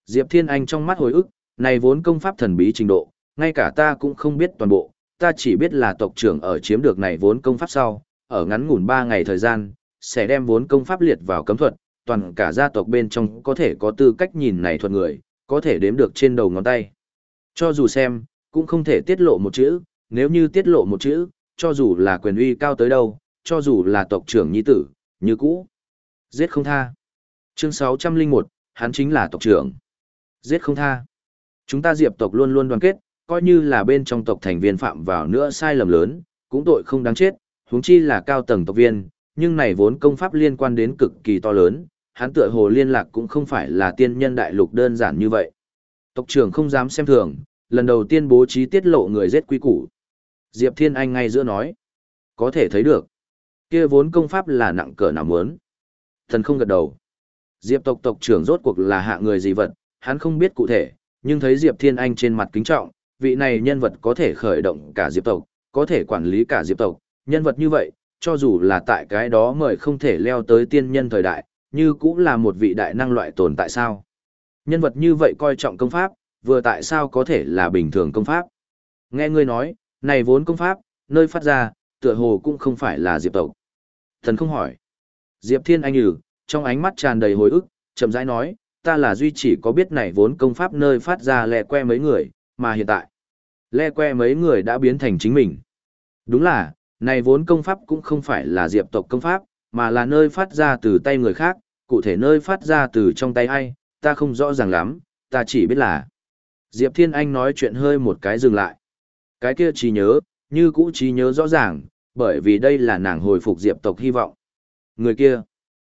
Diệp Thiên Anh trong mắt hồi ức, này vốn công pháp thần bí trình độ, ngay cả ta cũng không biết toàn bộ, ta chỉ biết là tộc trưởng ở chiếm được này vốn công pháp sau, ở ngắn ngủn 3 ngày thời gian, sẽ đem vốn công pháp liệt vào cấm thuật, toàn cả gia tộc bên trong có thể có tư cách nhìn này thuật người, có thể đếm được trên đầu ngón tay. Cho dù xem, cũng không thể tiết lộ một chữ, nếu như tiết lộ một chữ, cho dù là quyền uy cao tới đâu, cho dù là tộc trưởng nhi tử, như cũ. Giết không tha. Chương 601, hắn chính là tộc trưởng. Giết không tha. Chúng ta diệp tộc luôn luôn đoàn kết, coi như là bên trong tộc thành viên phạm vào nữa sai lầm lớn, cũng tội không đáng chết, huống chi là cao tầng tộc viên, nhưng này vốn công pháp liên quan đến cực kỳ to lớn, hắn tựa hồ liên lạc cũng không phải là tiên nhân đại lục đơn giản như vậy. Tộc trưởng không dám xem thường, lần đầu tiên bố trí tiết lộ người giết quý củ. Diệp Thiên Anh ngay giữa nói, có thể thấy được, kia vốn công pháp là nặng cỡ nào muốn. Thần không gật đầu. Diệp tộc tộc trưởng rốt cuộc là hạ người gì vật, hắn không biết cụ thể, nhưng thấy Diệp Thiên Anh trên mặt kính trọng, vị này nhân vật có thể khởi động cả Diệp tộc, có thể quản lý cả Diệp tộc, nhân vật như vậy, cho dù là tại cái đó mời không thể leo tới tiên nhân thời đại, như cũng là một vị đại năng loại tồn tại sao. Nhân vật như vậy coi trọng công pháp, vừa tại sao có thể là bình thường công pháp. Nghe ngươi nói, này vốn công pháp, nơi phát ra, tựa hồ cũng không phải là Diệp tộc. Thần không hỏi. Diệp Thiên Anh ừ, trong ánh mắt tràn đầy hồi ức, chậm rãi nói, ta là duy chỉ có biết này vốn công pháp nơi phát ra lẹ que mấy người, mà hiện tại, lẹ que mấy người đã biến thành chính mình. Đúng là, này vốn công pháp cũng không phải là diệp tộc công pháp, mà là nơi phát ra từ tay người khác, cụ thể nơi phát ra từ trong tay ai, ta không rõ ràng lắm, ta chỉ biết là. Diệp Thiên Anh nói chuyện hơi một cái dừng lại. Cái kia trí nhớ, như cũ trí nhớ rõ ràng, bởi vì đây là nàng hồi phục diệp tộc hy vọng. Người kia,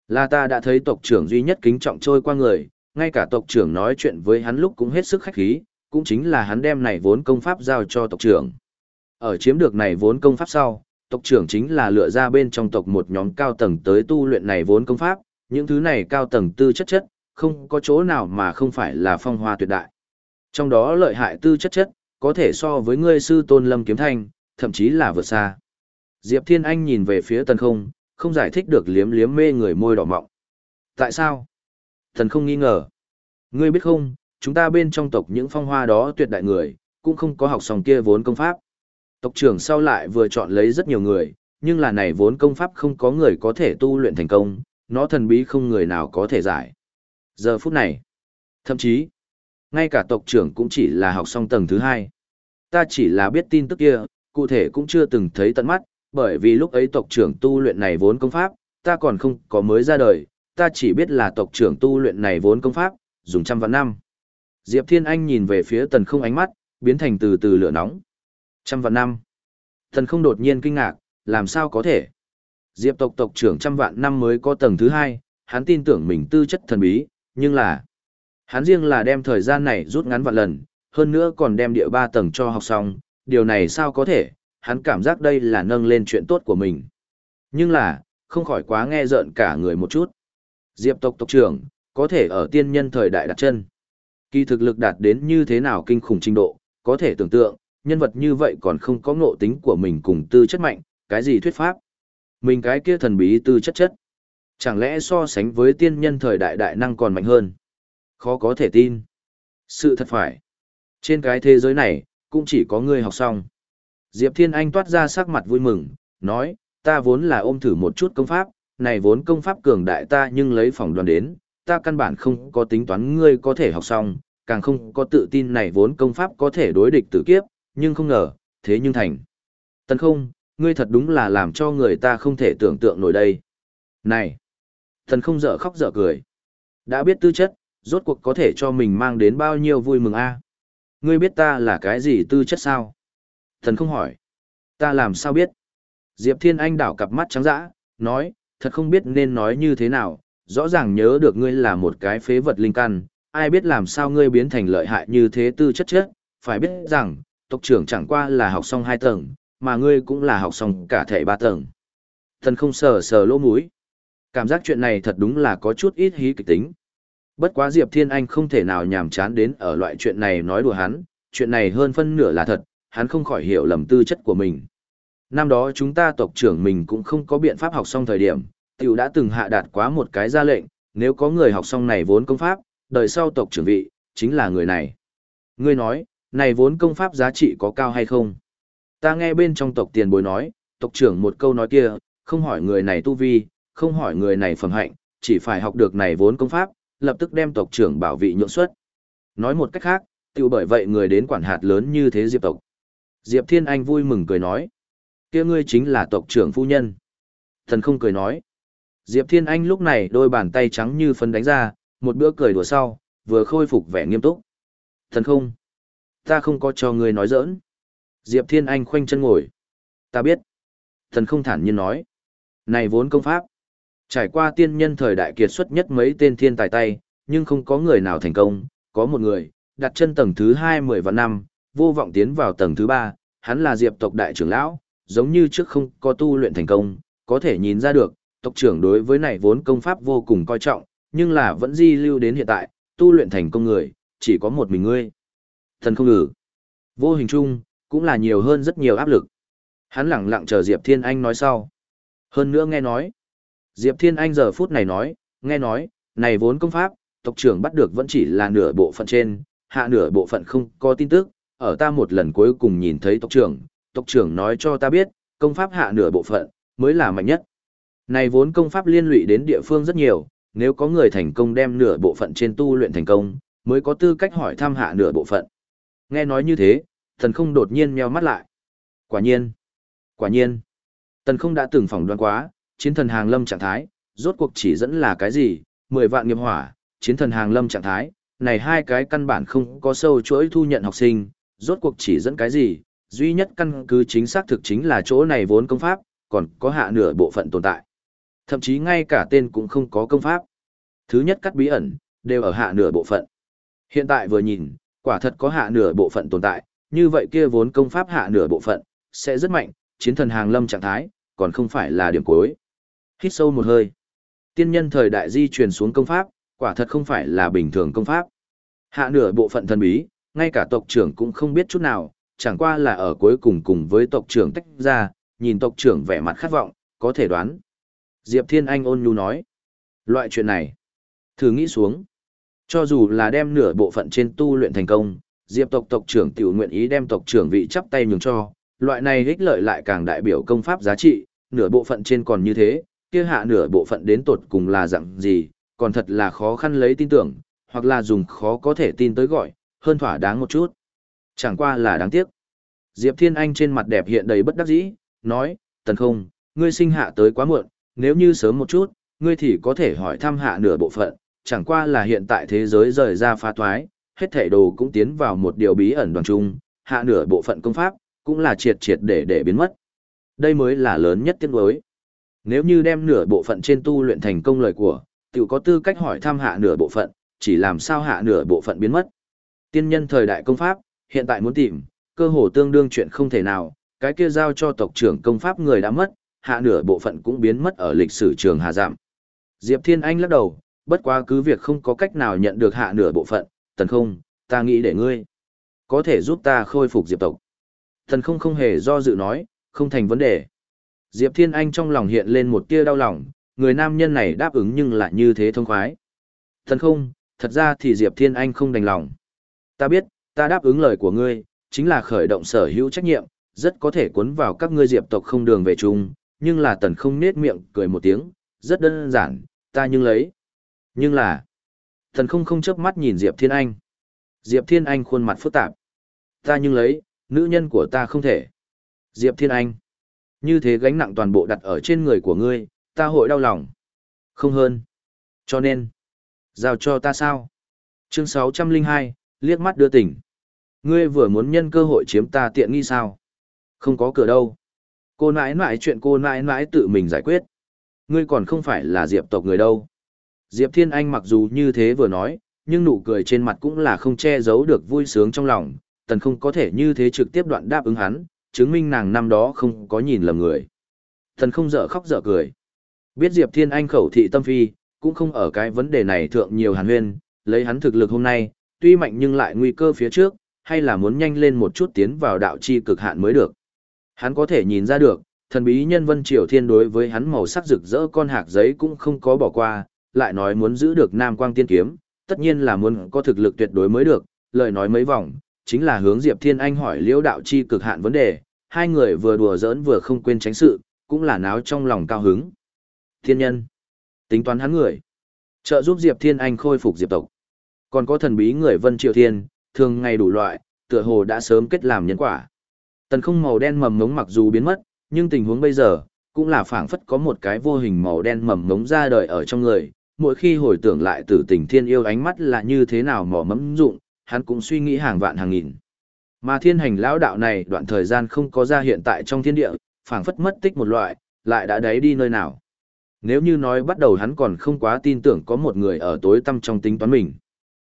là ta đã thấy tộc trưởng duy nhất kính trọng trôi qua người, ngay cả tộc trưởng nói chuyện với hắn lúc cũng hết sức khách khí, cũng chính là hắn đem này vốn công pháp giao cho tộc trưởng. Ở chiếm được này vốn công pháp sau, tộc trưởng chính là lựa ra bên trong tộc một nhóm cao tầng tới tu luyện này vốn công pháp, những thứ này cao tầng tư chất chất, không có chỗ nào mà không phải là phong hoa tuyệt đại. Trong đó lợi hại tư chất chất, có thể so với ngươi sư tôn lâm kiếm thanh, thậm chí là vượt xa. Diệp Thiên Anh nhìn về phía tần không, không giải thích được liếm liếm mê người môi đỏ mọng. Tại sao? Thần không nghi ngờ. Ngươi biết không, chúng ta bên trong tộc những phong hoa đó tuyệt đại người, cũng không có học xong kia vốn công pháp. Tộc trưởng sau lại vừa chọn lấy rất nhiều người, nhưng là này vốn công pháp không có người có thể tu luyện thành công, nó thần bí không người nào có thể giải. Giờ phút này, thậm chí, ngay cả tộc trưởng cũng chỉ là học xong tầng thứ hai. Ta chỉ là biết tin tức kia, cụ thể cũng chưa từng thấy tận mắt, bởi vì lúc ấy tộc trưởng tu luyện này vốn công pháp, ta còn không có mới ra đời, ta chỉ biết là tộc trưởng tu luyện này vốn công pháp, dùng trăm vạn năm. Diệp Thiên Anh nhìn về phía tần không ánh mắt, biến thành từ từ lửa nóng. Trăm vạn năm. Tần không đột nhiên kinh ngạc, làm sao có thể? Diệp tộc tộc trưởng trăm vạn năm mới có tầng thứ hai, hắn tin tưởng mình tư chất thần bí, nhưng là... Hắn riêng là đem thời gian này rút ngắn vạn lần, hơn nữa còn đem địa ba tầng cho học xong, điều này sao có thể, hắn cảm giác đây là nâng lên chuyện tốt của mình. Nhưng là, không khỏi quá nghe rợn cả người một chút. Diệp tộc tộc trưởng, có thể ở tiên nhân thời đại đặt chân. Kỳ thực lực đạt đến như thế nào kinh khủng trình độ, có thể tưởng tượng, nhân vật như vậy còn không có ngộ tính của mình cùng tư chất mạnh, cái gì thuyết pháp. Mình cái kia thần bí tư chất chất. Chẳng lẽ so sánh với tiên nhân thời đại đại năng còn mạnh hơn? Khó có thể tin. Sự thật phải. Trên cái thế giới này, cũng chỉ có người học xong. Diệp Thiên Anh toát ra sắc mặt vui mừng, nói, ta vốn là ôm thử một chút công pháp, này vốn công pháp cường đại ta nhưng lấy phòng đoàn đến, ta căn bản không có tính toán ngươi có thể học xong, càng không có tự tin này vốn công pháp có thể đối địch tử kiếp, nhưng không ngờ, thế nhưng thành. Tần không, ngươi thật đúng là làm cho người ta không thể tưởng tượng nổi đây. Này! Thần không dở khóc dở cười. Đã biết tư chất, rốt cuộc có thể cho mình mang đến bao nhiêu vui mừng a Ngươi biết ta là cái gì tư chất sao? Thần không hỏi. Ta làm sao biết? Diệp Thiên Anh đảo cặp mắt trắng dã, nói, thật không biết nên nói như thế nào, rõ ràng nhớ được ngươi là một cái phế vật linh căn, ai biết làm sao ngươi biến thành lợi hại như thế tư chất chết phải biết rằng, tộc trưởng chẳng qua là học xong hai tầng, mà ngươi cũng là học xong cả thể ba tầng. Thần không sờ sờ lỗ mũi. Cảm giác chuyện này thật đúng là có chút ít hí kịch tính. Bất quá Diệp Thiên Anh không thể nào nhàm chán đến ở loại chuyện này nói đùa hắn, chuyện này hơn phân nửa là thật, hắn không khỏi hiểu lầm tư chất của mình. Năm đó chúng ta tộc trưởng mình cũng không có biện pháp học xong thời điểm, tiểu đã từng hạ đạt quá một cái ra lệnh, nếu có người học xong này vốn công pháp, đời sau tộc trưởng vị, chính là người này. Ngươi nói, này vốn công pháp giá trị có cao hay không? Ta nghe bên trong tộc tiền bối nói, tộc trưởng một câu nói kia, không hỏi người này tu vi, không hỏi người này phẩm hạnh, chỉ phải học được này vốn công pháp, lập tức đem tộc trưởng bảo vị nhượng xuất. Nói một cách khác, tiểu bởi vậy người đến quản hạt lớn như thế Diệp tộc. Diệp Thiên Anh vui mừng cười nói, kia ngươi chính là tộc trưởng phu nhân. Thần không cười nói, Diệp Thiên Anh lúc này đôi bàn tay trắng như phấn đánh ra, một bữa cười đùa sau, vừa khôi phục vẻ nghiêm túc. Thần không, ta không có cho ngươi nói giỡn. Diệp Thiên Anh khoanh chân ngồi. Ta biết. Thần không thản nhiên nói. Này vốn công pháp. Trải qua tiên nhân thời đại kiệt xuất nhất mấy tên thiên tài tay, nhưng không có người nào thành công. Có một người, đặt chân tầng thứ hai mười vạn năm, vô vọng tiến vào tầng thứ ba. Hắn là diệp tộc đại trưởng lão, giống như trước không có tu luyện thành công, có thể nhìn ra được, tộc trưởng đối với này vốn công pháp vô cùng coi trọng, nhưng là vẫn di lưu đến hiện tại, tu luyện thành công người, chỉ có một mình ngươi. Thần không ngử. Vô hình chung, cũng là nhiều hơn rất nhiều áp lực. Hắn lặng lặng chờ Diệp Thiên Anh nói sau. Hơn nữa nghe nói, Diệp Thiên Anh giờ phút này nói, nghe nói, này vốn công pháp, tộc trưởng bắt được vẫn chỉ là nửa bộ phận trên, hạ nửa bộ phận không có tin tức, ở ta một lần cuối cùng nhìn thấy tộc trưởng, tộc trưởng nói cho ta biết, công pháp hạ nửa bộ phận, mới là mạnh nhất. Này vốn công pháp liên lụy đến địa phương rất nhiều, nếu có người thành công đem nửa bộ phận trên tu luyện thành công, mới có tư cách hỏi thăm hạ nửa bộ phận. Nghe nói như thế, thần không đột nhiên meo mắt lại. Quả nhiên, quả nhiên, tần không đã từng phỏng đoán quá, chiến thần hàng lâm trạng thái, rốt cuộc chỉ dẫn là cái gì, 10 vạn nghiệp hỏa, chiến thần hàng lâm trạng thái, này hai cái căn bản không có sâu chuỗi thu nhận học sinh, rốt cuộc chỉ dẫn cái gì, duy nhất căn cứ chính xác thực chính là chỗ này vốn công pháp, còn có hạ nửa bộ phận tồn tại. Thậm chí ngay cả tên cũng không có công pháp. Thứ nhất cắt bí ẩn, đều ở hạ nửa bộ phận. Hiện tại vừa nhìn, quả thật có hạ nửa bộ phận tồn tại, như vậy kia vốn công pháp hạ nửa bộ phận, sẽ rất mạnh, chiến thần hàng lâm trạng thái, còn không phải là điểm cuối. Hít sâu một hơi. Tiên nhân thời đại di truyền xuống công pháp, quả thật không phải là bình thường công pháp. Hạ nửa bộ phận thần bí, ngay cả tộc trưởng cũng không biết chút nào, chẳng qua là ở cuối cùng cùng với tộc trưởng tách ra, nhìn tộc trưởng vẻ mặt khát vọng, có thể đoán. Diệp Thiên Anh ôn nhu nói, loại chuyện này, thử nghĩ xuống. Cho dù là đem nửa bộ phận trên tu luyện thành công, Diệp tộc tộc trưởng tiểu nguyện ý đem tộc trưởng vị chắp tay nhường cho, loại này ích lợi lại càng đại biểu công pháp giá trị, nửa bộ phận trên còn như thế, kia hạ nửa bộ phận đến tột cùng là dạng gì, còn thật là khó khăn lấy tin tưởng, hoặc là dùng khó có thể tin tới gọi, hơn thỏa đáng một chút. Chẳng qua là đáng tiếc. Diệp Thiên Anh trên mặt đẹp hiện đầy bất đắc dĩ, nói, tần không, ngươi sinh hạ tới quá muộn, nếu như sớm một chút, ngươi thì có thể hỏi thăm hạ nửa bộ phận, chẳng qua là hiện tại thế giới rời ra phá thoái, hết thảy đồ cũng tiến vào một điều bí ẩn đoàn chung, hạ nửa bộ phận công pháp, cũng là triệt triệt để để biến mất. Đây mới là lớn nhất tiếng đối. Nếu như đem nửa bộ phận trên tu luyện thành công lời của, tiểu có tư cách hỏi thăm hạ nửa bộ phận, chỉ làm sao hạ nửa bộ phận biến mất. Tiên nhân thời đại công pháp, hiện tại muốn tìm, cơ hồ tương đương chuyện không thể nào, cái kia giao cho tộc trưởng công pháp người đã mất, hạ nửa bộ phận cũng biến mất ở lịch sử trường Hà Giảm. Diệp Thiên Anh lắc đầu, bất quá cứ việc không có cách nào nhận được hạ nửa bộ phận, tần không, ta nghĩ để ngươi có thể giúp ta khôi phục diệp tộc. Tần không không hề do dự nói, không thành vấn đề. Diệp Thiên Anh trong lòng hiện lên một tia đau lòng, người nam nhân này đáp ứng nhưng lại như thế thông khoái. Tần không, thật ra thì Diệp Thiên Anh không đành lòng. Ta biết, ta đáp ứng lời của ngươi, chính là khởi động sở hữu trách nhiệm, rất có thể cuốn vào các ngươi diệp tộc không đường về chung, nhưng là tần không nết miệng cười một tiếng, rất đơn giản, ta nhưng lấy. Nhưng là, tần không không chớp mắt nhìn Diệp Thiên Anh. Diệp Thiên Anh khuôn mặt phức tạp. Ta nhưng lấy, nữ nhân của ta không thể. Diệp Thiên Anh, như thế gánh nặng toàn bộ đặt ở trên người của ngươi, ta hội đau lòng. Không hơn. Cho nên, giao cho ta sao? Chương 602, liếc mắt đưa tỉnh. Ngươi vừa muốn nhân cơ hội chiếm ta tiện nghi sao? Không có cửa đâu. Cô nãi nãi chuyện cô nãi nãi tự mình giải quyết. Ngươi còn không phải là Diệp tộc người đâu. Diệp Thiên Anh mặc dù như thế vừa nói, nhưng nụ cười trên mặt cũng là không che giấu được vui sướng trong lòng. Tần không có thể như thế trực tiếp đoạn đáp ứng hắn, chứng minh nàng năm đó không có nhìn lầm người. Tần không dở khóc dở cười. Biết Diệp Thiên Anh khẩu thị tâm phi, cũng không ở cái vấn đề này thượng nhiều hàn huyên, lấy hắn thực lực hôm nay, tuy mạnh nhưng lại nguy cơ phía trước, hay là muốn nhanh lên một chút tiến vào đạo chi cực hạn mới được. Hắn có thể nhìn ra được, thần bí nhân Vân Triều Thiên đối với hắn màu sắc rực rỡ con hạc giấy cũng không có bỏ qua, lại nói muốn giữ được Nam Quang Tiên Kiếm, tất nhiên là muốn có thực lực tuyệt đối mới được, lời nói mấy vòng, chính là hướng Diệp Thiên Anh hỏi liễu đạo chi cực hạn vấn đề, hai người vừa đùa giỡn vừa không quên tránh sự, cũng là náo trong lòng cao hứng. Thiên nhân, tính toán hắn người, trợ giúp Diệp Thiên Anh khôi phục Diệp tộc. Còn có thần bí người Vân Triều Thiên, thường ngày đủ loại, tựa hồ đã sớm kết làm nhân quả. Tần không màu đen mầm ngống mặc dù biến mất, nhưng tình huống bây giờ, cũng là phảng phất có một cái vô hình màu đen mầm ngống ra đời ở trong người. Mỗi khi hồi tưởng lại tử tình thiên yêu ánh mắt là như thế nào mỏ mẫm dụng, hắn cũng suy nghĩ hàng vạn hàng nghìn. Mà thiên hành lão đạo này đoạn thời gian không có ra hiện tại trong thiên địa, phảng phất mất tích một loại, lại đã đáy đi nơi nào. Nếu như nói bắt đầu hắn còn không quá tin tưởng có một người ở tối tâm trong tính toán mình.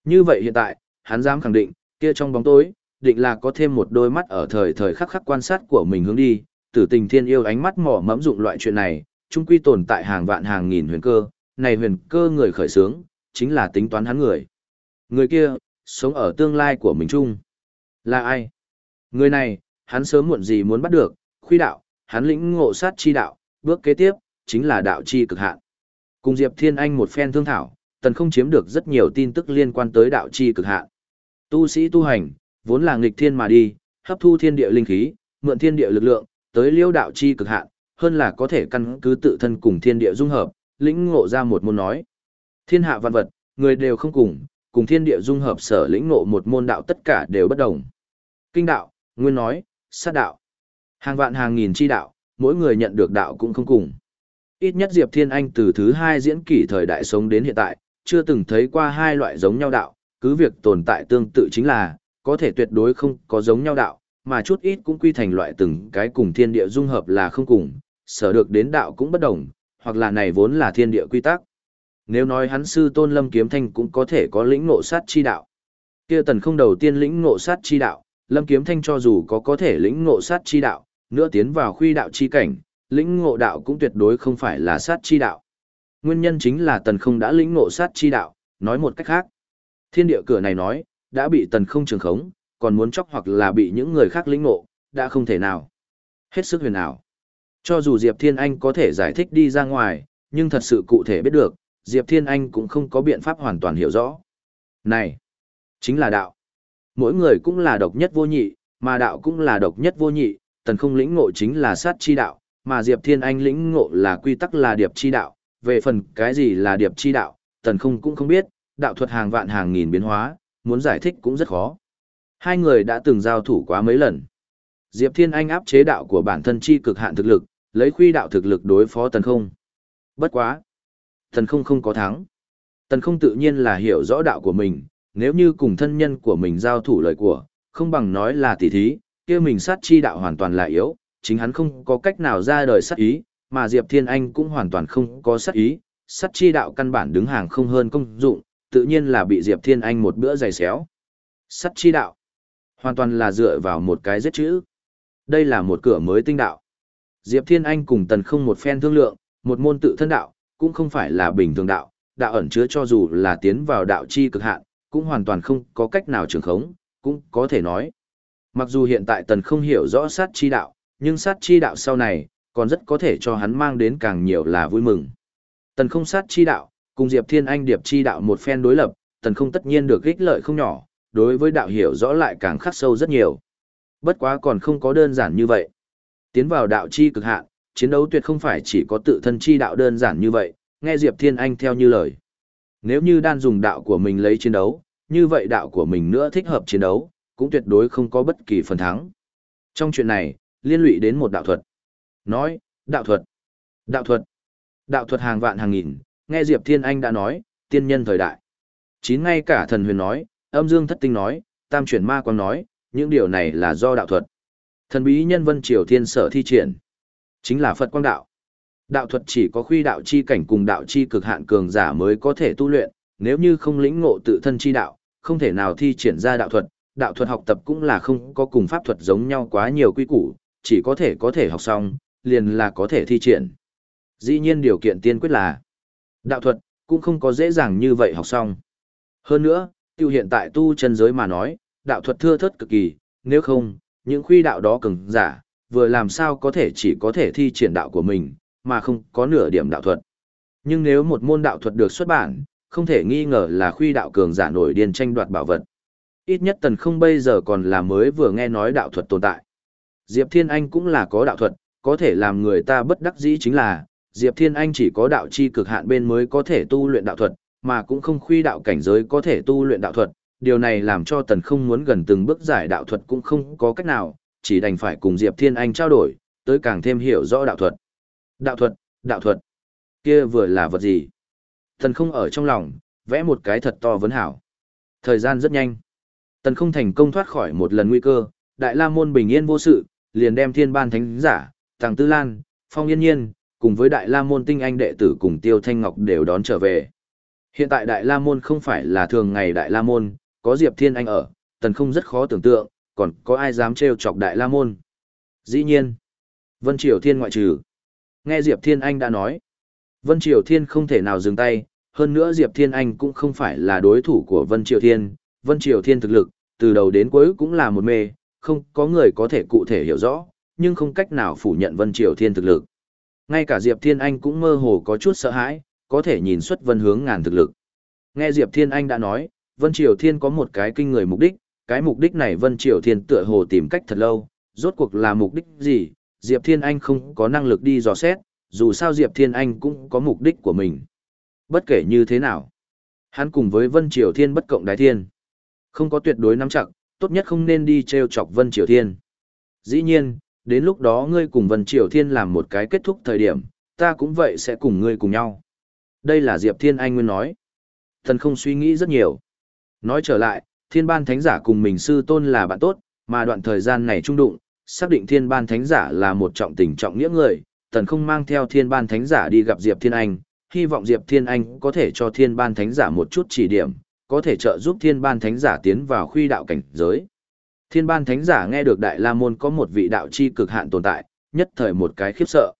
Như vậy hiện tại, hắn dám khẳng định, kia trong bóng tối, định là có thêm một đôi mắt ở thời thời khắc khắc quan sát của mình hướng đi, tử tình thiên yêu ánh mắt mỏ mẫm dụng loại chuyện này, chung quy tồn tại hàng vạn hàng nghìn huyền cơ, này huyền cơ người khởi sướng, chính là tính toán hắn người. Người kia, sống ở tương lai của mình chung. Là ai? Người này, hắn sớm muộn gì muốn bắt được, khuy đạo, hắn lĩnh ngộ sát chi đạo, bước kế tiếp, chính là đạo chi cực hạn. Cùng Diệp Thiên Anh một phen thương thảo, tần không chiếm được rất nhiều tin tức liên quan tới đạo chi cực hạn. Tu sĩ tu hành, vốn là nghịch thiên mà đi, hấp thu thiên địa linh khí, mượn thiên địa lực lượng, tới liêu đạo chi cực hạn, hơn là có thể căn cứ tự thân cùng thiên địa dung hợp, lĩnh ngộ ra một môn nói. Thiên hạ văn vật, người đều không cùng, cùng thiên địa dung hợp sở lĩnh ngộ một môn đạo tất cả đều bất đồng. Kinh đạo, nguyên nói, sát đạo. Hàng vạn hàng nghìn chi đạo, mỗi người nhận được đạo cũng không cùng. Ít nhất Diệp Thiên Anh từ thứ hai diễn kỷ thời đại sống đến hiện tại, chưa từng thấy qua hai loại giống nhau đạo, cứ việc tồn tại tương tự chính là, có thể tuyệt đối không có giống nhau đạo, mà chút ít cũng quy thành loại từng cái cùng thiên địa dung hợp là không cùng, sở được đến đạo cũng bất đồng, hoặc là này vốn là thiên địa quy tắc. Nếu nói hắn sư tôn lâm kiếm thanh cũng có thể có lĩnh ngộ sát chi đạo. kia tần không đầu tiên lĩnh ngộ sát chi đạo, lâm kiếm thanh cho dù có có thể lĩnh ngộ sát chi đạo, nữa tiến vào khuy đạo chi cảnh, lĩnh ngộ đạo cũng tuyệt đối không phải là sát chi đạo. Nguyên nhân chính là tần không đã lĩnh ngộ sát chi đạo, nói một cách khác. Thiên địa cửa này nói, đã bị tần không trường khống, còn muốn chóc hoặc là bị những người khác lĩnh ngộ, đã không thể nào. Hết sức huyền ảo. Cho dù Diệp Thiên Anh có thể giải thích đi ra ngoài, nhưng thật sự cụ thể biết được, Diệp Thiên Anh cũng không có biện pháp hoàn toàn hiểu rõ. Này, chính là đạo. Mỗi người cũng là độc nhất vô nhị, mà đạo cũng là độc nhất vô nhị, tần không lĩnh ngộ chính là sát chi đạo, mà Diệp Thiên Anh lĩnh ngộ là quy tắc là điệp chi đạo, về phần cái gì là điệp chi đạo, tần không cũng không biết, đạo thuật hàng vạn hàng nghìn biến hóa, muốn giải thích cũng rất khó. Hai người đã từng giao thủ quá mấy lần. Diệp Thiên Anh áp chế đạo của bản thân chi cực hạn thực lực, lấy khuy đạo thực lực đối phó tần không. Bất quá. Tần không không có thắng. Tần không tự nhiên là hiểu rõ đạo của mình, nếu như cùng thân nhân của mình giao thủ lời của, không bằng nói là tỉ thí, kia mình sát chi đạo hoàn toàn là yếu, chính hắn không có cách nào ra đời sát ý, mà Diệp Thiên Anh cũng hoàn toàn không có sát ý, sát chi đạo căn bản đứng hàng không hơn công dụng, tự nhiên là bị Diệp Thiên Anh một bữa giày xéo. Sát chi đạo, hoàn toàn là dựa vào một cái giết chữ. Đây là một cửa mới tinh đạo. Diệp Thiên Anh cùng Tần không một phen thương lượng, một môn tự thân đạo, cũng không phải là bình thường đạo, đạo ẩn chứa cho dù là tiến vào đạo chi cực hạn, cũng hoàn toàn không có cách nào trường khống, cũng có thể nói. Mặc dù hiện tại Tần không hiểu rõ sát chi đạo, nhưng sát chi đạo sau này, còn rất có thể cho hắn mang đến càng nhiều là vui mừng. Tần không sát chi đạo, cùng Diệp Thiên Anh điệp chi đạo một phen đối lập, tần không tất nhiên được ích lợi không nhỏ, đối với đạo hiểu rõ lại càng khắc sâu rất nhiều. Bất quá còn không có đơn giản như vậy. Tiến vào đạo chi cực hạn, chiến đấu tuyệt không phải chỉ có tự thân chi đạo đơn giản như vậy, nghe Diệp Thiên Anh theo như lời. Nếu như đan dùng đạo của mình lấy chiến đấu, như vậy đạo của mình nữa thích hợp chiến đấu, cũng tuyệt đối không có bất kỳ phần thắng. Trong chuyện này, liên lụy đến một đạo thuật. Nói, đạo thuật, đạo thuật, đạo thuật hàng vạn hàng nghìn, nghe Diệp Thiên Anh đã nói, tiên nhân thời đại. Chín ngay cả thần huyền nói, âm dương thất tinh nói, tam chuyển ma quang nói, những điều này là do đạo thuật. Thần bí nhân vân triều thiên sở thi triển. Chính là Phật quang đạo. Đạo thuật chỉ có khuy đạo chi cảnh cùng đạo chi cực hạn cường giả mới có thể tu luyện, nếu như không lĩnh ngộ tự thân chi đạo, không thể nào thi triển ra đạo thuật. Đạo thuật học tập cũng là không có cùng pháp thuật giống nhau quá nhiều quy củ, chỉ có thể có thể học xong, liền là có thể thi triển. Dĩ nhiên điều kiện tiên quyết là đạo thuật, cũng không có dễ dàng như vậy học xong. Hơn nữa, tiêu hiện tại tu chân giới mà nói, đạo thuật thưa thớt cực kỳ, nếu không, những khuy đạo đó cứng giả, vừa làm sao có thể chỉ có thể thi triển đạo của mình, mà không có nửa điểm đạo thuật. Nhưng nếu một môn đạo thuật được xuất bản, không thể nghi ngờ là khuy đạo cường giả nổi điên tranh đoạt bảo vật. Ít nhất tần không bây giờ còn là mới vừa nghe nói đạo thuật tồn tại. Diệp Thiên Anh cũng là có đạo thuật, có thể làm người ta bất đắc dĩ chính là, Diệp Thiên Anh chỉ có đạo chi cực hạn bên mới có thể tu luyện đạo thuật, mà cũng không khuy đạo cảnh giới có thể tu luyện đạo thuật. Điều này làm cho Tần không muốn gần từng bước giải đạo thuật cũng không có cách nào, chỉ đành phải cùng Diệp Thiên Anh trao đổi, tới càng thêm hiểu rõ đạo thuật. Đạo thuật, đạo thuật, kia vừa là vật gì? Tần không ở trong lòng, vẽ một cái thật to vấn hảo. Thời gian rất nhanh. Tần không thành công thoát khỏi một lần nguy cơ, Đại La Môn bình yên vô sự, liền đem thiên ban thánh giả, Tàng Tư Lan, Phong Yên Nhiên, cùng với Đại La Môn tinh anh đệ tử cùng Tiêu Thanh Ngọc đều đón trở về. Hiện tại Đại La Môn không phải là thường ngày Đại La Môn, có Diệp Thiên Anh ở, tần không rất khó tưởng tượng, còn có ai dám trêu chọc Đại La Môn. Dĩ nhiên, Vân Triều Thiên ngoại trừ. Nghe Diệp Thiên Anh đã nói, Vân Triều Thiên không thể nào dừng tay, hơn nữa Diệp Thiên Anh cũng không phải là đối thủ của Vân Triều Thiên, Vân Triều Thiên thực lực, từ đầu đến cuối cũng là một mê, không có người có thể cụ thể hiểu rõ, nhưng không cách nào phủ nhận Vân Triều Thiên thực lực. Ngay cả Diệp Thiên Anh cũng mơ hồ có chút sợ hãi, có thể nhìn xuất vân hướng ngàn thực lực. Nghe Diệp Thiên Anh đã nói, Vân Triều Thiên có một cái kinh người mục đích, cái mục đích này Vân Triều Thiên tựa hồ tìm cách thật lâu, rốt cuộc là mục đích gì, Diệp Thiên Anh không có năng lực đi dò xét, dù sao Diệp Thiên Anh cũng có mục đích của mình. Bất kể như thế nào, hắn cùng với Vân Triều Thiên bất cộng đái thiên. Không có tuyệt đối nắm chặt, tốt nhất không nên đi treo chọc Vân Triều Thiên. Dĩ nhiên, đến lúc đó ngươi cùng Vân Triều Thiên làm một cái kết thúc thời điểm, ta cũng vậy sẽ cùng ngươi cùng nhau. Đây là Diệp Thiên Anh Nguyên nói. Thần không suy nghĩ rất nhiều. Nói trở lại, thiên ban thánh giả cùng mình sư tôn là bạn tốt, mà đoạn thời gian này trung đụng, xác định thiên ban thánh giả là một trọng tình trọng nghĩa người, tần không mang theo thiên ban thánh giả đi gặp Diệp Thiên Anh, hy vọng Diệp Thiên Anh có thể cho thiên ban thánh giả một chút chỉ điểm, có thể trợ giúp thiên ban thánh giả tiến vào khuy đạo cảnh giới. Thiên ban thánh giả nghe được Đại La Môn có một vị đạo chi cực hạn tồn tại, nhất thời một cái khiếp sợ.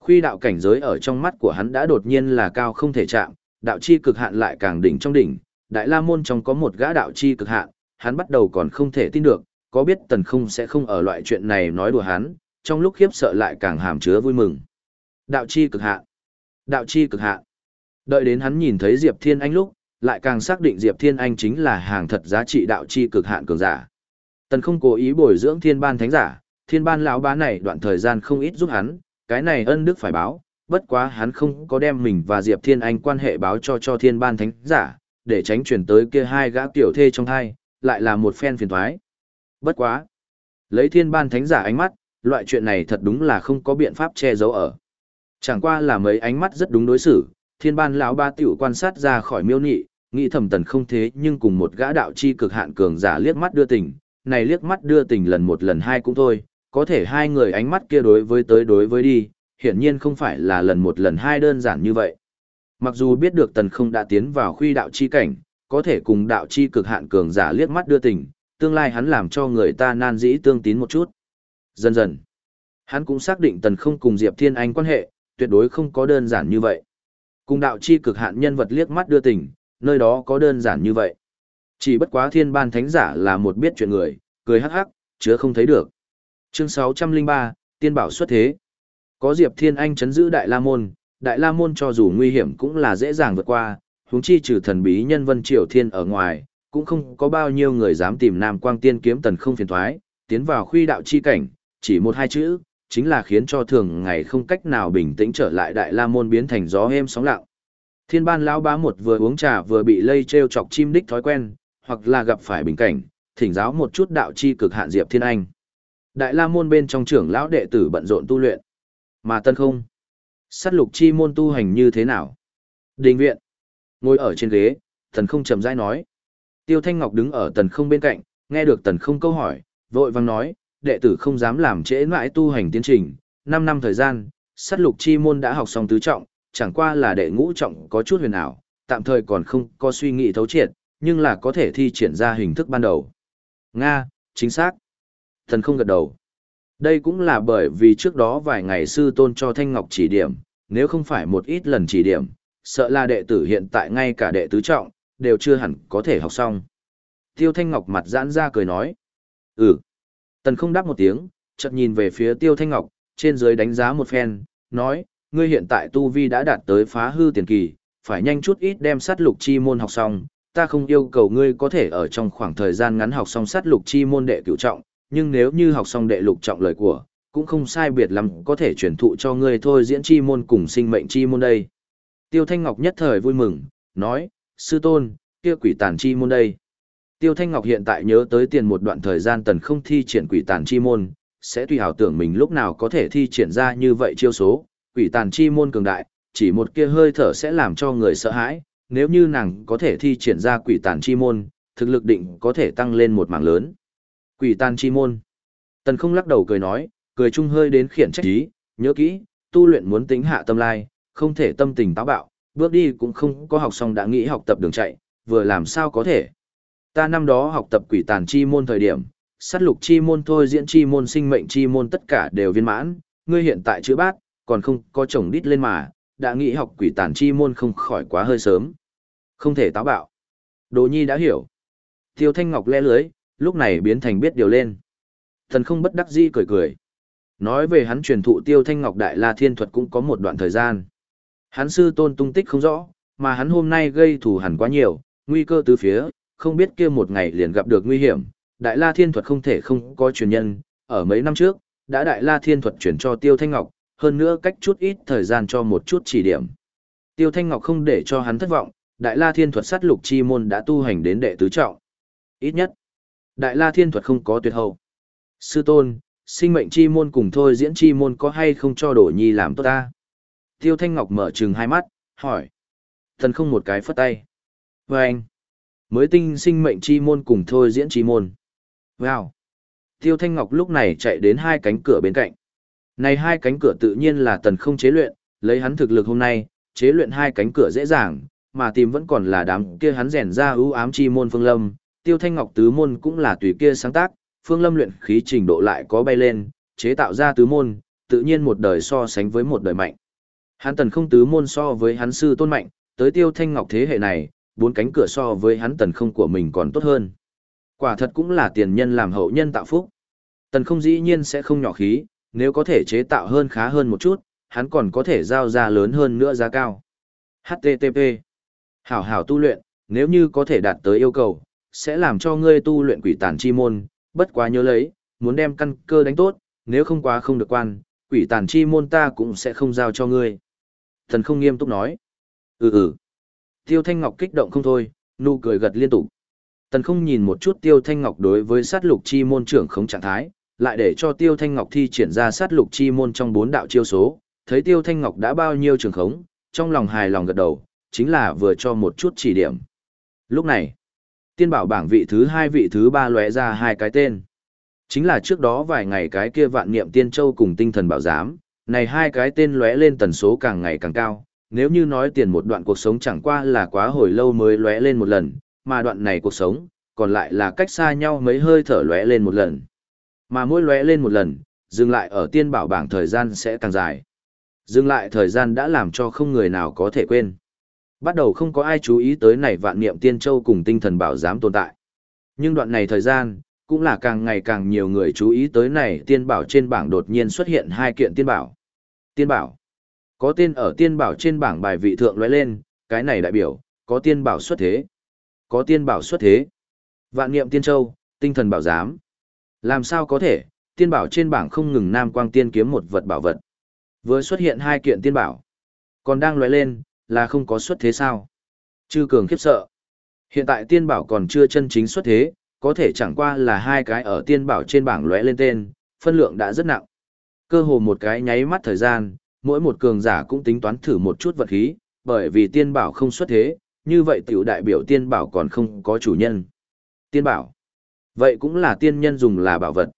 Khuy đạo cảnh giới ở trong mắt của hắn đã đột nhiên là cao không thể chạm, đạo chi cực hạn lại càng đỉnh trong đỉnh, Đại La Môn trong có một gã đạo chi cực hạn, hắn bắt đầu còn không thể tin được, có biết tần không sẽ không ở loại chuyện này nói đùa hắn, trong lúc khiếp sợ lại càng hàm chứa vui mừng. Đạo chi cực hạn. Đạo chi cực hạn. Đợi đến hắn nhìn thấy Diệp Thiên Anh lúc, lại càng xác định Diệp Thiên Anh chính là hàng thật giá trị đạo chi cực hạn cường giả. Tần không cố ý bồi dưỡng thiên ban thánh giả, thiên ban lão bá này đoạn thời gian không ít giúp hắn, cái này ân đức phải báo, bất quá hắn không có đem mình và Diệp Thiên Anh quan hệ báo cho cho thiên ban thánh giả, để tránh chuyển tới kia hai gã tiểu thê trong hai, lại là một phen phiền thoái. Bất quá. Lấy thiên ban thánh giả ánh mắt, loại chuyện này thật đúng là không có biện pháp che giấu ở. Chẳng qua là mấy ánh mắt rất đúng đối xử, thiên ban lão ba tiểu quan sát ra khỏi miêu nị, nghĩ thầm tần không thế nhưng cùng một gã đạo chi cực hạn cường giả liếc mắt đưa tình, này liếc mắt đưa tình lần một lần hai cũng thôi, có thể hai người ánh mắt kia đối với tới đối với đi, hiển nhiên không phải là lần một lần hai đơn giản như vậy. Mặc dù biết được tần không đã tiến vào khuy đạo chi cảnh, có thể cùng đạo chi cực hạn cường giả liếc mắt đưa tình, tương lai hắn làm cho người ta nan dĩ tương tín một chút. Dần dần, hắn cũng xác định tần không cùng Diệp Thiên Anh quan hệ, tuyệt đối không có đơn giản như vậy. Cùng đạo chi cực hạn nhân vật liếc mắt đưa tình, nơi đó có đơn giản như vậy. Chỉ bất quá thiên ban thánh giả là một biết chuyện người, cười hắc hắc, chứa không thấy được. Chương 603, Tiên bảo xuất thế. Có Diệp Thiên Anh chấn giữ Đại La Môn, Đại La Môn cho dù nguy hiểm cũng là dễ dàng vượt qua, huống chi trừ thần bí nhân Vân Triều Thiên ở ngoài, cũng không có bao nhiêu người dám tìm Nam Quang Tiên kiếm tần không phiền thoái, tiến vào khuy đạo chi cảnh, chỉ một hai chữ, chính là khiến cho thường ngày không cách nào bình tĩnh trở lại Đại La Môn biến thành gió êm sóng lặng. Thiên ban lão bá một vừa uống trà vừa bị lây treo chọc chim đích thói quen, hoặc là gặp phải bình cảnh, thỉnh giáo một chút đạo chi cực hạn Diệp Thiên Anh. Đại La môn bên trong trưởng lão đệ tử bận rộn tu luyện. Mà tân không. Sát lục chi môn tu hành như thế nào? Đình viện. Ngồi ở trên ghế, tần không chậm rãi nói. Tiêu Thanh Ngọc đứng ở tần không bên cạnh, nghe được tần không câu hỏi, vội vang nói, đệ tử không dám làm trễ mãi tu hành tiến trình, 5 năm thời gian, sát lục chi môn đã học xong tứ trọng, chẳng qua là đệ ngũ trọng có chút huyền ảo, tạm thời còn không có suy nghĩ thấu triệt, nhưng là có thể thi triển ra hình thức ban đầu. Nga, chính xác. Thần không gật đầu. Đây cũng là bởi vì trước đó vài ngày sư tôn cho Thanh Ngọc chỉ điểm, nếu không phải một ít lần chỉ điểm, sợ là đệ tử hiện tại ngay cả đệ tứ trọng, đều chưa hẳn có thể học xong. Tiêu Thanh Ngọc mặt giãn ra cười nói. Ừ. Tần không đáp một tiếng, chợt nhìn về phía Tiêu Thanh Ngọc, trên dưới đánh giá một phen, nói, ngươi hiện tại tu vi đã đạt tới phá hư tiền kỳ, phải nhanh chút ít đem sát lục chi môn học xong, ta không yêu cầu ngươi có thể ở trong khoảng thời gian ngắn học xong sát lục chi môn đệ cửu trọng, nhưng nếu như học xong đệ lục trọng lời của, cũng không sai biệt lắm có thể truyền thụ cho ngươi thôi diễn chi môn cùng sinh mệnh chi môn đây. Tiêu Thanh Ngọc nhất thời vui mừng, nói, sư tôn, kia quỷ tàn chi môn đây. Tiêu Thanh Ngọc hiện tại nhớ tới tiền một đoạn thời gian tần không thi triển quỷ tàn chi môn, sẽ tùy hảo tưởng mình lúc nào có thể thi triển ra như vậy chiêu số, quỷ tàn chi môn cường đại, chỉ một kia hơi thở sẽ làm cho người sợ hãi, nếu như nàng có thể thi triển ra quỷ tàn chi môn, thực lực định có thể tăng lên một mảng lớn. Quỷ tàn chi môn. Tần không lắc đầu cười nói, cười chung hơi đến khiển trách ý, nhớ kỹ, tu luyện muốn tính hạ tâm lai, không thể tâm tình táo bạo, bước đi cũng không có học xong đã nghĩ học tập đường chạy, vừa làm sao có thể. Ta năm đó học tập quỷ tàn chi môn thời điểm, sát lục chi môn thôi diễn chi môn sinh mệnh chi môn tất cả đều viên mãn, ngươi hiện tại chữ bát, còn không có chồng đít lên mà, đã nghĩ học quỷ tàn chi môn không khỏi quá hơi sớm. Không thể táo bạo. Đồ nhi đã hiểu. Tiêu Thanh Ngọc le lưới, lúc này biến thành biết điều lên. Thần không bất đắc dĩ cười cười. Nói về hắn truyền thụ tiêu thanh ngọc đại la thiên thuật cũng có một đoạn thời gian. Hắn sư tôn tung tích không rõ, mà hắn hôm nay gây thù hẳn quá nhiều, nguy cơ từ phía, không biết kia một ngày liền gặp được nguy hiểm. Đại la thiên thuật không thể không có truyền nhân, ở mấy năm trước, đã đại la thiên thuật chuyển cho tiêu thanh ngọc, hơn nữa cách chút ít thời gian cho một chút chỉ điểm. Tiêu thanh ngọc không để cho hắn thất vọng, đại la thiên thuật sát lục chi môn đã tu hành đến đệ tứ trọng. Ít nhất, đại la thiên thuật không có tuyệt hậu. Sư tôn, sinh mệnh chi môn cùng thôi diễn chi môn có hay không cho đổ nhi làm tốt ta? Tiêu Thanh Ngọc mở trừng hai mắt, hỏi. Thần không một cái phất tay. Và anh, mới tinh sinh mệnh chi môn cùng thôi diễn chi môn. Wow! Tiêu Thanh Ngọc lúc này chạy đến hai cánh cửa bên cạnh. Này hai cánh cửa tự nhiên là tần không chế luyện, lấy hắn thực lực hôm nay, chế luyện hai cánh cửa dễ dàng, mà tìm vẫn còn là đám kia hắn rèn ra ưu ám chi môn phương lâm. Tiêu Thanh Ngọc tứ môn cũng là tùy kia sáng tác, phương lâm luyện khí trình độ lại có bay lên, chế tạo ra tứ môn, tự nhiên một đời so sánh với một đời mạnh. Hắn tần không tứ môn so với hắn sư tôn mạnh, tới tiêu thanh ngọc thế hệ này, bốn cánh cửa so với hắn tần không của mình còn tốt hơn. Quả thật cũng là tiền nhân làm hậu nhân tạo phúc. Tần không dĩ nhiên sẽ không nhỏ khí, nếu có thể chế tạo hơn khá hơn một chút, hắn còn có thể giao ra lớn hơn nữa giá cao. HTTP Hảo hảo tu luyện, nếu như có thể đạt tới yêu cầu, sẽ làm cho ngươi tu luyện quỷ tàn chi môn, bất quá nhớ lấy, muốn đem căn cơ đánh tốt, nếu không quá không được quan, quỷ tàn chi môn ta cũng sẽ không giao cho ngươi. Thần không nghiêm túc nói. Ừ ừ. Tiêu Thanh Ngọc kích động không thôi, nụ cười gật liên tục. Tần không nhìn một chút Tiêu Thanh Ngọc đối với sát lục chi môn trưởng không trạng thái, lại để cho Tiêu Thanh Ngọc thi triển ra sát lục chi môn trong bốn đạo chiêu số, thấy Tiêu Thanh Ngọc đã bao nhiêu trường khống, trong lòng hài lòng gật đầu, chính là vừa cho một chút chỉ điểm. Lúc này, tiên bảo bảng vị thứ hai vị thứ ba lóe ra hai cái tên. Chính là trước đó vài ngày cái kia vạn niệm tiên châu cùng tinh thần bảo giám, này hai cái tên lóe lên tần số càng ngày càng cao, nếu như nói tiền một đoạn cuộc sống chẳng qua là quá hồi lâu mới lóe lên một lần, mà đoạn này cuộc sống, còn lại là cách xa nhau mấy hơi thở lóe lên một lần. Mà mỗi lóe lên một lần, dừng lại ở tiên bảo bảng thời gian sẽ càng dài. Dừng lại thời gian đã làm cho không người nào có thể quên. Bắt đầu không có ai chú ý tới này vạn niệm tiên châu cùng tinh thần bảo giám tồn tại. Nhưng đoạn này thời gian, cũng là càng ngày càng nhiều người chú ý tới này tiên bảo trên bảng đột nhiên xuất hiện hai kiện tiên bảo. Tiên bảo. Có tên ở tiên bảo trên bảng bài vị thượng lóe lên, cái này đại biểu, có tiên bảo xuất thế. Có tiên bảo xuất thế. Vạn niệm tiên châu, tinh thần bảo giám. Làm sao có thể, tiên bảo trên bảng không ngừng nam quang tiên kiếm một vật bảo vật. Vừa xuất hiện hai kiện tiên bảo. Còn đang lóe lên, là không có xuất thế sao? Chư cường khiếp sợ. Hiện tại tiên bảo còn chưa chân chính xuất thế, có thể chẳng qua là hai cái ở tiên bảo trên bảng lóe lên tên, phân lượng đã rất nặng. Cơ hồ một cái nháy mắt thời gian, mỗi một cường giả cũng tính toán thử một chút vật khí, bởi vì tiên bảo không xuất thế, như vậy tiểu đại biểu tiên bảo còn không có chủ nhân. Tiên bảo. Vậy cũng là tiên nhân dùng là bảo vật.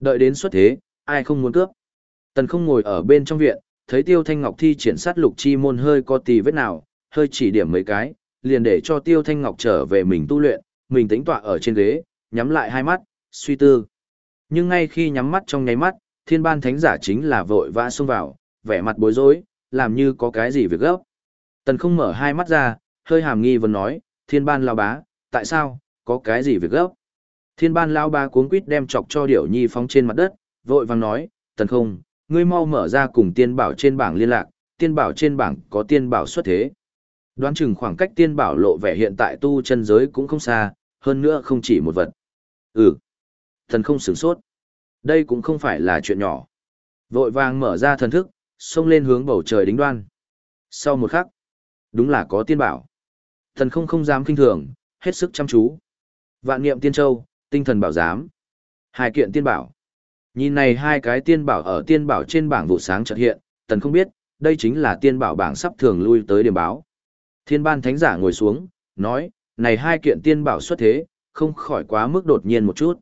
Đợi đến xuất thế, ai không muốn cướp. Tần không ngồi ở bên trong viện, thấy tiêu thanh ngọc thi triển sát lục chi môn hơi có tì vết nào, hơi chỉ điểm mấy cái, liền để cho tiêu thanh ngọc trở về mình tu luyện, mình tĩnh tọa ở trên ghế, nhắm lại hai mắt, suy tư. Nhưng ngay khi nhắm mắt trong nháy mắt, thiên ban thánh giả chính là vội vã xông vào, vẻ mặt bối rối, làm như có cái gì việc gấp. Tần không mở hai mắt ra, hơi hàm nghi vấn nói, thiên ban lao bá, tại sao, có cái gì việc gấp. Thiên ban lao bá cuống quýt đem chọc cho điểu nhi phóng trên mặt đất, vội vàng nói, tần không, ngươi mau mở ra cùng tiên bảo trên bảng liên lạc, tiên bảo trên bảng có tiên bảo xuất thế. Đoán chừng khoảng cách tiên bảo lộ vẻ hiện tại tu chân giới cũng không xa, hơn nữa không chỉ một vật. Ừ. Thần không sửng sốt. Đây cũng không phải là chuyện nhỏ. Vội vàng mở ra thần thức, xông lên hướng bầu trời đính đoan. Sau một khắc, đúng là có tiên bảo. Thần không không dám kinh thường, hết sức chăm chú. Vạn niệm tiên châu, tinh thần bảo giám. Hai kiện tiên bảo. Nhìn này hai cái tiên bảo ở tiên bảo trên bảng vụ sáng chợt hiện, tần không biết, đây chính là tiên bảo bảng sắp thường lui tới điểm báo. Thiên ban thánh giả ngồi xuống, nói, này hai kiện tiên bảo xuất thế, không khỏi quá mức đột nhiên một chút.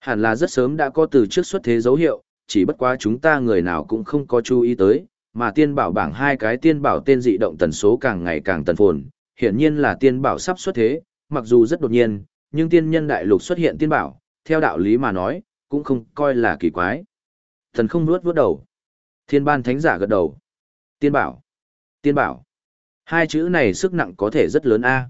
Hẳn là rất sớm đã có từ trước xuất thế dấu hiệu, chỉ bất quá chúng ta người nào cũng không có chú ý tới, mà tiên bảo bảng hai cái tiên bảo tên dị động tần số càng ngày càng tần phồn, hiển nhiên là tiên bảo sắp xuất thế, mặc dù rất đột nhiên, nhưng tiên nhân đại lục xuất hiện tiên bảo, theo đạo lý mà nói, cũng không coi là kỳ quái. Thần không nuốt vuốt đầu. Thiên ban thánh giả gật đầu. Tiên bảo. Tiên bảo. Hai chữ này sức nặng có thể rất lớn a.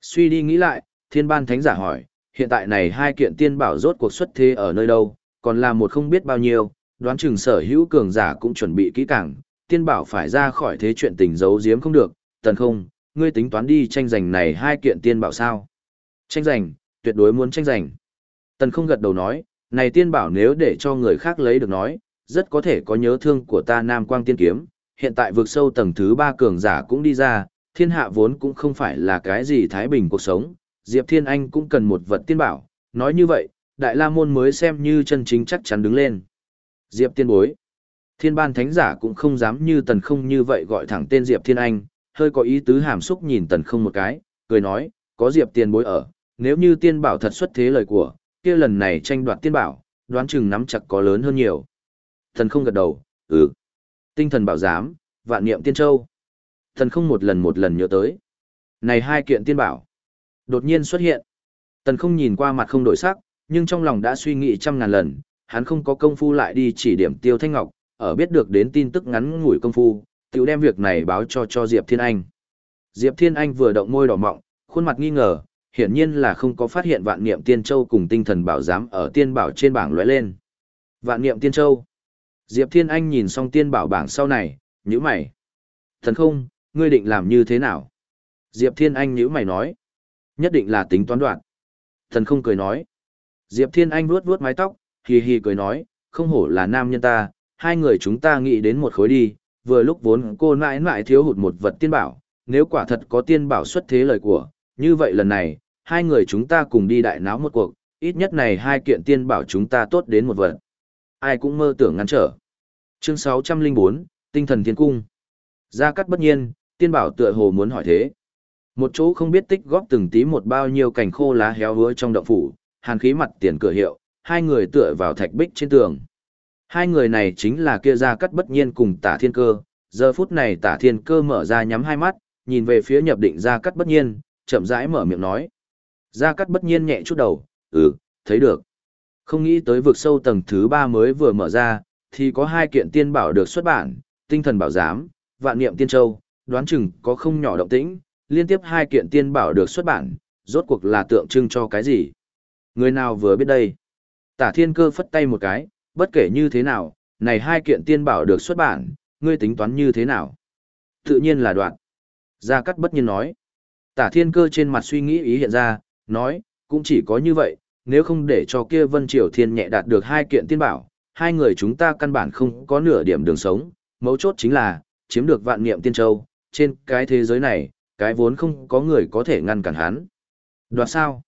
Suy đi nghĩ lại, thiên ban thánh giả hỏi, hiện tại này hai kiện tiên bảo rốt cuộc xuất thế ở nơi đâu, còn là một không biết bao nhiêu, đoán chừng sở hữu cường giả cũng chuẩn bị kỹ càng, tiên bảo phải ra khỏi thế chuyện tình giấu giếm không được, tần không, ngươi tính toán đi tranh giành này hai kiện tiên bảo sao? Tranh giành, tuyệt đối muốn tranh giành. Tần không gật đầu nói, này tiên bảo nếu để cho người khác lấy được nói, rất có thể có nhớ thương của ta Nam Quang Tiên Kiếm, hiện tại vượt sâu tầng thứ ba cường giả cũng đi ra, thiên hạ vốn cũng không phải là cái gì thái bình cuộc sống, Diệp Thiên Anh cũng cần một vật tiên bảo, nói như vậy, Đại La Môn mới xem như chân chính chắc chắn đứng lên. Diệp tiên bối. Thiên ban thánh giả cũng không dám như tần không như vậy gọi thẳng tên Diệp Thiên Anh, hơi có ý tứ hàm xúc nhìn tần không một cái, cười nói, có Diệp tiên bối ở, nếu như tiên bảo thật xuất thế lời của, kia lần này tranh đoạt tiên bảo, đoán chừng nắm chặt có lớn hơn nhiều. Thần không gật đầu, ừ. Tinh thần bảo giám, vạn niệm tiên châu. Thần không một lần một lần nhớ tới. Này hai kiện tiên bảo. Đột nhiên xuất hiện. Tần không nhìn qua mặt không đổi sắc, nhưng trong lòng đã suy nghĩ trăm ngàn lần, hắn không có công phu lại đi chỉ điểm tiêu thanh ngọc, ở biết được đến tin tức ngắn ngủi công phu, tiểu đem việc này báo cho cho Diệp Thiên Anh. Diệp Thiên Anh vừa động môi đỏ mọng, khuôn mặt nghi ngờ, hiển nhiên là không có phát hiện vạn niệm tiên châu cùng tinh thần bảo giám ở tiên bảo trên bảng lóe lên. Vạn niệm tiên châu. Diệp Thiên Anh nhìn xong tiên bảo bảng sau này, nhíu mày. Thần không, ngươi định làm như thế nào? Diệp Thiên Anh nhíu mày nói. Nhất định là tính toán đoạn. Thần không cười nói. Diệp Thiên Anh vuốt vuốt mái tóc, hì hì cười nói, không hổ là nam nhân ta, hai người chúng ta nghĩ đến một khối đi, vừa lúc vốn cô mãi mãi thiếu hụt một vật tiên bảo, nếu quả thật có tiên bảo xuất thế lời của, như vậy lần này, hai người chúng ta cùng đi đại náo một cuộc, ít nhất này hai kiện tiên bảo chúng ta tốt đến một vật. Ai cũng mơ tưởng ngăn trở. Chương 604, Tinh thần thiên cung. Gia cắt bất nhiên, tiên bảo tựa hồ muốn hỏi thế. Một chỗ không biết tích góp từng tí một bao nhiêu cành khô lá héo hứa trong động phủ, hàn khí mặt tiền cửa hiệu, hai người tựa vào thạch bích trên tường. Hai người này chính là kia Gia cắt bất nhiên cùng tả thiên cơ. Giờ phút này tả thiên cơ mở ra nhắm hai mắt, nhìn về phía nhập định Gia cắt bất nhiên, chậm rãi mở miệng nói. Gia cắt bất nhiên nhẹ chút đầu, ừ, thấy được. Không nghĩ tới vực sâu tầng thứ ba mới vừa mở ra, thì có hai kiện tiên bảo được xuất bản, tinh thần bảo giám, vạn niệm tiên châu, đoán chừng có không nhỏ động tĩnh, liên tiếp hai kiện tiên bảo được xuất bản, rốt cuộc là tượng trưng cho cái gì? Người nào vừa biết đây? Tả thiên cơ phất tay một cái, bất kể như thế nào, này hai kiện tiên bảo được xuất bản, ngươi tính toán như thế nào? Tự nhiên là đoạn. Gia Cát bất nhiên nói. Tả thiên cơ trên mặt suy nghĩ ý hiện ra, nói, cũng chỉ có như vậy, nếu không để cho kia Vân Triều Thiên nhẹ đạt được hai kiện tiên bảo, hai người chúng ta căn bản không có nửa điểm đường sống, mấu chốt chính là, chiếm được vạn niệm tiên châu, trên cái thế giới này, cái vốn không có người có thể ngăn cản hắn. Đoạt sao?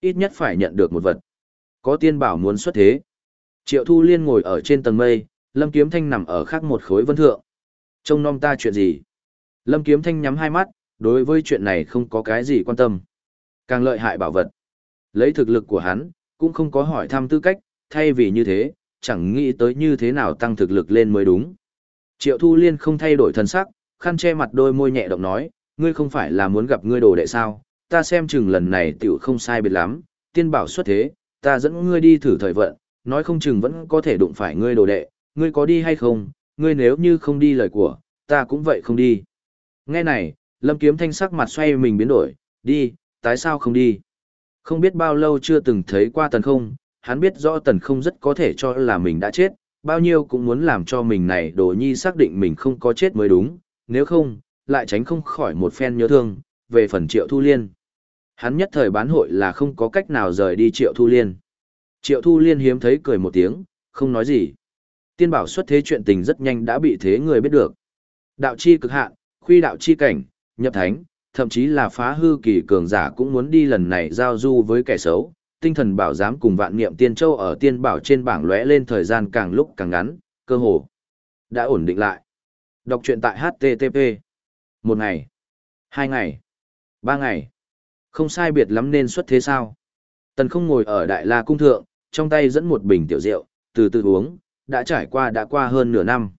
Ít nhất phải nhận được một vật. Có tiên bảo muốn xuất thế. Triệu Thu Liên ngồi ở trên tầng mây, Lâm Kiếm Thanh nằm ở khác một khối vân thượng. Trông nom ta chuyện gì? Lâm Kiếm Thanh nhắm hai mắt, đối với chuyện này không có cái gì quan tâm. Càng lợi hại bảo vật. Lấy thực lực của hắn, cũng không có hỏi thăm tư cách, thay vì như thế, chẳng nghĩ tới như thế nào tăng thực lực lên mới đúng. Triệu Thu Liên không thay đổi thần sắc, khăn che mặt đôi môi nhẹ động nói, ngươi không phải là muốn gặp ngươi đồ đệ sao, ta xem chừng lần này tiểu không sai biệt lắm, tiên bảo xuất thế, ta dẫn ngươi đi thử thời vận, nói không chừng vẫn có thể đụng phải ngươi đồ đệ, ngươi có đi hay không, ngươi nếu như không đi lời của, ta cũng vậy không đi. Nghe này, Lâm Kiếm Thanh sắc mặt xoay mình biến đổi, đi, tại sao không đi? Không biết bao lâu chưa từng thấy qua tần không, hắn biết rõ tần không rất có thể cho là mình đã chết, bao nhiêu cũng muốn làm cho mình này đồ nhi xác định mình không có chết mới đúng, nếu không, lại tránh không khỏi một phen nhớ thương, về phần triệu thu liên. Hắn nhất thời bán hội là không có cách nào rời đi triệu thu liên. Triệu thu liên hiếm thấy cười một tiếng, không nói gì. Tiên bảo xuất thế chuyện tình rất nhanh đã bị thế người biết được. Đạo chi cực hạn, khuy đạo chi cảnh, nhập thánh, thậm chí là phá hư kỳ cường giả cũng muốn đi lần này giao du với kẻ xấu. Tinh thần bảo giám cùng vạn niệm tiên châu ở tiên bảo trên bảng lóe lên thời gian càng lúc càng ngắn, cơ hồ đã ổn định lại. Đọc truyện tại HTTP. Một ngày, hai ngày, ba ngày. Không sai biệt lắm nên xuất thế sao. Tần không ngồi ở đại la cung thượng, trong tay dẫn một bình tiểu rượu, từ từ uống, đã trải qua đã qua hơn nửa năm.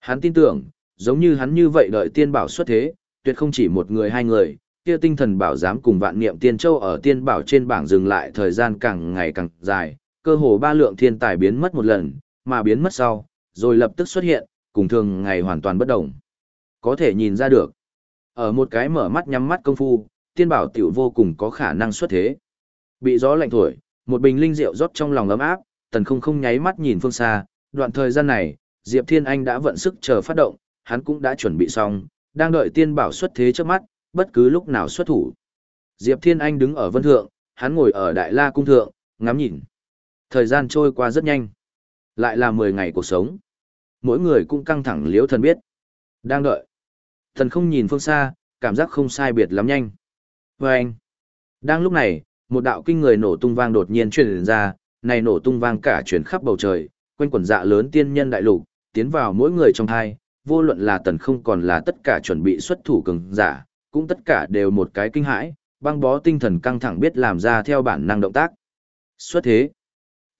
Hắn tin tưởng, giống như hắn như vậy đợi tiên bảo xuất thế, tuyệt không chỉ một người hai người, kia tinh thần bảo giám cùng vạn niệm tiên châu ở tiên bảo trên bảng dừng lại thời gian càng ngày càng dài, cơ hồ ba lượng thiên tài biến mất một lần, mà biến mất sau, rồi lập tức xuất hiện, cùng thường ngày hoàn toàn bất động. Có thể nhìn ra được, ở một cái mở mắt nhắm mắt công phu, tiên bảo tiểu vô cùng có khả năng xuất thế. Bị gió lạnh thổi, một bình linh rượu rót trong lòng ấm áp, tần không không nháy mắt nhìn phương xa, đoạn thời gian này, Diệp Thiên Anh đã vận sức chờ phát động, hắn cũng đã chuẩn bị xong, đang đợi tiên bảo xuất thế trước mắt, bất cứ lúc nào xuất thủ. Diệp Thiên Anh đứng ở vân thượng, hắn ngồi ở đại la cung thượng, ngắm nhìn. Thời gian trôi qua rất nhanh. Lại là 10 ngày cuộc sống. Mỗi người cũng căng thẳng liếu thần biết. Đang đợi. Thần không nhìn phương xa, cảm giác không sai biệt lắm nhanh. Và anh. Đang lúc này, một đạo kinh người nổ tung vang đột nhiên truyền ra, này nổ tung vang cả chuyển khắp bầu trời, quanh quần dạ lớn tiên nhân đại lục, tiến vào mỗi người trong hai, vô luận là tần không còn là tất cả chuẩn bị xuất thủ cường giả, cũng tất cả đều một cái kinh hãi, băng bó tinh thần căng thẳng biết làm ra theo bản năng động tác. Xuất thế.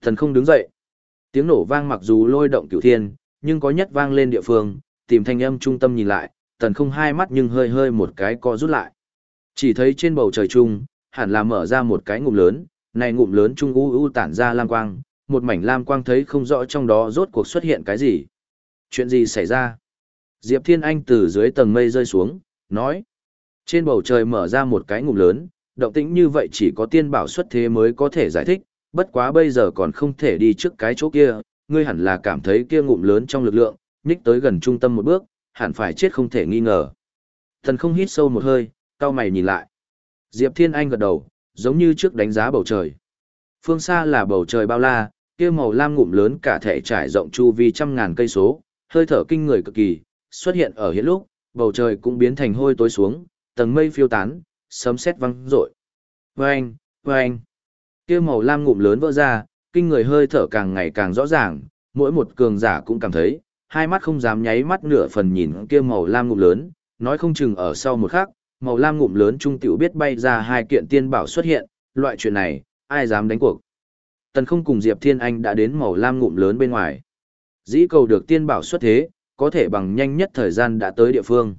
Thần không đứng dậy. Tiếng nổ vang mặc dù lôi động cửu thiên, nhưng có nhất vang lên địa phương, tìm thanh âm trung tâm nhìn lại, tần không hai mắt nhưng hơi hơi một cái co rút lại. Chỉ thấy trên bầu trời trung, hẳn là mở ra một cái ngụm lớn, này ngụm lớn trung u u tản ra lam quang, một mảnh lam quang thấy không rõ trong đó rốt cuộc xuất hiện cái gì. Chuyện gì xảy ra? Diệp Thiên Anh từ dưới tầng mây rơi xuống, nói. Trên bầu trời mở ra một cái ngụm lớn, động tĩnh như vậy chỉ có tiên bảo xuất thế mới có thể giải thích, bất quá bây giờ còn không thể đi trước cái chỗ kia, ngươi hẳn là cảm thấy kia ngụm lớn trong lực lượng, nhích tới gần trung tâm một bước, hẳn phải chết không thể nghi ngờ. Thần không hít sâu một hơi, cao mày nhìn lại. Diệp Thiên Anh gật đầu, giống như trước đánh giá bầu trời. Phương xa là bầu trời bao la, kia màu lam ngụm lớn cả thể trải rộng chu vi trăm ngàn cây số, hơi thở kinh người cực kỳ, xuất hiện ở hiện lúc, bầu trời cũng biến thành hôi tối xuống, tầng mây phiêu tán, sấm sét vang rội. Vâng, vâng. Kia màu lam ngụm lớn vỡ ra, kinh người hơi thở càng ngày càng rõ ràng, mỗi một cường giả cũng cảm thấy, hai mắt không dám nháy mắt nửa phần nhìn kia màu lam ngụm lớn, nói không chừng ở sau một khắc, màu lam ngụm lớn trung tiểu biết bay ra hai kiện tiên bảo xuất hiện, loại chuyện này, ai dám đánh cuộc. Tần không cùng Diệp Thiên Anh đã đến màu lam ngụm lớn bên ngoài. Dĩ cầu được tiên bảo xuất thế, có thể bằng nhanh nhất thời gian đã tới địa phương.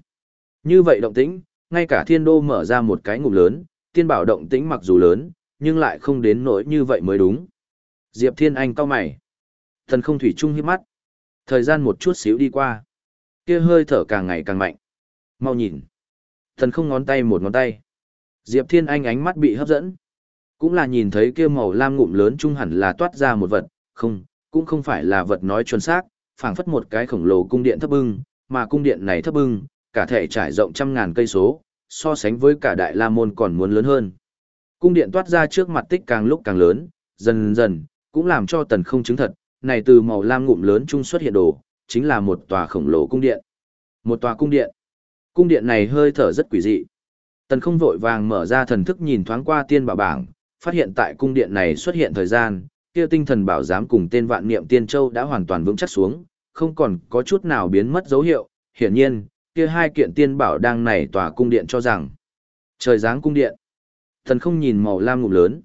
Như vậy động tĩnh, ngay cả thiên đô mở ra một cái ngụm lớn, tiên bảo động tĩnh mặc dù lớn, nhưng lại không đến nỗi như vậy mới đúng. Diệp Thiên Anh cao mày. Thần không thủy chung hiếp mắt. Thời gian một chút xíu đi qua. Kia hơi thở càng ngày càng mạnh. Mau nhìn. Thần không ngón tay một ngón tay. Diệp Thiên Anh ánh mắt bị hấp dẫn. Cũng là nhìn thấy kia màu lam ngụm lớn trung hẳn là toát ra một vật, không, cũng không phải là vật nói chuẩn xác, phảng phất một cái khổng lồ cung điện thấp bưng, mà cung điện này thấp bưng, cả thể trải rộng trăm ngàn cây số, so sánh với cả đại la môn còn muốn lớn hơn. Cung điện toát ra trước mặt tích càng lúc càng lớn, dần dần, cũng làm cho tần không chứng thật, này từ màu lam ngụm lớn trung xuất hiện đồ, chính là một tòa khổng lồ cung điện. Một tòa cung điện. Cung điện này hơi thở rất quỷ dị. Tần không vội vàng mở ra thần thức nhìn thoáng qua tiên bảo bảng, phát hiện tại cung điện này xuất hiện thời gian, kia tinh thần bảo giám cùng tên vạn niệm tiên châu đã hoàn toàn vững chắc xuống, không còn có chút nào biến mất dấu hiệu, hiển nhiên, kia hai kiện tiên bảo đang này tòa cung điện cho rằng trời giáng cung điện. Thần không nhìn màu lam ngụm lớn.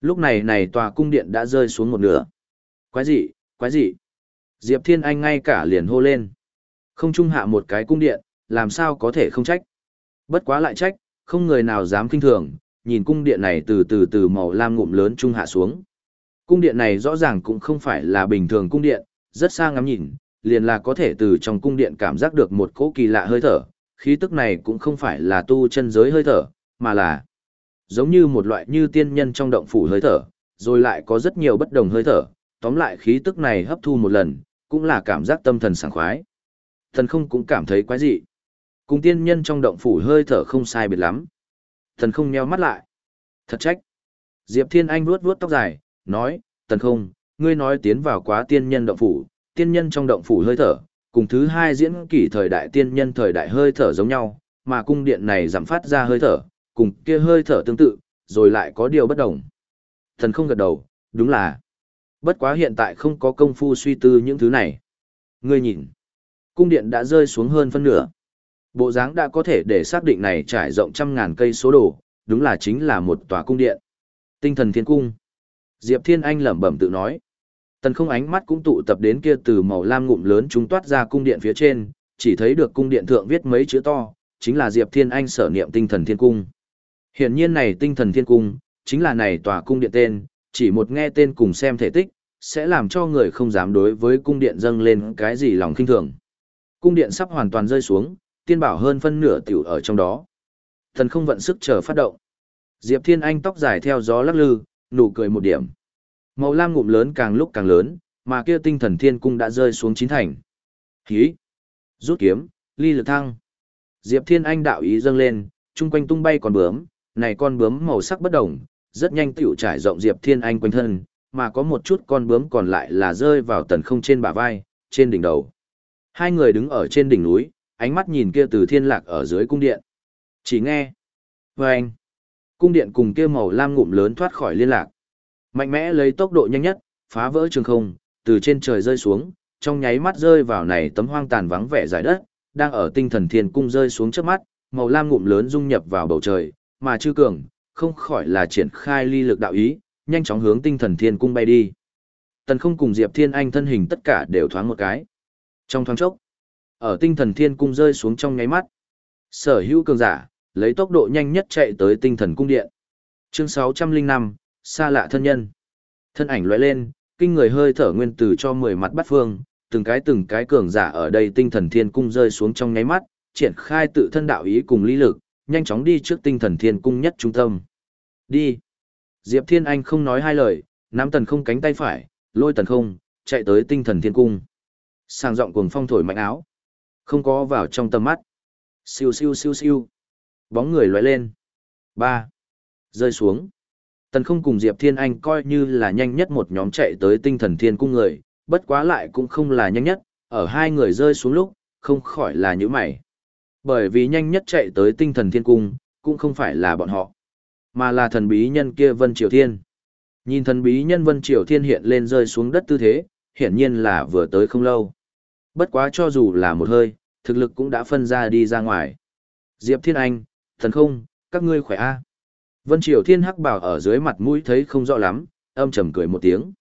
Lúc này này tòa cung điện đã rơi xuống một nửa. Quái gì, quái gì? Diệp Thiên Anh ngay cả liền hô lên. Không trung hạ một cái cung điện, làm sao có thể không trách. Bất quá lại trách, không người nào dám kinh thường, nhìn cung điện này từ từ từ màu lam ngụm lớn trung hạ xuống. Cung điện này rõ ràng cũng không phải là bình thường cung điện, rất xa ngắm nhìn, liền là có thể từ trong cung điện cảm giác được một cỗ kỳ lạ hơi thở, khí tức này cũng không phải là tu chân giới hơi thở, mà là giống như một loại như tiên nhân trong động phủ hơi thở, rồi lại có rất nhiều bất đồng hơi thở, tóm lại khí tức này hấp thu một lần, cũng là cảm giác tâm thần sảng khoái. Thần không cũng cảm thấy quái dị. Cùng tiên nhân trong động phủ hơi thở không sai biệt lắm. Thần không nheo mắt lại. Thật trách. Diệp Thiên Anh vuốt vuốt tóc dài, nói, Thần không, ngươi nói tiến vào quá tiên nhân động phủ, tiên nhân trong động phủ hơi thở, cùng thứ hai diễn kỷ thời đại tiên nhân thời đại hơi thở giống nhau, mà cung điện này giảm phát ra hơi thở, cùng kia hơi thở tương tự, rồi lại có điều bất đồng. Thần không gật đầu, đúng là. Bất quá hiện tại không có công phu suy tư những thứ này. Ngươi nhìn, cung điện đã rơi xuống hơn phân nửa. Bộ dáng đã có thể để xác định này trải rộng trăm ngàn cây số đồ, đúng là chính là một tòa cung điện. Tinh thần thiên cung. Diệp Thiên Anh lẩm bẩm tự nói. Tần không ánh mắt cũng tụ tập đến kia từ màu lam ngụm lớn chúng toát ra cung điện phía trên, chỉ thấy được cung điện thượng viết mấy chữ to, chính là Diệp Thiên Anh sở niệm tinh thần thiên cung. Hiển nhiên này tinh thần thiên cung, chính là này tòa cung điện tên, chỉ một nghe tên cùng xem thể tích, sẽ làm cho người không dám đối với cung điện dâng lên cái gì lòng kinh thường. Cung điện sắp hoàn toàn rơi xuống, tiên bảo hơn phân nửa tiểu ở trong đó. Thần không vận sức chờ phát động. Diệp Thiên Anh tóc dài theo gió lắc lư, nụ cười một điểm. Màu lam ngụm lớn càng lúc càng lớn, Mà kia tinh thần thiên cung đã rơi xuống chín thành. Hí! Rút kiếm, ly lực thăng. Diệp Thiên Anh đạo ý dâng lên, chung quanh tung bay con bướm, này con bướm màu sắc bất đồng, rất nhanh tiểu trải rộng Diệp Thiên Anh quanh thân, mà có một chút con bướm còn lại là rơi vào tần không trên bả vai, trên đỉnh đầu. Hai người đứng ở trên đỉnh núi, ánh mắt nhìn kia từ thiên lạc ở dưới cung điện. Chỉ nghe. Vâng! anh. Cung điện cùng kia màu lam ngụm lớn thoát khỏi liên lạc. Mạnh mẽ lấy tốc độ nhanh nhất, phá vỡ trường không, từ trên trời rơi xuống, trong nháy mắt rơi vào này tấm hoang tàn vắng vẻ giải đất, đang ở tinh thần thiên cung rơi xuống trước mắt, màu lam ngụm lớn dung nhập vào bầu trời, mà chư cường, không khỏi là triển khai ly lực đạo ý, nhanh chóng hướng tinh thần thiên cung bay đi. Tần không cùng Diệp Thiên Anh thân hình tất cả đều thoáng một cái. Trong thoáng chốc, ở tinh thần thiên cung rơi xuống trong nháy mắt. Sở hữu cường giả, lấy tốc độ nhanh nhất chạy tới tinh thần cung điện. Chương 605, xa lạ thân nhân. Thân ảnh lóe lên, kinh người hơi thở nguyên tử cho mười mặt bắt phương, từng cái từng cái cường giả ở đây tinh thần thiên cung rơi xuống trong nháy mắt, triển khai tự thân đạo ý cùng lý lực, nhanh chóng đi trước tinh thần thiên cung nhất trung tâm. Đi. Diệp Thiên Anh không nói hai lời, nắm tần không cánh tay phải, lôi tần không, chạy tới tinh thần thiên cung. Sang giọng cuồng phong thổi mạnh áo. Không có vào trong tầm mắt. Siêu siêu siêu siêu. Bóng người lóe lên. ba Rơi xuống. Tần không cùng Diệp Thiên Anh coi như là nhanh nhất một nhóm chạy tới tinh thần thiên cung người, bất quá lại cũng không là nhanh nhất, ở hai người rơi xuống lúc, không khỏi là những mày. Bởi vì nhanh nhất chạy tới tinh thần thiên cung, cũng không phải là bọn họ, mà là thần bí nhân kia Vân Triều Thiên. Nhìn thần bí nhân Vân Triều Thiên hiện lên rơi xuống đất tư thế, hiển nhiên là vừa tới không lâu. Bất quá cho dù là một hơi, thực lực cũng đã phân ra đi ra ngoài. Diệp Thiên Anh, thần không, các ngươi khỏe a Vân Triều Thiên hắc bảo ở dưới mặt mũi thấy không rõ lắm, âm trầm cười một tiếng.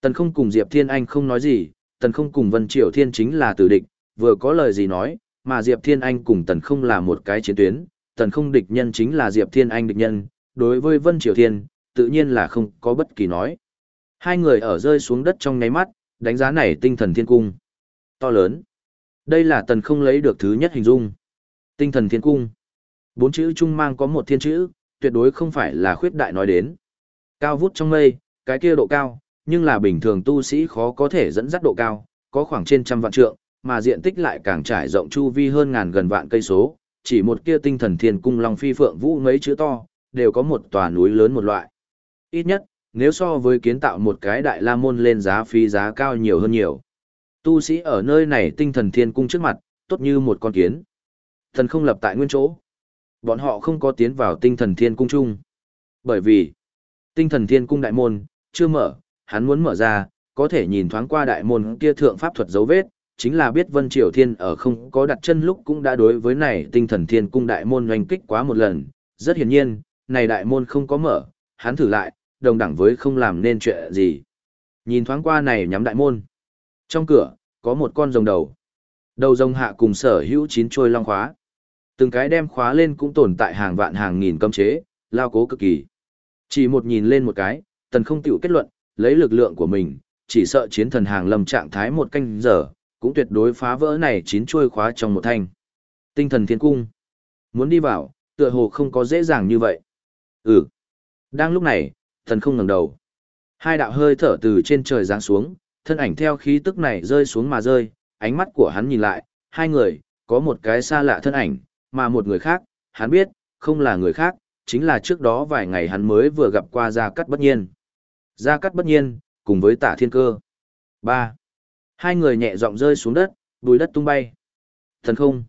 Tần không cùng Diệp Thiên Anh không nói gì, tần không cùng Vân Triều Thiên chính là tử địch, vừa có lời gì nói, mà Diệp Thiên Anh cùng tần không là một cái chiến tuyến, tần không địch nhân chính là Diệp Thiên Anh địch nhân, đối với Vân Triều Thiên, tự nhiên là không có bất kỳ nói. Hai người ở rơi xuống đất trong nháy mắt, đánh giá này tinh thần thiên cung. To lớn. Đây là tần không lấy được thứ nhất hình dung. Tinh thần thiên cung. Bốn chữ trung mang có một thiên chữ, tuyệt đối không phải là khuyết đại nói đến. Cao vút trong mây, cái kia độ cao, nhưng là bình thường tu sĩ khó có thể dẫn dắt độ cao, có khoảng trên trăm vạn trượng, mà diện tích lại càng trải rộng chu vi hơn ngàn gần vạn cây số, chỉ một kia tinh thần thiên cung long phi phượng vũ mấy chữ to, đều có một tòa núi lớn một loại. Ít nhất, nếu so với kiến tạo một cái đại la môn lên giá phí giá cao nhiều hơn nhiều. Tu sĩ ở nơi này tinh thần thiên cung trước mặt, tốt như một con kiến. Thần không lập tại nguyên chỗ. Bọn họ không có tiến vào tinh thần thiên cung chung. Bởi vì, tinh thần thiên cung đại môn, chưa mở, hắn muốn mở ra, có thể nhìn thoáng qua đại môn kia thượng pháp thuật dấu vết, chính là biết Vân Triều Thiên ở không có đặt chân lúc cũng đã đối với này tinh thần thiên cung đại môn oanh kích quá một lần. Rất hiển nhiên, này đại môn không có mở, hắn thử lại, đồng đẳng với không làm nên chuyện gì. Nhìn thoáng qua này nhắm đại môn. Trong cửa, có một con rồng đầu. Đầu rồng hạ cùng sở hữu chín trôi long khóa. Từng cái đem khóa lên cũng tồn tại hàng vạn hàng nghìn cấm chế, lao cố cực kỳ. Chỉ một nhìn lên một cái, tần không tiểu kết luận, lấy lực lượng của mình, chỉ sợ chiến thần hàng lầm trạng thái một canh giờ, cũng tuyệt đối phá vỡ này chín chuôi khóa trong một thanh. Tinh thần thiên cung. Muốn đi vào, tựa hồ không có dễ dàng như vậy. Ừ. Đang lúc này, thần không ngẩng đầu. Hai đạo hơi thở từ trên trời giáng xuống, thân ảnh theo khí tức này rơi xuống mà rơi, ánh mắt của hắn nhìn lại, hai người, có một cái xa lạ thân ảnh, mà một người khác, hắn biết, không là người khác, chính là trước đó vài ngày hắn mới vừa gặp qua Gia Cát Bất Nhiên. Gia Cát Bất Nhiên, cùng với Tả Thiên Cơ. ba Hai người nhẹ giọng rơi xuống đất, bùi đất tung bay. Thần không.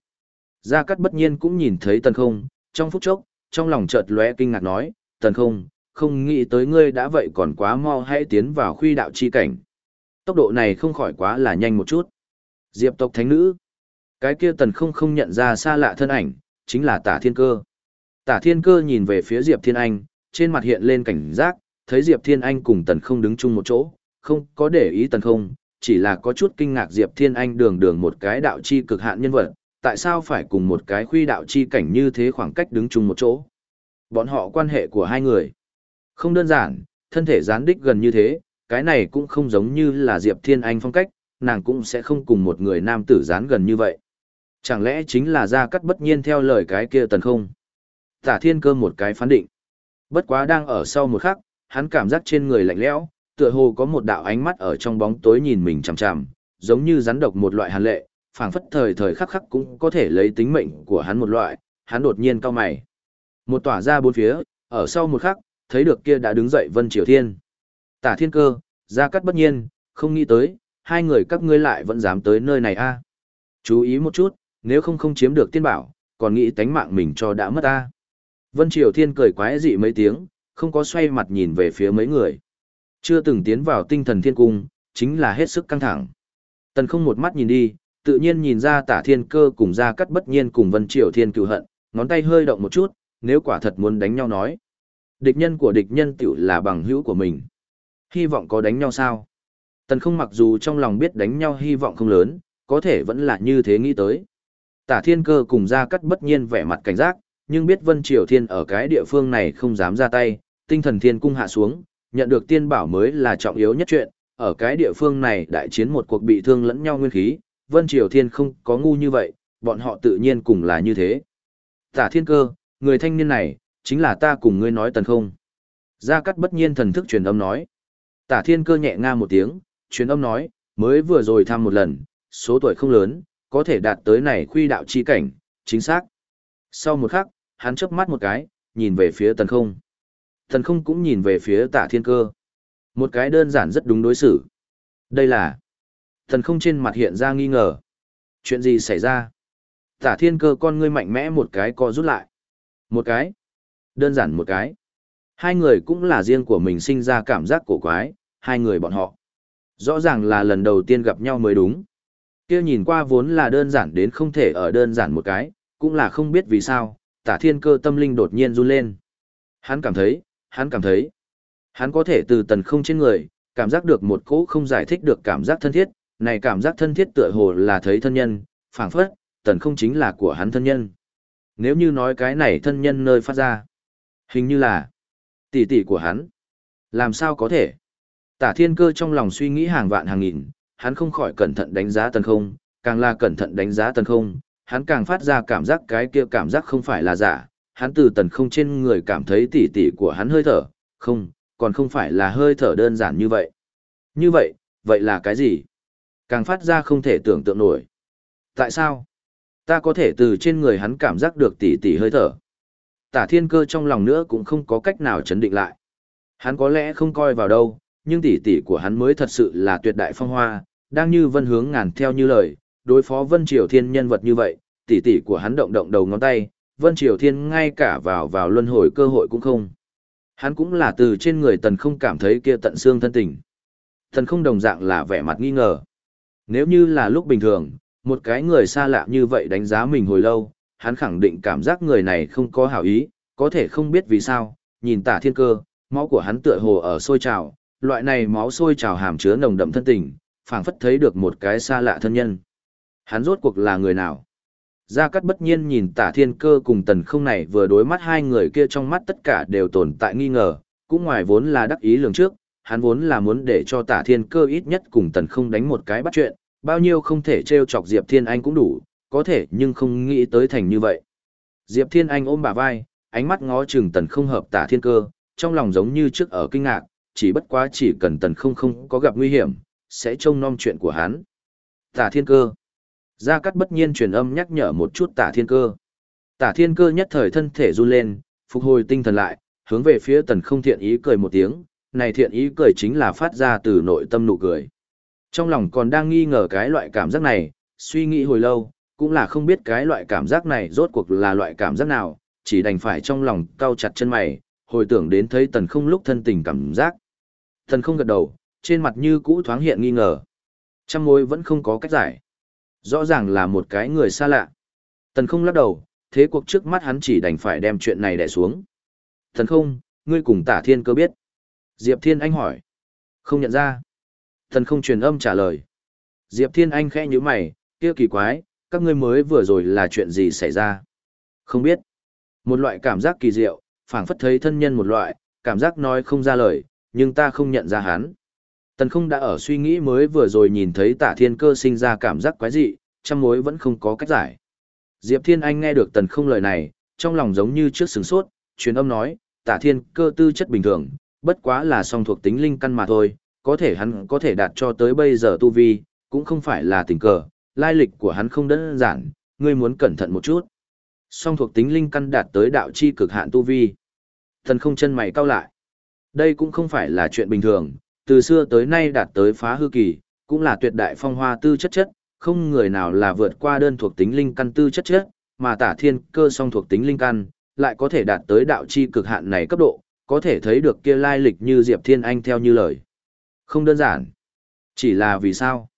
Gia Cát Bất Nhiên cũng nhìn thấy tần không, trong phút chốc, trong lòng chợt lóe kinh ngạc nói, tần không, không nghĩ tới ngươi đã vậy còn quá mau hãy tiến vào khuy đạo chi cảnh. Tốc độ này không khỏi quá là nhanh một chút. Diệp tộc thánh nữ. Cái kia tần không không nhận ra xa lạ thân ảnh, chính là tả thiên cơ. Tả thiên cơ nhìn về phía Diệp Thiên Anh, trên mặt hiện lên cảnh giác, thấy Diệp Thiên Anh cùng tần không đứng chung một chỗ, không có để ý tần không, chỉ là có chút kinh ngạc Diệp Thiên Anh đường đường một cái đạo chi cực hạn nhân vật, tại sao phải cùng một cái khuy đạo chi cảnh như thế khoảng cách đứng chung một chỗ. Bọn họ quan hệ của hai người. Không đơn giản, thân thể gián đích gần như thế, cái này cũng không giống như là Diệp Thiên Anh phong cách, nàng cũng sẽ không cùng một người nam tử gián gần như vậy. Chẳng lẽ chính là ra cắt bất nhiên theo lời cái kia tần không? Tả thiên cơ một cái phán định. Bất quá đang ở sau một khắc, hắn cảm giác trên người lạnh lẽo, Tựa hồ có một đạo ánh mắt ở trong bóng tối nhìn mình chằm chằm, giống như rắn độc một loại hàn lệ, phảng phất thời thời khắc khắc cũng có thể lấy tính mệnh của hắn một loại, hắn đột nhiên cau mày. Một tỏa ra bốn phía, ở sau một khắc, thấy được kia đã đứng dậy Vân Triều Thiên. Tả Thiên Cơ, gia cắt bất nhiên, không nghĩ tới, hai người các ngươi lại vẫn dám tới nơi này a. Chú ý một chút, nếu không không chiếm được tiên bảo, còn nghĩ tánh mạng mình cho đã mất ta Vân Triều Thiên cười quái dị mấy tiếng, không có xoay mặt nhìn về phía mấy người. Chưa từng tiến vào tinh thần thiên cung, chính là hết sức căng thẳng. Tần không một mắt nhìn đi, tự nhiên nhìn ra tả thiên cơ cùng ra cắt bất nhiên cùng Vân Triều Thiên cựu hận, ngón tay hơi động một chút, nếu quả thật muốn đánh nhau nói. Địch nhân của địch nhân tiểu là bằng hữu của mình. Hy vọng có đánh nhau sao? Tần không mặc dù trong lòng biết đánh nhau hy vọng không lớn, có thể vẫn là như thế nghĩ tới. Tả thiên cơ cùng ra cắt bất nhiên vẻ mặt cảnh giác, nhưng biết Vân Triều Thiên ở cái địa phương này không dám ra tay, tinh thần thiên cung hạ xuống, nhận được tiên bảo mới là trọng yếu nhất chuyện, ở cái địa phương này đại chiến một cuộc bị thương lẫn nhau nguyên khí, Vân Triều Thiên không có ngu như vậy, bọn họ tự nhiên cùng là như thế. Tả thiên cơ, người thanh niên này, chính là ta cùng ngươi nói tần không. Gia Cát bất nhiên thần thức truyền âm nói. Tả thiên cơ nhẹ nga một tiếng, truyền âm nói, mới vừa rồi thăm một lần, số tuổi không lớn, có thể đạt tới này khuy đạo chi cảnh, chính xác. Sau một khắc, hắn chớp mắt một cái, nhìn về phía tần không. Tần không cũng nhìn về phía tả thiên cơ. Một cái đơn giản rất đúng đối xử. Đây là... Tần không trên mặt hiện ra nghi ngờ. Chuyện gì xảy ra? Tả thiên cơ con ngươi mạnh mẽ một cái co rút lại. Một cái. Đơn giản một cái. Hai người cũng là riêng của mình sinh ra cảm giác cổ quái, hai người bọn họ. Rõ ràng là lần đầu tiên gặp nhau mới đúng. Kia nhìn qua vốn là đơn giản đến không thể ở đơn giản một cái, cũng là không biết vì sao, tả thiên cơ tâm linh đột nhiên run lên. Hắn cảm thấy, hắn cảm thấy, hắn có thể từ tần không trên người, cảm giác được một cỗ không giải thích được cảm giác thân thiết, này cảm giác thân thiết tựa hồ là thấy thân nhân, phảng phất, tần không chính là của hắn thân nhân. Nếu như nói cái này thân nhân nơi phát ra, hình như là tỷ tỷ của hắn. Làm sao có thể? Tả thiên cơ trong lòng suy nghĩ hàng vạn hàng nghìn, hắn không khỏi cẩn thận đánh giá tần không, càng là cẩn thận đánh giá tần không, hắn càng phát ra cảm giác cái kia cảm giác không phải là giả, hắn từ tần không trên người cảm thấy tỉ tỉ của hắn hơi thở, không, còn không phải là hơi thở đơn giản như vậy. Như vậy, vậy là cái gì? Càng phát ra không thể tưởng tượng nổi. Tại sao? Ta có thể từ trên người hắn cảm giác được tỉ tỉ hơi thở. Tả thiên cơ trong lòng nữa cũng không có cách nào chấn định lại. Hắn có lẽ không coi vào đâu, nhưng tỷ tỷ của hắn mới thật sự là tuyệt đại phong hoa, đang như vân hướng ngàn theo như lời, đối phó Vân Triều Thiên nhân vật như vậy, tỷ tỷ của hắn động động đầu ngón tay, Vân Triều Thiên ngay cả vào vào luân hồi cơ hội cũng không. Hắn cũng là từ trên người tần không cảm thấy kia tận xương thân tình. Tần không đồng dạng là vẻ mặt nghi ngờ. Nếu như là lúc bình thường, một cái người xa lạ như vậy đánh giá mình hồi lâu, hắn khẳng định cảm giác người này không có hảo ý, có thể không biết vì sao, nhìn tả thiên cơ, máu của hắn tựa hồ ở sôi trào, loại này máu sôi trào hàm chứa nồng đậm thân tình, phảng phất thấy được một cái xa lạ thân nhân. Hắn rốt cuộc là người nào? Gia Cát bất nhiên nhìn tả thiên cơ cùng tần không này vừa đối mắt hai người kia trong mắt tất cả đều tồn tại nghi ngờ, cũng ngoài vốn là đắc ý lường trước, hắn vốn là muốn để cho tả thiên cơ ít nhất cùng tần không đánh một cái bắt chuyện, bao nhiêu không thể trêu chọc Diệp Thiên Anh cũng đủ, có thể nhưng không nghĩ tới thành như vậy. Diệp Thiên Anh ôm bà vai, ánh mắt ngó chừng tần không hợp tả thiên cơ, trong lòng giống như trước ở kinh ngạc, chỉ bất quá chỉ cần tần không không có gặp nguy hiểm, sẽ trông nom chuyện của hắn. Tả thiên cơ. Gia Cát bất nhiên truyền âm nhắc nhở một chút tả thiên cơ. Tả thiên cơ nhất thời thân thể run lên, phục hồi tinh thần lại, hướng về phía tần không thiện ý cười một tiếng, này thiện ý cười chính là phát ra từ nội tâm nụ cười. Trong lòng còn đang nghi ngờ cái loại cảm giác này, suy nghĩ hồi lâu, cũng là không biết cái loại cảm giác này rốt cuộc là loại cảm giác nào, chỉ đành phải trong lòng cau chặt chân mày, hồi tưởng đến thấy tần không lúc thân tình cảm giác. Thần không gật đầu, trên mặt như cũ thoáng hiện nghi ngờ. Trăm mối vẫn không có cách giải. Rõ ràng là một cái người xa lạ. Tần không lắc đầu, thế cuộc trước mắt hắn chỉ đành phải đem chuyện này đè xuống. Thần không, ngươi cùng tả thiên cơ biết. Diệp Thiên Anh hỏi. Không nhận ra. Thần không truyền âm trả lời. Diệp Thiên Anh khẽ như mày, kia kỳ quái, các ngươi mới vừa rồi là chuyện gì xảy ra? Không biết. Một loại cảm giác kỳ diệu, phảng phất thấy thân nhân một loại, cảm giác nói không ra lời, nhưng ta không nhận ra hắn. Tần không đã ở suy nghĩ mới vừa rồi nhìn thấy tả thiên cơ sinh ra cảm giác quái dị, trăm mối vẫn không có cách giải. Diệp Thiên Anh nghe được tần không lời này, trong lòng giống như trước sừng sốt, truyền âm nói, tả thiên cơ tư chất bình thường, bất quá là song thuộc tính linh căn mà thôi, có thể hắn có thể đạt cho tới bây giờ tu vi, cũng không phải là tình cờ, lai lịch của hắn không đơn giản, ngươi muốn cẩn thận một chút. Song thuộc tính linh căn đạt tới đạo chi cực hạn tu vi. Thần không chân mày cao lại. Đây cũng không phải là chuyện bình thường, từ xưa tới nay đạt tới phá hư kỳ, cũng là tuyệt đại phong hoa tư chất chất, không người nào là vượt qua đơn thuộc tính linh căn tư chất chất, mà tả thiên cơ song thuộc tính linh căn, lại có thể đạt tới đạo chi cực hạn này cấp độ, có thể thấy được kia lai lịch như Diệp Thiên Anh theo như lời. Không đơn giản. Chỉ là vì sao?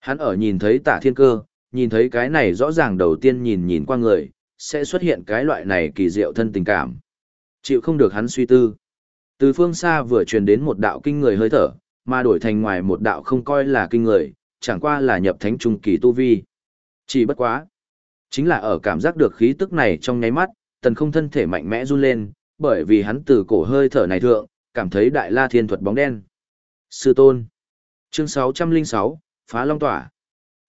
Hắn ở nhìn thấy tả thiên cơ, nhìn thấy cái này rõ ràng đầu tiên nhìn nhìn qua người, sẽ xuất hiện cái loại này kỳ diệu thân tình cảm. Chịu không được hắn suy tư. Từ phương xa vừa truyền đến một đạo kinh người hơi thở, mà đổi thành ngoài một đạo không coi là kinh người, chẳng qua là nhập thánh trung kỳ tu vi. Chỉ bất quá. Chính là ở cảm giác được khí tức này trong nháy mắt, tần không thân thể mạnh mẽ run lên, bởi vì hắn từ cổ hơi thở này thượng, cảm thấy đại la thiên thuật bóng đen. Sư tôn. Chương 606, Phá Long Tỏa.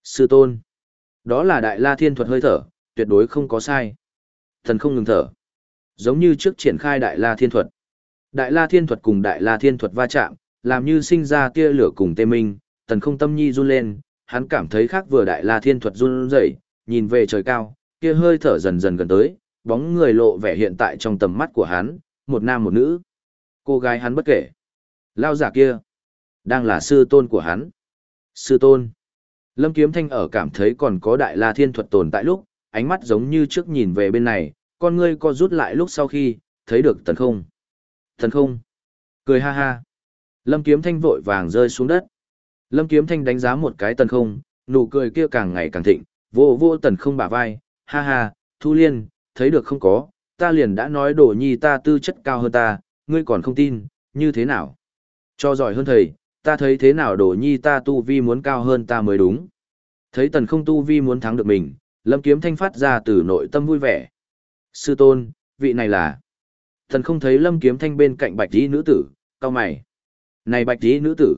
Sư tôn. Đó là đại la thiên thuật hơi thở, tuyệt đối không có sai. Thần không ngừng thở. Giống như trước triển khai đại la thiên thuật. Đại la thiên thuật cùng đại la thiên thuật va chạm, làm như sinh ra tia lửa cùng tê minh, tần không tâm nhi run lên, hắn cảm thấy khác vừa đại la thiên thuật run rẩy, nhìn về trời cao, kia hơi thở dần dần gần tới, bóng người lộ vẻ hiện tại trong tầm mắt của hắn, một nam một nữ. Cô gái hắn bất kể. Lao giả kia, đang là sư tôn của hắn. Sư tôn. Lâm Kiếm Thanh ở cảm thấy còn có đại la thiên thuật tồn tại lúc, ánh mắt giống như trước nhìn về bên này, con ngươi co rút lại lúc sau khi, thấy được tần không. Tần không. Cười ha ha. Lâm Kiếm Thanh vội vàng rơi xuống đất. Lâm Kiếm Thanh đánh giá một cái tần không, nụ cười kia càng ngày càng thịnh, vô vô tần không bả vai, ha ha, Thu Liên, thấy được không có, ta liền đã nói đồ nhi ta tư chất cao hơn ta, ngươi còn không tin, như thế nào? Cho giỏi hơn thầy, ta thấy thế nào đồ nhi ta tu vi muốn cao hơn ta mới đúng. Thấy tần không tu vi muốn thắng được mình, lâm kiếm thanh phát ra từ nội tâm vui vẻ. Sư tôn, vị này là thần không thấy lâm kiếm thanh bên cạnh bạch tí nữ tử, cao mày. Này bạch tí nữ tử,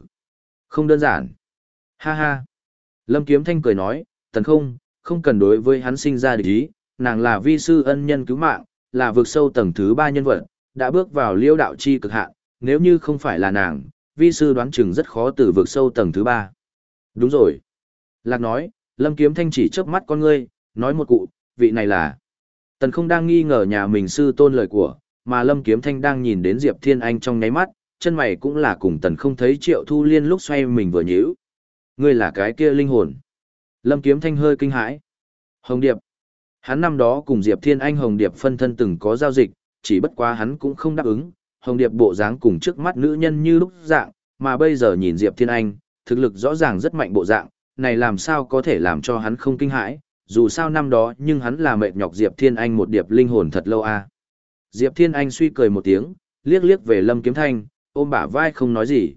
không đơn giản. Ha ha. Lâm kiếm thanh cười nói, thần không, không cần đối với hắn sinh ra địch ý, nàng là vi sư ân nhân cứu mạng, là vực sâu tầng thứ ba nhân vật, đã bước vào liêu đạo chi cực hạn, nếu như không phải là nàng, vi sư đoán chừng rất khó từ vực sâu tầng thứ ba. Đúng rồi. Lạc nói, Lâm Kiếm Thanh chỉ chớp mắt con ngươi, nói một cụ, vị này là. Tần không đang nghi ngờ nhà mình sư tôn lời của, mà Lâm Kiếm Thanh đang nhìn đến Diệp Thiên Anh trong nháy mắt, chân mày cũng là cùng tần không thấy triệu thu liên lúc xoay mình vừa nhíu. Ngươi là cái kia linh hồn. Lâm Kiếm Thanh hơi kinh hãi. Hồng Điệp. Hắn năm đó cùng Diệp Thiên Anh Hồng Điệp phân thân từng có giao dịch, chỉ bất quá hắn cũng không đáp ứng, Hồng Điệp bộ dáng cùng trước mắt nữ nhân như lúc dạng, mà bây giờ nhìn Diệp Thiên Anh, thực lực rõ ràng rất mạnh bộ dạng, này làm sao có thể làm cho hắn không kinh hãi, dù sao năm đó nhưng hắn là mệt nhọc Diệp Thiên Anh một điệp linh hồn thật lâu a. À. Diệp Thiên Anh suy cười một tiếng, liếc liếc về Lâm Kiếm Thanh, ôm bả vai không nói gì.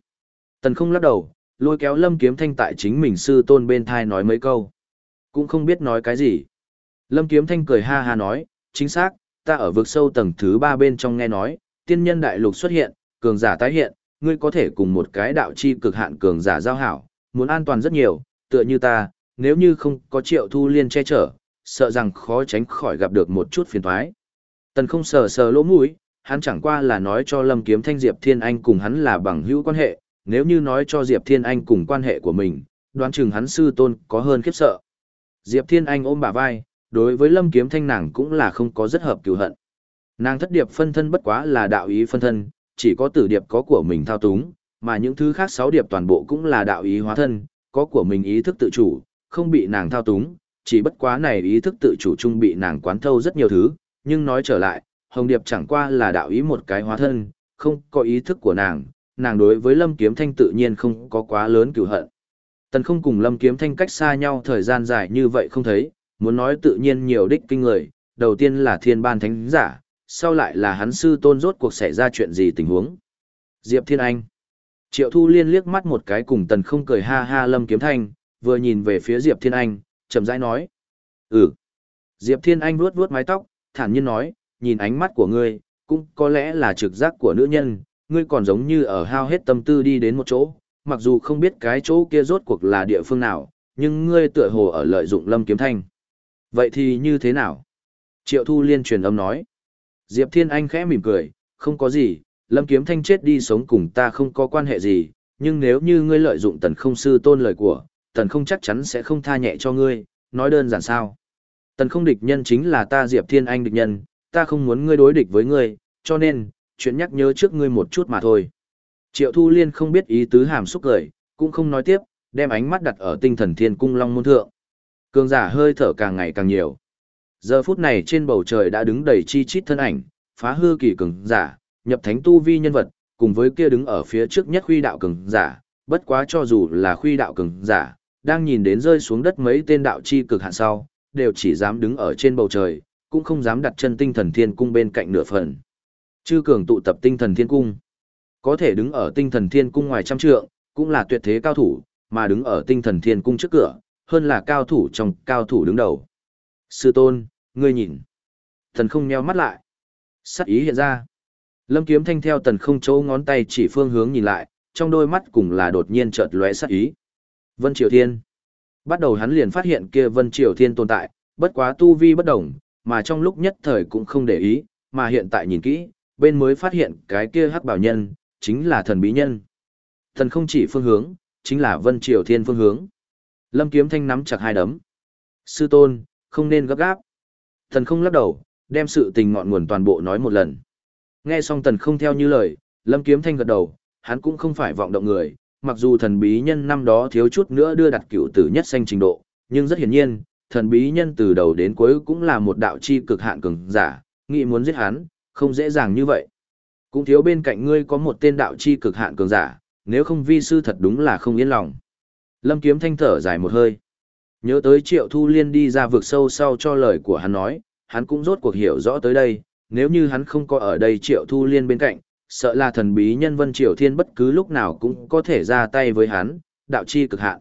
Tần không lắc đầu, lôi kéo Lâm Kiếm Thanh tại chính mình sư tôn bên thai nói mấy câu. Cũng không biết nói cái gì. Lâm Kiếm Thanh cười ha ha nói, chính xác, ta ở vực sâu tầng thứ ba bên trong nghe nói, tiên nhân đại lục xuất hiện, cường giả tái hiện, ngươi có thể cùng một cái đạo chi cực hạn cường giả giao hảo, muốn an toàn rất nhiều, tựa như ta, nếu như không có triệu thu liên che chở, sợ rằng khó tránh khỏi gặp được một chút phiền toái. Tần không sờ sờ lỗ mũi, hắn chẳng qua là nói cho Lâm Kiếm Thanh Diệp Thiên Anh cùng hắn là bằng hữu quan hệ, nếu như nói cho Diệp Thiên Anh cùng quan hệ của mình, đoán chừng hắn sư tôn có hơn khiếp sợ. Diệp Thiên Anh ôm bả vai, đối với Lâm Kiếm Thanh nàng cũng là không có rất hợp cửu hận. Nàng thất điệp phân thân bất quá là đạo ý phân thân, chỉ có tử điệp có của mình thao túng, mà những thứ khác sáu điệp toàn bộ cũng là đạo ý hóa thân, có của mình ý thức tự chủ, không bị nàng thao túng, chỉ bất quá này ý thức tự chủ chung bị nàng quán thâu rất nhiều thứ, nhưng nói trở lại, Hồng Điệp chẳng qua là đạo ý một cái hóa thân, không có ý thức của nàng, nàng đối với Lâm Kiếm Thanh tự nhiên không có quá lớn cửu hận. Tần không cùng Lâm Kiếm Thanh cách xa nhau thời gian dài như vậy không thấy, muốn nói tự nhiên nhiều đích kinh người, đầu tiên là thiên ban thánh giả, sau lại là hắn sư tôn rốt cuộc xảy ra chuyện gì tình huống. Diệp Thiên Anh Triệu Thu Liên liếc mắt một cái cùng tần không cười ha ha lâm kiếm thanh, vừa nhìn về phía Diệp Thiên Anh, chậm rãi nói. Ừ. Diệp Thiên Anh vuốt vuốt mái tóc, thản nhiên nói, nhìn ánh mắt của ngươi, cũng có lẽ là trực giác của nữ nhân, ngươi còn giống như ở hao hết tâm tư đi đến một chỗ, mặc dù không biết cái chỗ kia rốt cuộc là địa phương nào, nhưng ngươi tựa hồ ở lợi dụng lâm kiếm thanh. Vậy thì như thế nào? Triệu Thu Liên truyền âm nói. Diệp Thiên Anh khẽ mỉm cười, không có gì, Lâm Kiếm Thanh chết đi sống cùng ta không có quan hệ gì, nhưng nếu như ngươi lợi dụng tần không sư tôn lời của, tần không chắc chắn sẽ không tha nhẹ cho ngươi, nói đơn giản sao. Tần không địch nhân chính là ta Diệp Thiên Anh địch nhân, ta không muốn ngươi đối địch với ngươi, cho nên, chuyện nhắc nhớ trước ngươi một chút mà thôi. Triệu Thu Liên không biết ý tứ hàm xúc gửi, cũng không nói tiếp, đem ánh mắt đặt ở tinh thần thiên cung long môn thượng. Cường giả hơi thở càng ngày càng nhiều. Giờ phút này trên bầu trời đã đứng đầy chi chít thân ảnh, phá hư kỳ cường giả, nhập thánh tu vi nhân vật, cùng với kia đứng ở phía trước nhất khuy đạo cường giả, bất quá cho dù là khuy đạo cường giả, đang nhìn đến rơi xuống đất mấy tên đạo chi cực hạn sau, đều chỉ dám đứng ở trên bầu trời, cũng không dám đặt chân tinh thần thiên cung bên cạnh nửa phần. Chư cường tụ tập tinh thần thiên cung. Có thể đứng ở tinh thần thiên cung ngoài trăm trượng, cũng là tuyệt thế cao thủ, mà đứng ở tinh thần thiên cung trước cửa, hơn là cao thủ trong cao thủ đứng đầu. Sư tôn, ngươi nhìn. Thần không nheo mắt lại. Sắc ý hiện ra. Lâm kiếm thanh theo tần không chỗ ngón tay chỉ phương hướng nhìn lại, trong đôi mắt cùng là đột nhiên chợt lóe sắc ý. Vân Triều Thiên. Bắt đầu hắn liền phát hiện kia Vân Triều Thiên tồn tại, bất quá tu vi bất đồng, mà trong lúc nhất thời cũng không để ý, mà hiện tại nhìn kỹ, bên mới phát hiện cái kia hắc bảo nhân, chính là thần bí nhân. Thần không chỉ phương hướng, chính là Vân Triều Thiên phương hướng. Lâm Kiếm Thanh nắm chặt hai đấm. Sư tôn, không nên gấp gáp. Thần không lắc đầu, đem sự tình ngọn nguồn toàn bộ nói một lần. Nghe xong tần không theo như lời, Lâm Kiếm Thanh gật đầu, hắn cũng không phải vọng động người, mặc dù thần bí nhân năm đó thiếu chút nữa đưa đặt cựu tử nhất sanh trình độ, nhưng rất hiển nhiên, thần bí nhân từ đầu đến cuối cũng là một đạo chi cực hạn cường giả, nghĩ muốn giết hắn, không dễ dàng như vậy. Cũng thiếu bên cạnh ngươi có một tên đạo chi cực hạn cường giả, nếu không vi sư thật đúng là không yên lòng. Lâm Kiếm Thanh thở dài một hơi. Nhớ tới Triệu Thu Liên đi ra vực sâu sau cho lời của hắn nói, hắn cũng rốt cuộc hiểu rõ tới đây, nếu như hắn không có ở đây Triệu Thu Liên bên cạnh, sợ là thần bí nhân Vân Triều Thiên bất cứ lúc nào cũng có thể ra tay với hắn, đạo chi cực hạn.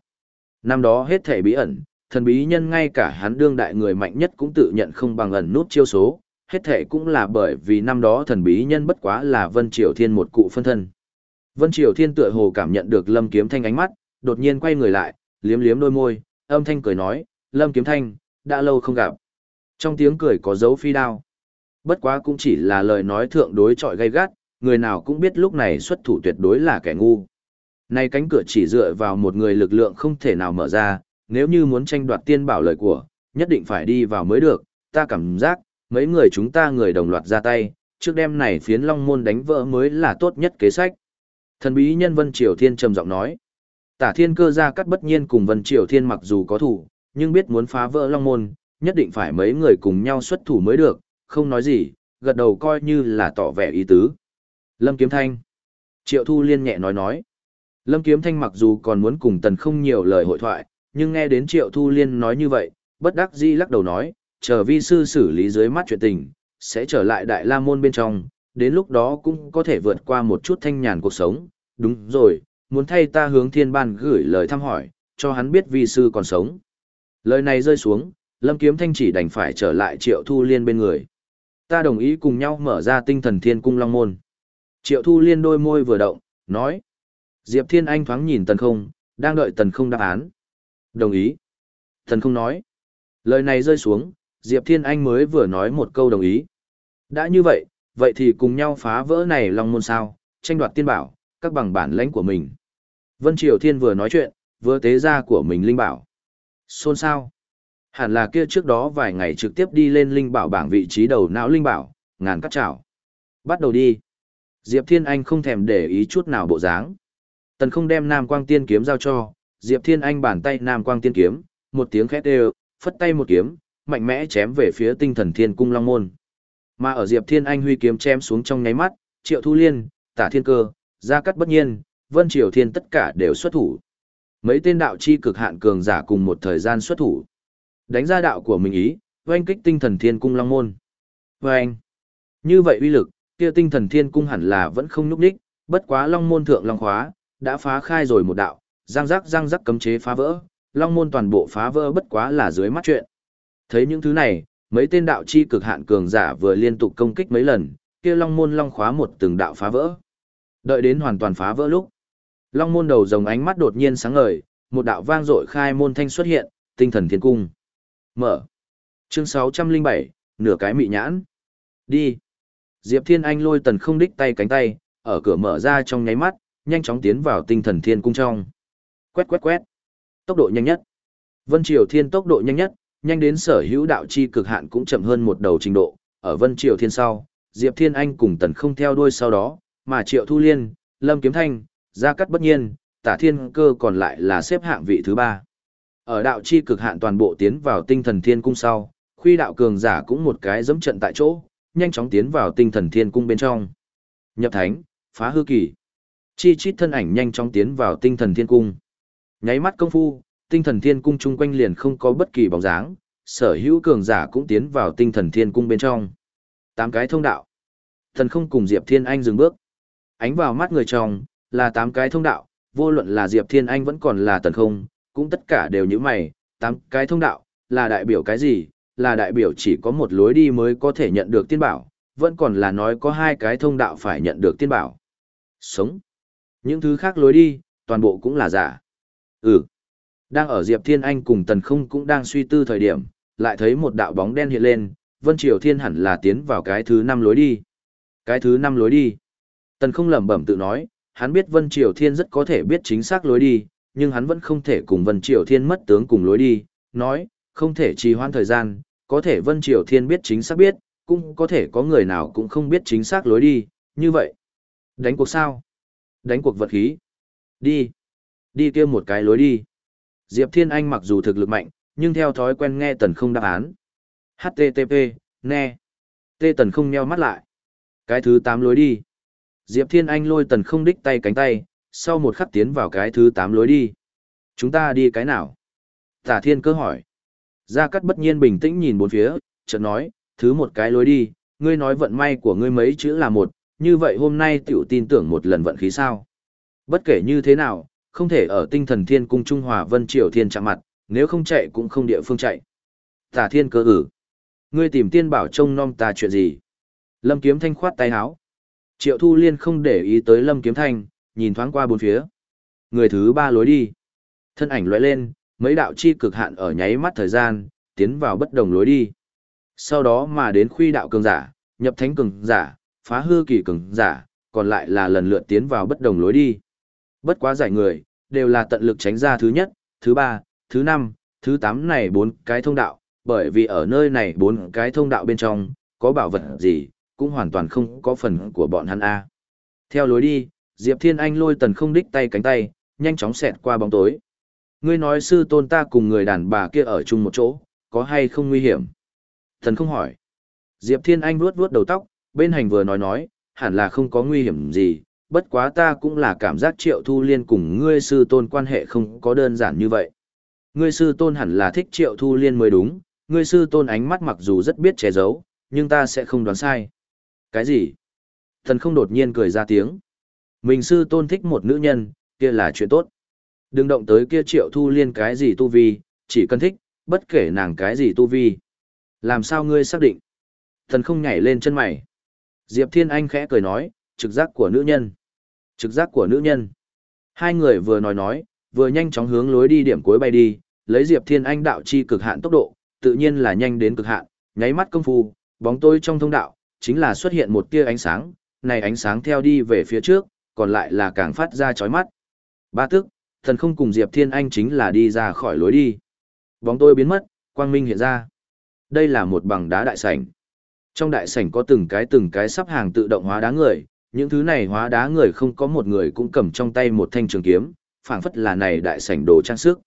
Năm đó hết thể bí ẩn, thần bí nhân ngay cả hắn đương đại người mạnh nhất cũng tự nhận không bằng ẩn nút chiêu số, hết thể cũng là bởi vì năm đó thần bí nhân bất quá là Vân Triều Thiên một cụ phân thân. Vân Triều Thiên tựa hồ cảm nhận được Lâm Kiếm Thanh ánh mắt, đột nhiên quay người lại, liếm liếm đôi môi, âm thanh cười nói, Lâm Kiếm Thanh, đã lâu không gặp. Trong tiếng cười có dấu phi đao. Bất quá cũng chỉ là lời nói thượng đối trọi gay gắt, người nào cũng biết lúc này xuất thủ tuyệt đối là kẻ ngu. Nay cánh cửa chỉ dựa vào một người lực lượng không thể nào mở ra, nếu như muốn tranh đoạt tiên bảo lời của, nhất định phải đi vào mới được, ta cảm giác, mấy người chúng ta người đồng loạt ra tay, trước đêm này phiến long môn đánh vỡ mới là tốt nhất kế sách. Thần bí nhân Vân Triều Thiên trầm giọng nói, tả thiên cơ ra cắt bất nhiên cùng Vân Triều Thiên mặc dù có thủ, nhưng biết muốn phá vỡ long môn, nhất định phải mấy người cùng nhau xuất thủ mới được, không nói gì, gật đầu coi như là tỏ vẻ ý tứ. Lâm Kiếm Thanh. Triệu Thu Liên nhẹ nói nói. Lâm Kiếm Thanh mặc dù còn muốn cùng Tần không nhiều lời hội thoại, nhưng nghe đến Triệu Thu Liên nói như vậy, bất đắc dĩ lắc đầu nói, chờ vi sư xử lý dưới mắt chuyện tình, sẽ trở lại Đại La Môn bên trong, đến lúc đó cũng có thể vượt qua một chút thanh nhàn cuộc sống. Đúng rồi, muốn thay ta hướng thiên ban gửi lời thăm hỏi, cho hắn biết vi sư còn sống. Lời này rơi xuống, Lâm Kiếm Thanh chỉ đành phải trở lại Triệu Thu Liên bên người. Ta đồng ý cùng nhau mở ra tinh thần thiên cung long môn. Triệu Thu Liên đôi môi vừa động, nói. Diệp Thiên Anh thoáng nhìn Tần Không, đang đợi Tần Không đáp án. Đồng ý. Tần Không nói. Lời này rơi xuống, Diệp Thiên Anh mới vừa nói một câu đồng ý. Đã như vậy, vậy thì cùng nhau phá vỡ này long môn sao, tranh đoạt tiên bảo, các bằng bản lãnh của mình. Vân Triều Thiên vừa nói chuyện, vừa tế ra của mình linh bảo. Xôn sao? Hẳn là kia trước đó vài ngày trực tiếp đi lên linh bảo bảng vị trí đầu não linh bảo, ngàn cắt chảo. Bắt đầu đi. Diệp Thiên Anh không thèm để ý chút nào bộ dáng. Tần không đem Nam Quang Tiên kiếm giao cho, Diệp Thiên Anh bàn tay Nam Quang Tiên kiếm, một tiếng khét đều, phất tay một kiếm, mạnh mẽ chém về phía tinh thần thiên cung long môn. Mà ở Diệp Thiên Anh huy kiếm chém xuống trong nháy mắt, Triệu Thu Liên, Tả Thiên Cơ, Gia cắt Bất Nhiên, Vân Triều Thiên tất cả đều xuất thủ. Mấy tên đạo chi cực hạn cường giả cùng một thời gian xuất thủ. Đánh ra đạo của mình ý, oanh kích tinh thần thiên cung long môn. Oanh! Như vậy uy lực, kia tinh thần thiên cung hẳn là vẫn không nhúc đích, bất quá long môn thượng long khóa, đã phá khai rồi một đạo, răng rắc răng rắc cấm chế phá vỡ, long môn toàn bộ phá vỡ bất quá là dưới mắt chuyện. Thấy những thứ này, mấy tên đạo chi cực hạn cường giả vừa liên tục công kích mấy lần, kia long môn long khóa một từng đạo phá vỡ. Đợi đến hoàn toàn phá vỡ lúc, long môn đầu rồng ánh mắt đột nhiên sáng ngời, một đạo vang dội khai môn thanh xuất hiện, tinh thần thiên cung. Mở. Chương 607, nửa cái mị nhãn. Đi. Diệp Thiên Anh lôi tần không đích tay cánh tay, ở cửa mở ra trong nháy mắt, nhanh chóng tiến vào tinh thần thiên cung trong. Quét quét quét. Tốc độ nhanh nhất. Vân Triều Thiên tốc độ nhanh nhất, nhanh đến sở hữu đạo chi cực hạn cũng chậm hơn một đầu trình độ. Ở Vân Triều Thiên sau, Diệp Thiên Anh cùng Tần không theo đuôi sau đó, mà Triệu Thu Liên, Lâm Kiếm Thanh, Gia Cát Bất Nhiên, Tả Thiên Cơ còn lại là xếp hạng vị thứ ba. Ở đạo chi cực hạn toàn bộ tiến vào tinh thần thiên cung sau, khuy đạo cường giả cũng một cái dẫm trận tại chỗ, nhanh chóng tiến vào tinh thần thiên cung bên trong. Nhập thánh, phá hư kỳ. Chi chít thân ảnh nhanh chóng tiến vào tinh thần thiên cung. Nháy mắt công phu, tinh thần thiên cung chung quanh liền không có bất kỳ bóng dáng, sở hữu cường giả cũng tiến vào tinh thần thiên cung bên trong. Tám cái thông đạo. Thần không cùng Diệp Thiên Anh dừng bước. Ánh vào mắt người trong, là tám cái thông đạo, vô luận là Diệp Thiên Anh vẫn còn là tần không, cũng tất cả đều như mày, tám cái thông đạo, là đại biểu cái gì, là đại biểu chỉ có một lối đi mới có thể nhận được tiên bảo, vẫn còn là nói có hai cái thông đạo phải nhận được tiên bảo. Sống. Những thứ khác lối đi, toàn bộ cũng là giả. Ừ. Đang ở Diệp Thiên Anh cùng Tần Không cũng đang suy tư thời điểm, lại thấy một đạo bóng đen hiện lên, Vân Triều Thiên hẳn là tiến vào cái thứ năm lối đi. Cái thứ năm lối đi. Tần Không lẩm bẩm tự nói, hắn biết Vân Triều Thiên rất có thể biết chính xác lối đi, nhưng hắn vẫn không thể cùng Vân Triều Thiên mất tướng cùng lối đi, nói, không thể trì hoãn thời gian, có thể Vân Triều Thiên biết chính xác biết, cũng có thể có người nào cũng không biết chính xác lối đi, như vậy. Đánh cuộc sao? Đánh cuộc vật khí. Đi. Đi kia một cái lối đi. Diệp Thiên Anh mặc dù thực lực mạnh, nhưng theo thói quen nghe tần không đáp án. HTTP, nè Tê tần không nheo mắt lại. Cái thứ 8 lối đi. Diệp Thiên Anh lôi tần không đích tay cánh tay, sau một khắc tiến vào cái thứ 8 lối đi. Chúng ta đi cái nào? Tả Thiên cơ hỏi. Gia Cát bất nhiên bình tĩnh nhìn bốn phía, chợt nói, thứ một cái lối đi, ngươi nói vận may của ngươi mấy chữ là một, như vậy hôm nay tiểu tin tưởng một lần vận khí sao. Bất kể như thế nào, không thể ở tinh thần thiên cung Trung Hòa Vân Triều Thiên chạm mặt, nếu không chạy cũng không địa phương chạy. Tả Thiên cơ ử. Ngươi tìm tiên bảo trông nom ta chuyện gì? Lâm Kiếm Thanh khoát tay áo. Triệu Thu Liên không để ý tới Lâm Kiếm Thanh, nhìn thoáng qua bốn phía. Người thứ ba lối đi. Thân ảnh lóe lên, mấy đạo chi cực hạn ở nháy mắt thời gian, tiến vào bất đồng lối đi. Sau đó mà đến khuy đạo cường giả, nhập thánh cường giả, phá hư kỳ cường giả, còn lại là lần lượt tiến vào bất đồng lối đi. Bất quá giải người, đều là tận lực tránh ra thứ nhất, thứ ba, thứ năm, thứ tám này bốn cái thông đạo, bởi vì ở nơi này bốn cái thông đạo bên trong, có bảo vật gì, cũng hoàn toàn không có phần của bọn hắn A. Theo lối đi, Diệp Thiên Anh lôi tần không đích tay cánh tay, nhanh chóng xẹt qua bóng tối. Ngươi nói sư tôn ta cùng người đàn bà kia ở chung một chỗ, có hay không nguy hiểm? Thần không hỏi. Diệp Thiên Anh vuốt vuốt đầu tóc, bên hành vừa nói nói, hẳn là không có nguy hiểm gì, bất quá ta cũng là cảm giác triệu thu liên cùng ngươi sư tôn quan hệ không có đơn giản như vậy. Ngươi sư tôn hẳn là thích triệu thu liên mới đúng, ngươi sư tôn ánh mắt mặc dù rất biết che giấu, nhưng ta sẽ không đoán sai. Cái gì? Thần không đột nhiên cười ra tiếng. Mình sư tôn thích một nữ nhân, kia là chuyện tốt. Đừng động tới kia triệu thu liên cái gì tu vi, chỉ cần thích, bất kể nàng cái gì tu vi. Làm sao ngươi xác định? Thần không nhảy lên chân mày. Diệp Thiên Anh khẽ cười nói, trực giác của nữ nhân. Trực giác của nữ nhân. Hai người vừa nói nói, vừa nhanh chóng hướng lối đi điểm cuối bay đi, lấy Diệp Thiên Anh đạo chi cực hạn tốc độ, tự nhiên là nhanh đến cực hạn, nháy mắt công phu, bóng tôi trong thông đạo, chính là xuất hiện một tia ánh sáng, này ánh sáng theo đi về phía trước, còn lại là càng phát ra chói mắt. Ba tức, thần không cùng Diệp Thiên Anh chính là đi ra khỏi lối đi. Bóng tôi biến mất, quang minh hiện ra. Đây là một bằng đá đại sảnh. Trong đại sảnh có từng cái từng cái sắp hàng tự động hóa đá người, những thứ này hóa đá người không có một người cũng cầm trong tay một thanh trường kiếm, phảng phất là này đại sảnh đồ trang sức.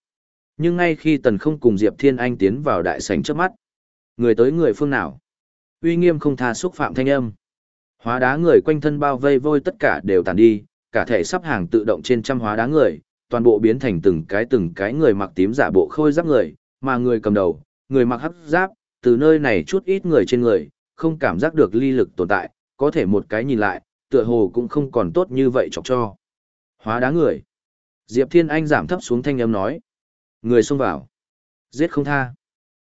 Nhưng ngay khi Tần không cùng Diệp Thiên Anh tiến vào đại sảnh trước mắt, người tới người phương nào? Uy nghiêm không tha xúc phạm thanh âm. Hóa đá người quanh thân bao vây vôi tất cả đều tàn đi, cả thể sắp hàng tự động trên trăm hóa đá người, toàn bộ biến thành từng cái từng cái người mặc tím giả bộ khôi giáp người, mà người cầm đầu, người mặc hắc giáp, từ nơi này chút ít người trên người, không cảm giác được ly lực tồn tại, có thể một cái nhìn lại, tựa hồ cũng không còn tốt như vậy chọc cho. Hóa đá người. Diệp Thiên Anh giảm thấp xuống thanh âm nói. Người xông vào. Giết không tha.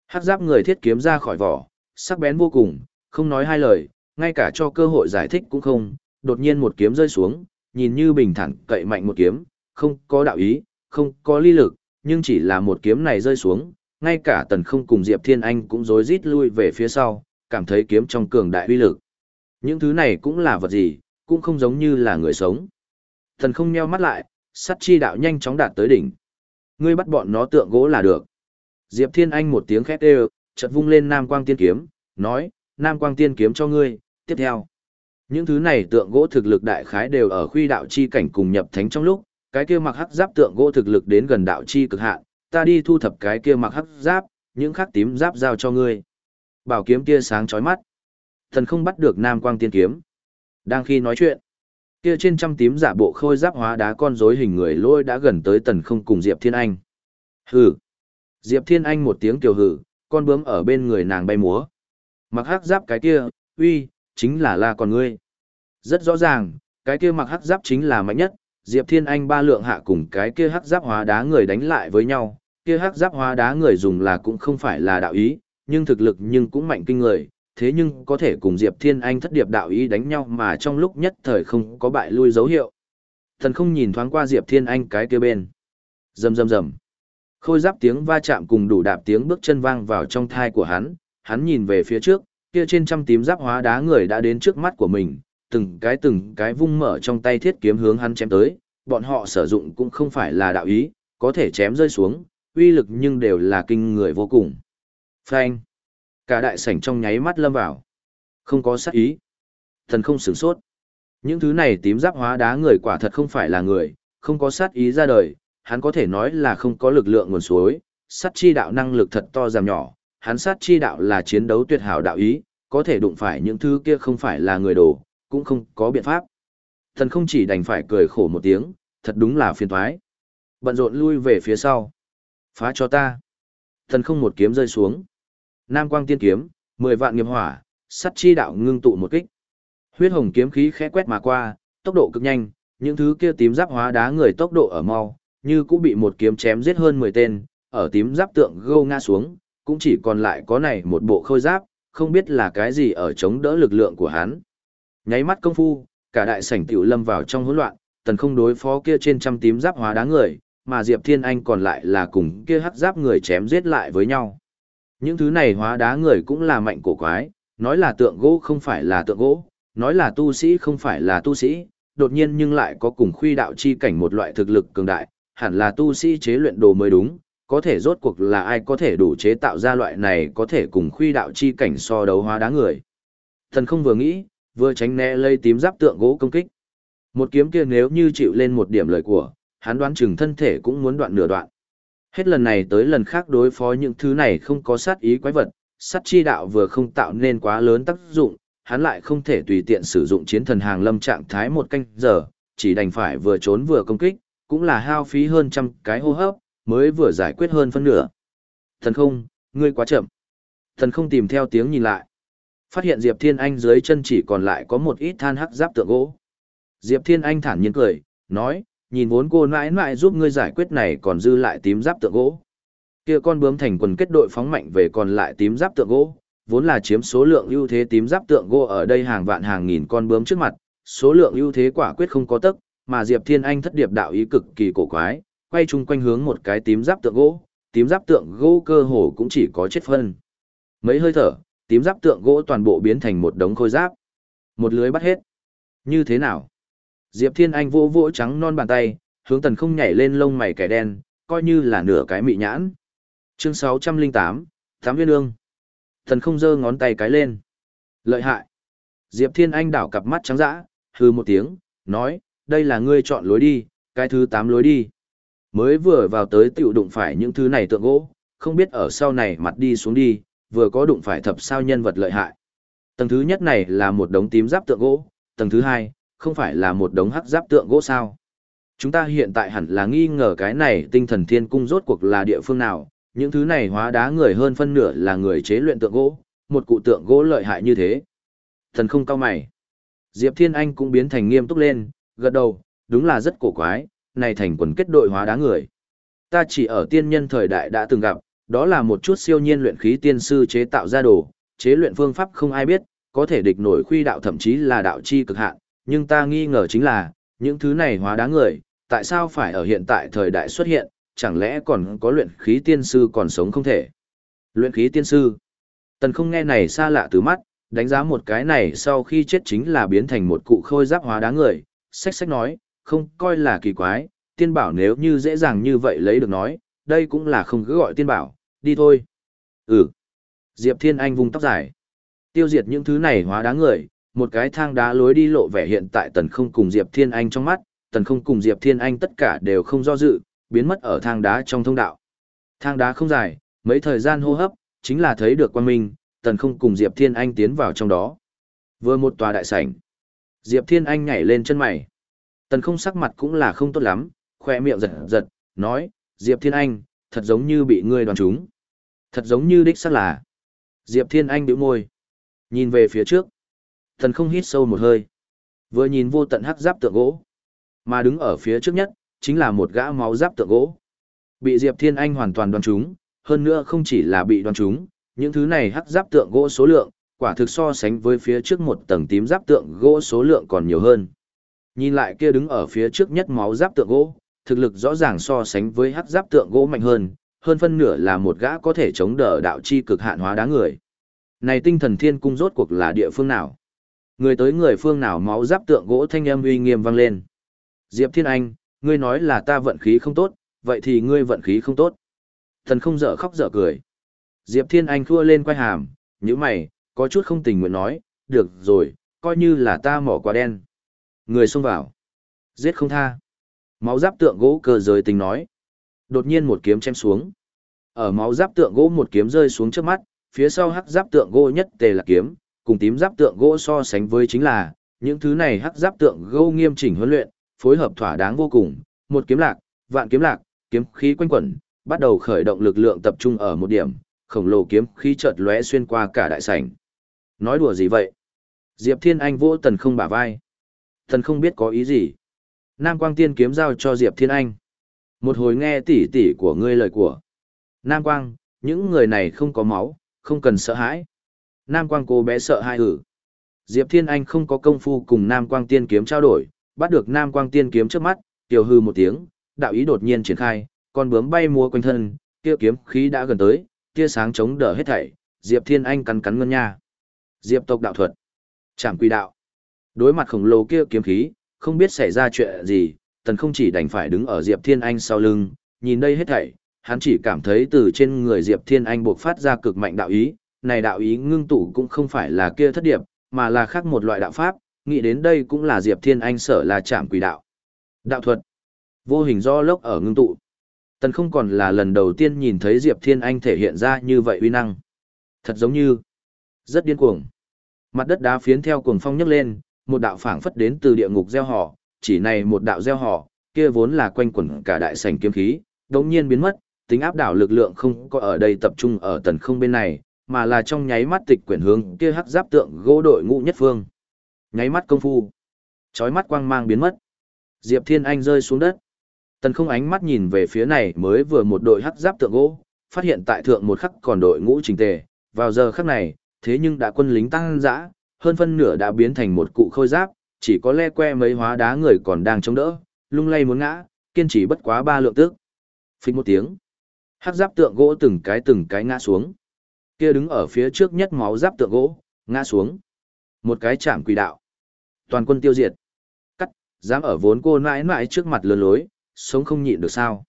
Hắc giáp người thiết kiếm ra khỏi vỏ, sắc bén vô cùng, không nói hai lời, ngay cả cho cơ hội giải thích cũng không, đột nhiên một kiếm rơi xuống, nhìn như bình thản cậy mạnh một kiếm, không có đạo ý, không có ly lực, nhưng chỉ là một kiếm này rơi xuống, ngay cả tần không cùng Diệp Thiên Anh cũng rối rít lui về phía sau, cảm thấy kiếm trong cường đại uy lực. Những thứ này cũng là vật gì, cũng không giống như là người sống. Thần không nheo mắt lại, sắt chi đạo nhanh chóng đạt tới đỉnh. Ngươi bắt bọn nó tượng gỗ là được. Diệp Thiên Anh một tiếng khét đều, chợt vung lên Nam Quang Tiên Kiếm, nói, Nam Quang Tiên Kiếm cho ngươi, tiếp theo. Những thứ này tượng gỗ thực lực đại khái đều ở khuy đạo chi cảnh cùng nhập thánh trong lúc, cái kia mặc hắc giáp tượng gỗ thực lực đến gần đạo chi cực hạn, ta đi thu thập cái kia mặc hắc giáp, những khắc tím giáp giao cho ngươi. Bảo kiếm kia sáng chói mắt. Thần không bắt được Nam Quang Tiên Kiếm. Đang khi nói chuyện, kia trên trăm tím giả bộ khôi giáp hóa đá con rối hình người lôi đã gần tới tần không cùng Diệp Thiên Anh. Hừ. Diệp Thiên Anh một tiếng kiều hừ, con bướm ở bên người nàng bay múa. Mặc hắc giáp cái kia, uy, chính là la còn ngươi. Rất rõ ràng, cái kia mặc hắc giáp chính là mạnh nhất, Diệp Thiên Anh ba lượng hạ cùng cái kia hắc giáp hóa đá người đánh lại với nhau, kia hắc giáp hóa đá người dùng là cũng không phải là đạo ý, nhưng thực lực nhưng cũng mạnh kinh người, thế nhưng có thể cùng Diệp Thiên Anh thất điệp đạo ý đánh nhau mà trong lúc nhất thời không có bại lui dấu hiệu. Thần không nhìn thoáng qua Diệp Thiên Anh cái kia bên. Rầm rầm rầm. Khôi giáp tiếng va chạm cùng đủ đạp tiếng bước chân vang vào trong thai của hắn, hắn nhìn về phía trước, kia trên trăm tím giáp hóa đá người đã đến trước mắt của mình, từng cái từng cái vung mở trong tay thiết kiếm hướng hắn chém tới, bọn họ sử dụng cũng không phải là đạo ý, có thể chém rơi xuống, uy lực nhưng đều là kinh người vô cùng. Phanh! Cả đại sảnh trong nháy mắt lâm vào. Không có sát ý. Thần không sửng sốt. Những thứ này tím giáp hóa đá người quả thật không phải là người, không có sát ý ra đời, hắn có thể nói là không có lực lượng nguồn suối, sát chi đạo năng lực thật to giảm nhỏ, hắn sát chi đạo là chiến đấu tuyệt hảo đạo ý, có thể đụng phải những thứ kia không phải là người đồ, cũng không có biện pháp. Thần không chỉ đành phải cười khổ một tiếng, thật đúng là phiền toái. Bận rộn lui về phía sau. Phá cho ta. Thần không một kiếm rơi xuống. Nam quang tiên kiếm, mười vạn nghiệp hỏa, sắt chi đạo ngưng tụ một kích. Huyết hồng kiếm khí khẽ quét mà qua, tốc độ cực nhanh, những thứ kia tím giáp hóa đá người tốc độ ở mau, như cũng bị một kiếm chém giết hơn 10 tên, ở tím giáp tượng gâu ngã xuống, cũng chỉ còn lại có này một bộ khôi giáp, không biết là cái gì ở chống đỡ lực lượng của hắn. Nháy mắt công phu, cả đại sảnh tiểu lâm vào trong hỗn loạn, tần không đối phó kia trên trăm tím giáp hóa đá người, mà Diệp Thiên Anh còn lại là cùng kia hắc giáp người chém giết lại với nhau. Những thứ này hóa đá người cũng là mạnh cổ quái, nói là tượng gỗ không phải là tượng gỗ, nói là tu sĩ không phải là tu sĩ, đột nhiên nhưng lại có cùng khuy đạo chi cảnh một loại thực lực cường đại, hẳn là tu sĩ chế luyện đồ mới đúng, có thể rốt cuộc là ai có thể đủ chế tạo ra loại này có thể cùng khuy đạo chi cảnh so đấu hóa đá người. Thần không vừa nghĩ, vừa tránh né lây tím giáp tượng gỗ công kích. Một kiếm kia nếu như chịu lên một điểm lời của, hắn đoán chừng thân thể cũng muốn đoạn nửa đoạn. Hết lần này tới lần khác đối phó những thứ này không có sát ý quái vật, sát chi đạo vừa không tạo nên quá lớn tác dụng, hắn lại không thể tùy tiện sử dụng chiến thần hàng lâm trạng thái một canh giờ, chỉ đành phải vừa trốn vừa công kích, cũng là hao phí hơn trăm cái hô hấp, mới vừa giải quyết hơn phân nửa. Thần không, ngươi quá chậm. Thần không tìm theo tiếng nhìn lại. Phát hiện Diệp Thiên Anh dưới chân chỉ còn lại có một ít than hắc giáp tượng gỗ. Diệp Thiên Anh thản nhiên cười, nói, nhìn vốn cô nãi nãi giúp ngươi giải quyết này còn dư lại tím giáp tượng gỗ. Kia con bướm thành quần kết đội phóng mạnh về còn lại tím giáp tượng gỗ, vốn là chiếm số lượng ưu thế tím giáp tượng gỗ ở đây hàng vạn hàng nghìn con bướm trước mặt, số lượng ưu thế quả quyết không có tức, mà Diệp Thiên Anh thất điệp đạo ý cực kỳ cổ quái, quay chung quanh hướng một cái tím giáp tượng gỗ, tím giáp tượng gỗ cơ hồ cũng chỉ có chết phân. Mấy hơi thở, tím giáp tượng gỗ toàn bộ biến thành một đống khôi giáp. Một lưới bắt hết. Như thế nào? Diệp Thiên Anh vô vỗ trắng non bàn tay, hướng tần không nhảy lên lông mày kẻ đen, coi như là nửa cái mị nhãn. Chương 608, Tám viên ương. Tần không giơ ngón tay cái lên. Lợi hại. Diệp Thiên Anh đảo cặp mắt trắng dã, hư một tiếng, nói, đây là ngươi chọn lối đi, cái thứ tám lối đi. Mới vừa vào tới tiểu đụng phải những thứ này tượng gỗ, không biết ở sau này mặt đi xuống đi, vừa có đụng phải thập sao nhân vật lợi hại. Tầng thứ nhất này là một đống tím giáp tượng gỗ, tầng thứ hai, không phải là một đống hắc giáp tượng gỗ sao. Chúng ta hiện tại hẳn là nghi ngờ cái này tinh thần thiên cung rốt cuộc là địa phương nào, những thứ này hóa đá người hơn phân nửa là người chế luyện tượng gỗ, một cụ tượng gỗ lợi hại như thế. Thần không cao mày. Diệp Thiên Anh cũng biến thành nghiêm túc lên, gật đầu, đúng là rất cổ quái, này thành quần kết đội hóa đá người. Ta chỉ ở tiên nhân thời đại đã từng gặp, đó là một chút siêu nhiên luyện khí tiên sư chế tạo ra đồ, chế luyện phương pháp không ai biết, có thể địch nổi khuy đạo thậm chí là đạo chi cực hạn, nhưng ta nghi ngờ chính là, những thứ này hóa đá người, tại sao phải ở hiện tại thời đại xuất hiện, chẳng lẽ còn có luyện khí tiên sư còn sống không thể? Luyện khí tiên sư. Tần không nghe này xa lạ từ mắt, đánh giá một cái này sau khi chết chính là biến thành một cụ khôi giáp hóa đá người, sách sách nói, không coi là kỳ quái, tiên bảo nếu như dễ dàng như vậy lấy được nói, đây cũng là không cứ gọi tiên bảo, đi thôi. Ừ. Diệp Thiên Anh vùng tóc dài. Tiêu diệt những thứ này hóa đá người, một cái thang đá lối đi lộ vẻ hiện tại tần không cùng Diệp Thiên Anh trong mắt, tần không cùng Diệp Thiên Anh tất cả đều không do dự, biến mất ở thang đá trong thông đạo. Thang đá không dài, mấy thời gian hô hấp, chính là thấy được quan minh, tần không cùng Diệp Thiên Anh tiến vào trong đó. Vừa một tòa đại sảnh. Diệp Thiên Anh nhảy lên chân mày. Tần không sắc mặt cũng là không tốt lắm, khoe miệng giật giật, nói, Diệp Thiên Anh, thật giống như bị ngươi đoàn trúng. Thật giống như đích xác là. Diệp Thiên Anh bĩu môi. Nhìn về phía trước. thần không hít sâu một hơi. Vừa nhìn vô tận hắc giáp tượng gỗ. Mà đứng ở phía trước nhất, chính là một gã máu giáp tượng gỗ. Bị Diệp Thiên Anh hoàn toàn đoàn trúng, hơn nữa không chỉ là bị đoàn trúng, những thứ này hắc giáp tượng gỗ số lượng, quả thực so sánh với phía trước một tầng tím giáp tượng gỗ số lượng còn nhiều hơn. Nhìn lại kia đứng ở phía trước nhất máu giáp tượng gỗ, thực lực rõ ràng so sánh với hắc giáp tượng gỗ mạnh hơn, hơn phân nửa là một gã có thể chống đỡ đạo chi cực hạn hóa đá người. Này tinh thần thiên cung rốt cuộc là địa phương nào? Người tới người phương nào máu giáp tượng gỗ thanh âm uy nghiêm vang lên. Diệp Thiên Anh, ngươi nói là ta vận khí không tốt, vậy thì ngươi vận khí không tốt. Thần không dở khóc dở cười. Diệp Thiên Anh khua lên quay hàm, như mày, có chút không tình nguyện nói, được rồi, coi như là ta mỏ quá đen. Người xông vào. Giết không tha. Máu giáp tượng gỗ cờ rời tình nói. Đột nhiên một kiếm chém xuống. Ở máu giáp tượng gỗ một kiếm rơi xuống trước mắt, phía sau hắc giáp tượng gỗ nhất tề là kiếm, cùng tím giáp tượng gỗ so sánh với chính là, những thứ này hắc giáp tượng gỗ nghiêm chỉnh huấn luyện, phối hợp thỏa đáng vô cùng, một kiếm lạc, vạn kiếm lạc, kiếm khí quanh quẩn, bắt đầu khởi động lực lượng tập trung ở một điểm, khổng lồ kiếm khí chợt lóe xuyên qua cả đại sảnh. Nói đùa gì vậy? Diệp Thiên Anh vỗ tần không bả vai. Tần không biết có ý gì. Nam Quang Tiên kiếm giao cho Diệp Thiên Anh. Một hồi nghe tỉ tỉ của ngươi lời của. Nam Quang, những người này không có máu, không cần sợ hãi. Nam Quang cô bé sợ hai ử. Diệp Thiên Anh không có công phu cùng Nam Quang Tiên kiếm trao đổi, bắt được Nam Quang Tiên kiếm trước mắt, tiểu hư một tiếng, đạo ý đột nhiên triển khai, con bướm bay múa quanh thân, kia kiếm khí đã gần tới, tia sáng chống đỡ hết thảy, Diệp Thiên Anh cắn cắn ngân nha. Diệp tộc đạo thuật. Trảm quy đạo. Đối mặt khổng lồ kia kiếm khí, không biết xảy ra chuyện gì, tần không chỉ đành phải đứng ở Diệp Thiên Anh sau lưng, nhìn đây hết thảy, hắn chỉ cảm thấy từ trên người Diệp Thiên Anh buộc phát ra cực mạnh đạo ý, này đạo ý ngưng tụ cũng không phải là kia thất điệp, mà là khác một loại đạo pháp, nghĩ đến đây cũng là Diệp Thiên Anh sở là chạm quỷ đạo. Đạo thuật. Vô hình do lốc ở ngưng tụ. Tần không còn là lần đầu tiên nhìn thấy Diệp Thiên Anh thể hiện ra như vậy uy năng. Thật giống như, rất điên cuồng. Mặt đất đá phiến theo cuồng phong nhấc lên, một đạo phảng phất đến từ địa ngục gieo họ, chỉ này một đạo gieo họ, kia vốn là quanh quẩn cả đại sảnh kiếm khí, đống nhiên biến mất, tính áp đảo lực lượng không có ở đây tập trung ở tần không bên này, mà là trong nháy mắt tịch quyển hướng kia hắc giáp tượng gỗ đội ngũ nhất phương. Nháy mắt công phu, chói mắt quang mang biến mất. Diệp Thiên Anh rơi xuống đất. Tần không ánh mắt nhìn về phía này mới vừa một đội hắc giáp tượng gỗ, phát hiện tại thượng một khắc còn đội ngũ trình tề, vào giờ khắc này, thế nhưng đã quân lính tăng dã, hơn phân nửa đã biến thành một cụ khôi giáp, chỉ có le que mấy hóa đá người còn đang chống đỡ, lung lay muốn ngã, kiên trì bất quá ba lượng tức. Phích một tiếng, hắc giáp tượng gỗ từng cái từng cái ngã xuống. Kia đứng ở phía trước nhất máu giáp tượng gỗ, ngã xuống. Một cái chạm quỷ đạo. Toàn quân tiêu diệt. Cắt, dám ở vốn cô mãi mãi trước mặt lừa lối, sống không nhịn được sao.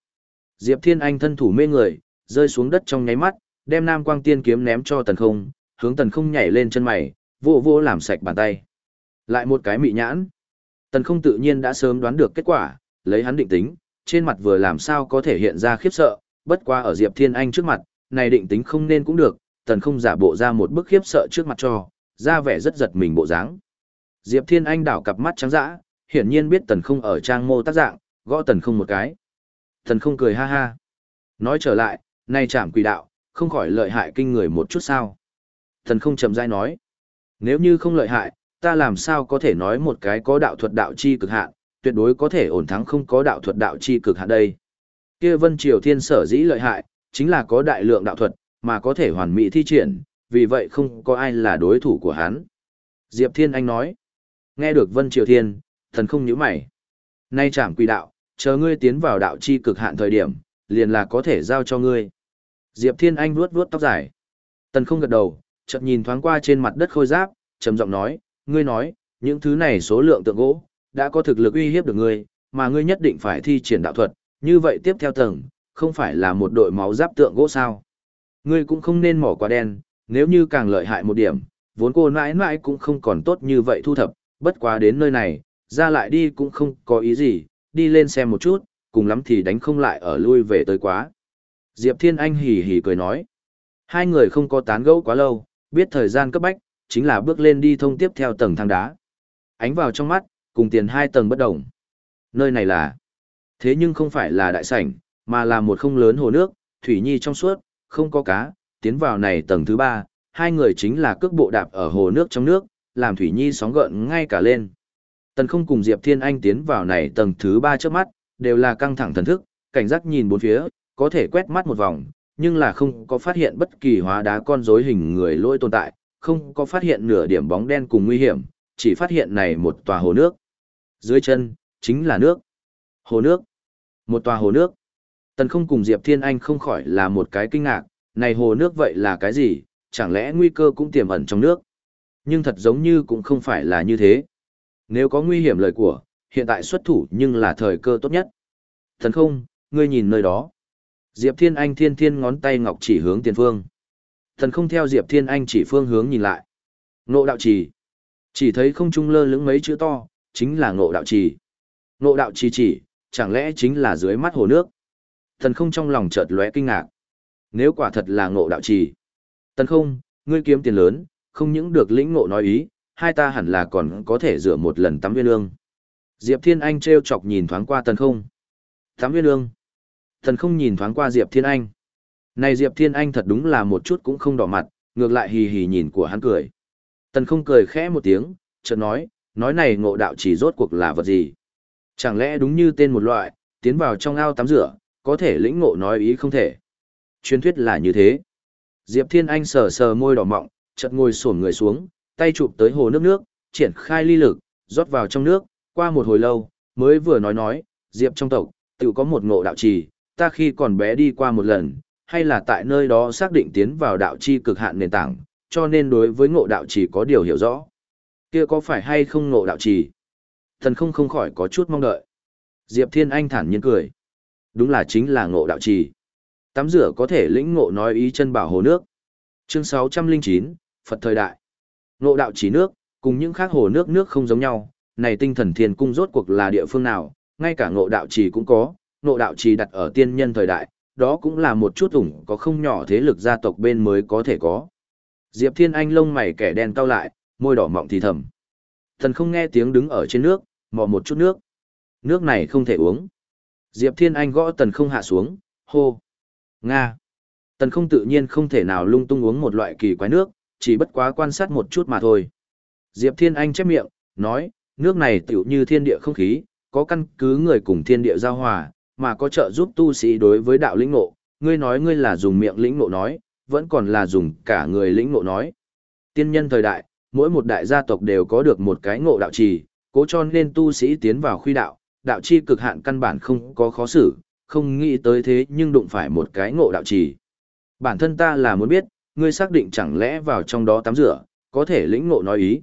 Diệp Thiên Anh thân thủ mê người, rơi xuống đất trong nháy mắt, đem Nam Quang Tiên kiếm ném cho Tần Không, hướng Tần Không nhảy lên chân mày, vô vô làm sạch bàn tay. Lại một cái mị nhãn. Tần Không tự nhiên đã sớm đoán được kết quả, lấy hắn định tính, trên mặt vừa làm sao có thể hiện ra khiếp sợ, bất qua ở Diệp Thiên Anh trước mặt, này định tính không nên cũng được, Tần Không giả bộ ra một bức khiếp sợ trước mặt cho, ra vẻ rất giật mình bộ dáng. Diệp Thiên Anh đảo cặp mắt trắng dã, hiển nhiên biết Tần Không ở trang mô tác dạng, gõ tần không một cái. Tần không cười ha ha. Nói trở lại, nay chảm quỷ đạo, không khỏi lợi hại kinh người một chút sao. Tần không chậm rãi nói. Nếu như không lợi hại, ta làm sao có thể nói một cái có đạo thuật đạo chi cực hạn, tuyệt đối có thể ổn thắng không có đạo thuật đạo chi cực hạn đây. Kia Vân Triều Thiên sở dĩ lợi hại, chính là có đại lượng đạo thuật, mà có thể hoàn mỹ thi triển, vì vậy không có ai là đối thủ của hắn. Diệp Thiên Anh nói. Nghe được Vân Triều Thiên, thần không nhíu mày. Nay trảm quỷ đạo, chờ ngươi tiến vào đạo chi cực hạn thời điểm, liền là có thể giao cho ngươi. Diệp Thiên Anh vuốt vuốt tóc dài. Tần không gật đầu, chợt nhìn thoáng qua trên mặt đất khôi giáp, trầm giọng nói, ngươi nói, những thứ này số lượng tượng gỗ, đã có thực lực uy hiếp được ngươi, mà ngươi nhất định phải thi triển đạo thuật, như vậy tiếp theo tầng, không phải là một đội máu giáp tượng gỗ sao. Ngươi cũng không nên mỏ quá đen, nếu như càng lợi hại một điểm, vốn cô mãi mãi cũng không còn tốt như vậy thu thập, bất quá đến nơi này, ra lại đi cũng không có ý gì, đi lên xem một chút, cùng lắm thì đánh không lại ở lui về tới quá. Diệp Thiên Anh hì hì cười nói. Hai người không có tán gẫu quá lâu, biết thời gian cấp bách, chính là bước lên đi thông tiếp theo tầng thang đá. Ánh vào trong mắt, cùng tiền hai tầng bất động. Nơi này là... Thế nhưng không phải là đại sảnh, mà là một không lớn hồ nước, thủy nhi trong suốt, không có cá, tiến vào này tầng thứ ba, hai người chính là cước bộ đạp ở hồ nước trong nước, làm thủy nhi sóng gợn ngay cả lên. Tần không cùng Diệp Thiên Anh tiến vào này tầng thứ ba trước mắt, đều là căng thẳng thần thức, cảnh giác nhìn bốn phía, có thể quét mắt một vòng, nhưng là không có phát hiện bất kỳ hóa đá con rối hình người lôi tồn tại, không có phát hiện nửa điểm bóng đen cùng nguy hiểm, chỉ phát hiện này một tòa hồ nước. Dưới chân, chính là nước. Hồ nước. Một tòa hồ nước. Tần không cùng Diệp Thiên Anh không khỏi là một cái kinh ngạc, này hồ nước vậy là cái gì, chẳng lẽ nguy cơ cũng tiềm ẩn trong nước. Nhưng thật giống như cũng không phải là như thế. Nếu có nguy hiểm lời của, hiện tại xuất thủ nhưng là thời cơ tốt nhất. Thần không, ngươi nhìn nơi đó. Diệp Thiên Anh thiên thiên ngón tay ngọc chỉ hướng tiền phương. Thần không theo Diệp Thiên Anh chỉ phương hướng nhìn lại. Ngộ đạo trì. Chỉ thấy không trung lơ lững mấy chữ to, chính là ngộ đạo trì. Ngộ đạo trì chỉ, chẳng lẽ chính là dưới mắt hồ nước. Thần không trong lòng chợt lóe kinh ngạc. Nếu quả thật là ngộ đạo trì. Tần không, ngươi kiếm tiền lớn, không những được lĩnh ngộ nói ý, hai ta hẳn là còn có thể rửa một lần tắm viên lương. Diệp Thiên Anh treo chọc nhìn thoáng qua tần không. Tắm viên lương thần không nhìn thoáng qua Diệp Thiên Anh. Này Diệp Thiên Anh thật đúng là một chút cũng không đỏ mặt, ngược lại hì hì nhìn của hắn cười. Tần không cười khẽ một tiếng, chợt nói, nói này ngộ đạo chỉ rốt cuộc là vật gì. Chẳng lẽ đúng như tên một loại, tiến vào trong ao tắm rửa, có thể lĩnh ngộ nói ý không thể. Truyền thuyết là như thế. Diệp Thiên Anh sờ sờ môi đỏ mọng, chợt ngồi xổm người xuống, tay chụp tới hồ nước nước, triển khai ly lực, rót vào trong nước, qua một hồi lâu, mới vừa nói nói, Diệp trong tộc, tự có một ngộ đạo trì, ta khi còn bé đi qua một lần, hay là tại nơi đó xác định tiến vào đạo chi cực hạn nền tảng, cho nên đối với ngộ đạo chỉ có điều hiểu rõ. Kia có phải hay không ngộ đạo chỉ? Thần không không khỏi có chút mong đợi. Diệp Thiên Anh thản nhiên cười. Đúng là chính là ngộ đạo trì. Tắm rửa có thể lĩnh ngộ nói ý chân bảo hồ nước. Chương 609, Phật thời đại. Ngộ đạo chỉ nước, cùng những khác hồ nước nước không giống nhau, này tinh thần thiên cung rốt cuộc là địa phương nào, ngay cả ngộ đạo trì cũng có, nộ đạo trì đặt ở tiên nhân thời đại, đó cũng là một chút ủng có không nhỏ thế lực gia tộc bên mới có thể có. Diệp Thiên Anh lông mày kẻ đen cau lại, môi đỏ mọng thì thầm. Thần không nghe tiếng đứng ở trên nước, mò một chút nước. Nước này không thể uống. Diệp Thiên Anh gõ tần không hạ xuống, hô. Nga. Tần không tự nhiên không thể nào lung tung uống một loại kỳ quái nước, chỉ bất quá quan sát một chút mà thôi. Diệp Thiên Anh chép miệng, nói, nước này tiểu như thiên địa không khí, có căn cứ người cùng thiên địa giao hòa, mà có trợ giúp tu sĩ đối với đạo lĩnh ngộ. Ngươi nói ngươi là dùng miệng lĩnh ngộ nói, vẫn còn là dùng cả người lĩnh ngộ nói. Tiên nhân thời đại, mỗi một đại gia tộc đều có được một cái ngộ đạo trì, cố cho nên tu sĩ tiến vào khuy đạo, đạo chi cực hạn căn bản không có khó xử, không nghĩ tới thế nhưng đụng phải một cái ngộ đạo trì. Bản thân ta là muốn biết, ngươi xác định chẳng lẽ vào trong đó tắm rửa, có thể lĩnh ngộ nói ý.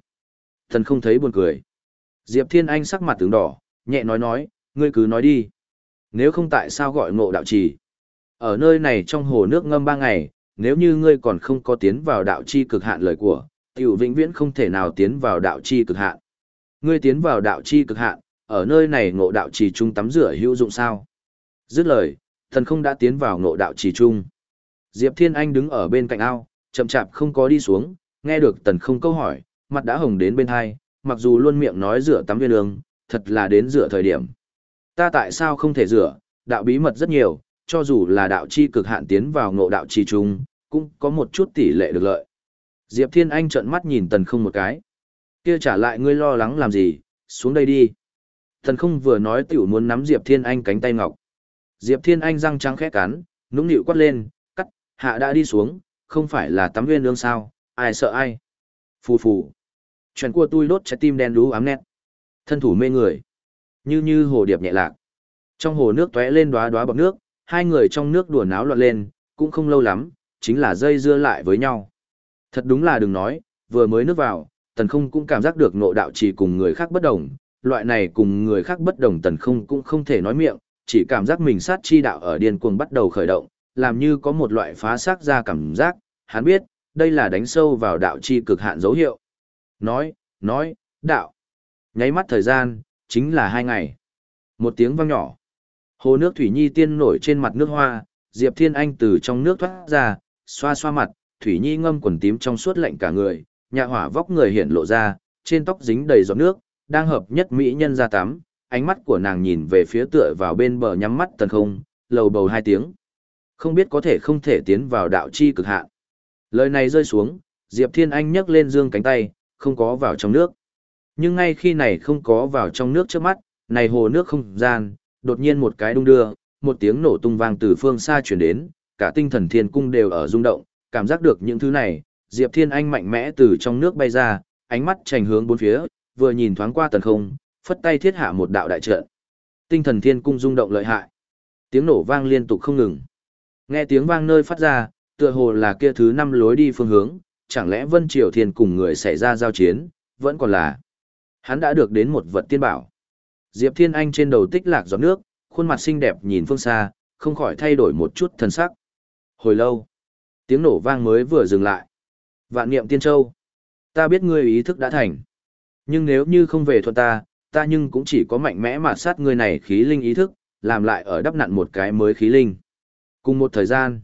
Thần không thấy buồn cười. Diệp Thiên Anh sắc mặt tướng đỏ, nhẹ nói nói, ngươi cứ nói đi. Nếu không tại sao gọi ngộ đạo trì. Ở nơi này trong hồ nước ngâm ba ngày, nếu như ngươi còn không có tiến vào đạo chi cực hạn lời của, tiểu vĩnh viễn không thể nào tiến vào đạo chi cực hạn. Ngươi tiến vào đạo chi cực hạn, ở nơi này ngộ đạo trì trung tắm rửa hữu dụng sao? Dứt lời, thần không đã tiến vào ngộ đạo trì trung. Diệp Thiên Anh đứng ở bên cạnh ao, chậm chạp không có đi xuống, nghe được tần không câu hỏi, mặt đã hồng đến bên hai, mặc dù luôn miệng nói rửa tắm viên đường, thật là đến rửa thời điểm. Ta tại sao không thể rửa, đạo bí mật rất nhiều, cho dù là đạo chi cực hạn tiến vào ngộ đạo chi trung, cũng có một chút tỷ lệ được lợi. Diệp Thiên Anh trợn mắt nhìn tần không một cái. Kia trả lại ngươi lo lắng làm gì, xuống đây đi. Tần không vừa nói tiểu muốn nắm Diệp Thiên Anh cánh tay ngọc. Diệp Thiên Anh răng trắng khẽ cắn, nũng nịu quát lên, cắt, hạ đã đi xuống, không phải là tắm viên lương sao, ai sợ ai. Phù phù. Chuyện của tôi đốt trái tim đen đú ám nét. Thân thủ mê người. Như như hồ điệp nhẹ lạc. Trong hồ nước tóe lên đóa đóa bọt nước, hai người trong nước đùa náo loạn lên, cũng không lâu lắm, chính là dây dưa lại với nhau. Thật đúng là đừng nói, vừa mới nước vào, tần không cũng cảm giác được nộ đạo chỉ cùng người khác bất đồng, loại này cùng người khác bất đồng tần không cũng không thể nói miệng, chỉ cảm giác mình sát chi đạo ở điên cuồng bắt đầu khởi động, làm như có một loại phá xác ra cảm giác, hắn biết, đây là đánh sâu vào đạo chi cực hạn dấu hiệu. Nói, nói, đạo. Nháy mắt thời gian, chính là hai ngày. Một tiếng vang nhỏ. Hồ nước Thủy Nhi tiên nổi trên mặt nước hoa, Diệp Thiên Anh từ trong nước thoát ra, xoa xoa mặt, Thủy Nhi ngâm quần tím trong suốt lạnh cả người, nhà hỏa vóc người hiện lộ ra, trên tóc dính đầy giọt nước, đang hợp nhất mỹ nhân ra tắm, ánh mắt của nàng nhìn về phía tựa vào bên bờ nhắm mắt tần không, lầu bầu hai tiếng. Không biết có thể không thể tiến vào đạo chi cực hạn. Lời này rơi xuống, Diệp Thiên Anh nhấc lên dương cánh tay, không có vào trong nước. Nhưng ngay khi này không có vào trong nước trước mắt, này hồ nước không gian, đột nhiên một cái đung đưa, một tiếng nổ tung vang từ phương xa chuyển đến, cả tinh thần thiên cung đều ở rung động, cảm giác được những thứ này, Diệp Thiên Anh mạnh mẽ từ trong nước bay ra, ánh mắt trành hướng bốn phía, vừa nhìn thoáng qua tần không, phất tay thiết hạ một đạo đại trận. Tinh thần thiên cung rung động lợi hại. Tiếng nổ vang liên tục không ngừng. Nghe tiếng vang nơi phát ra, tựa hồ là kia thứ năm lối đi phương hướng, chẳng lẽ Vân Triều Thiên cùng người xảy ra giao chiến, vẫn còn là. Hắn đã được đến một vật tiên bảo. Diệp Thiên Anh trên đầu tích lạc giọt nước, khuôn mặt xinh đẹp nhìn phương xa, không khỏi thay đổi một chút thần sắc. Hồi lâu, tiếng nổ vang mới vừa dừng lại. Vạn niệm tiên châu, ta biết ngươi ý thức đã thành. Nhưng nếu như không về thuận ta, ta nhưng cũng chỉ có mạnh mẽ mà sát ngươi này khí linh ý thức, làm lại ở đắp nặn một cái mới khí linh. Cùng một thời gian,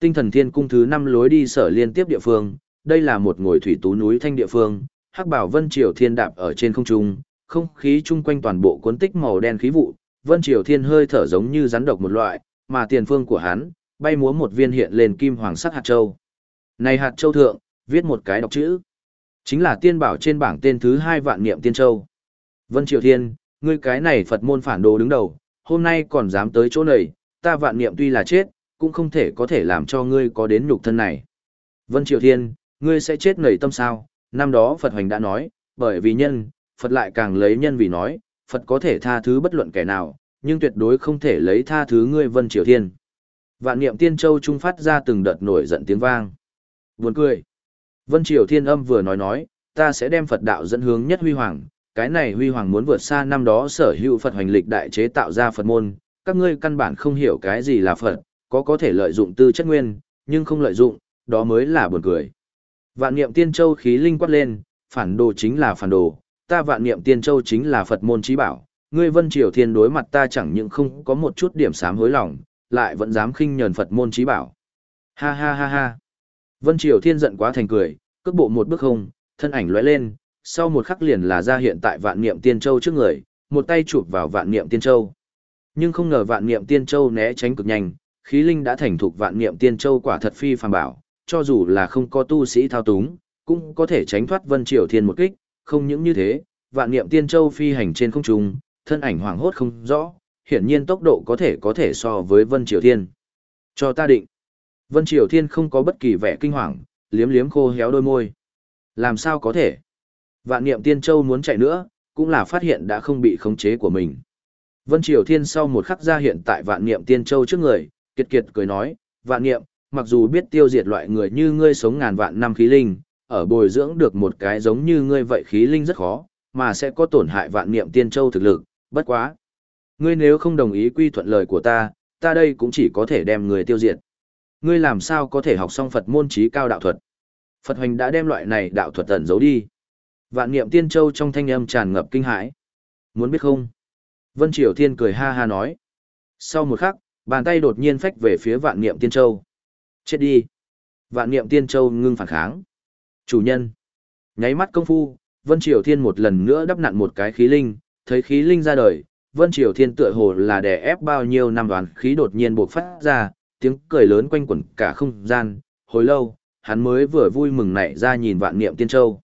tinh thần thiên cung thứ năm lối đi sở liên tiếp địa phương, đây là một ngồi thủy tú núi thanh địa phương, hắc bảo vân triều thiên đạp ở trên không trung, không khí chung quanh toàn bộ cuốn tích màu đen khí vụ, vân triều thiên hơi thở giống như rắn độc một loại, mà tiền phương của hắn, bay múa một viên hiện lên kim hoàng sắc hạt châu. Này hạt châu thượng, viết một cái đọc chữ. Chính là tiên bảo trên bảng tên thứ hai vạn niệm tiên châu. Vân Triều Thiên, ngươi cái này Phật môn phản đồ đứng đầu, hôm nay còn dám tới chỗ này, ta vạn niệm tuy là chết, cũng không thể có thể làm cho ngươi có đến nhục thân này. Vân Triều Thiên, ngươi sẽ chết nảy tâm sao? Năm đó Phật Hoành đã nói, bởi vì nhân, Phật lại càng lấy nhân vì nói, Phật có thể tha thứ bất luận kẻ nào, nhưng tuyệt đối không thể lấy tha thứ ngươi Vân Triều Thiên. Vạn niệm tiên châu trung phát ra từng đợt nổi giận tiếng vang. Buồn cười. Vân Triều Thiên âm vừa nói nói, ta sẽ đem Phật đạo dẫn hướng nhất huy hoàng, cái này huy hoàng muốn vượt xa năm đó sở hữu Phật hoành lịch đại chế tạo ra Phật môn, các ngươi căn bản không hiểu cái gì là Phật, có có thể lợi dụng tư chất nguyên, nhưng không lợi dụng, đó mới là buồn cười. Vạn niệm tiên châu khí linh quát lên, phản đồ chính là phản đồ, ta vạn niệm tiên châu chính là Phật môn trí bảo, ngươi Vân Triều Thiên đối mặt ta chẳng những không có một chút điểm sám hối lòng, lại vẫn dám khinh nhờn Phật môn trí bảo. Ha ha ha ha. Vân Triều Thiên giận quá thành cười, cước bộ một bước không, thân ảnh lóe lên, sau một khắc liền là ra hiện tại vạn niệm tiên châu trước người, một tay chụp vào vạn niệm tiên châu. Nhưng không ngờ vạn niệm tiên châu né tránh cực nhanh, khí linh đã thành thục vạn niệm tiên châu quả thật phi phàm bảo, cho dù là không có tu sĩ thao túng, cũng có thể tránh thoát Vân Triều Thiên một kích, không những như thế, vạn niệm tiên châu phi hành trên không trung, thân ảnh hoàng hốt không rõ, hiển nhiên tốc độ có thể có thể so với Vân Triều Thiên. Cho ta định. Vân Triều Thiên không có bất kỳ vẻ kinh hoàng, liếm liếm khô héo đôi môi. Làm sao có thể? Vạn niệm tiên châu muốn chạy nữa, cũng là phát hiện đã không bị khống chế của mình. Vân Triều Thiên sau một khắc ra hiện tại vạn niệm tiên châu trước người, kiệt kiệt cười nói, vạn niệm, mặc dù biết tiêu diệt loại người như ngươi sống ngàn vạn năm khí linh, ở bồi dưỡng được một cái giống như ngươi vậy khí linh rất khó, mà sẽ có tổn hại vạn niệm tiên châu thực lực, bất quá. Ngươi nếu không đồng ý quy thuận lời của ta, ta đây cũng chỉ có thể đem người tiêu diệt. Ngươi làm sao có thể học xong Phật môn trí cao đạo thuật? Phật hoành đã đem loại này đạo thuật ẩn giấu đi. Vạn niệm tiên châu trong thanh âm tràn ngập kinh hãi. Muốn biết không? Vân Triều Thiên cười ha ha nói. Sau một khắc, bàn tay đột nhiên phách về phía vạn niệm tiên châu. Chết đi. Vạn niệm tiên châu ngưng phản kháng. Chủ nhân. Nháy mắt công phu, Vân Triều Thiên một lần nữa đắp nặn một cái khí linh, thấy khí linh ra đời, Vân Triều Thiên tựa hồ là đè ép bao nhiêu năm đoàn khí đột nhiên bộc phát ra, tiếng cười lớn quanh quẩn cả không gian, hồi lâu, hắn mới vừa vui mừng nảy ra nhìn vạn niệm tiên châu.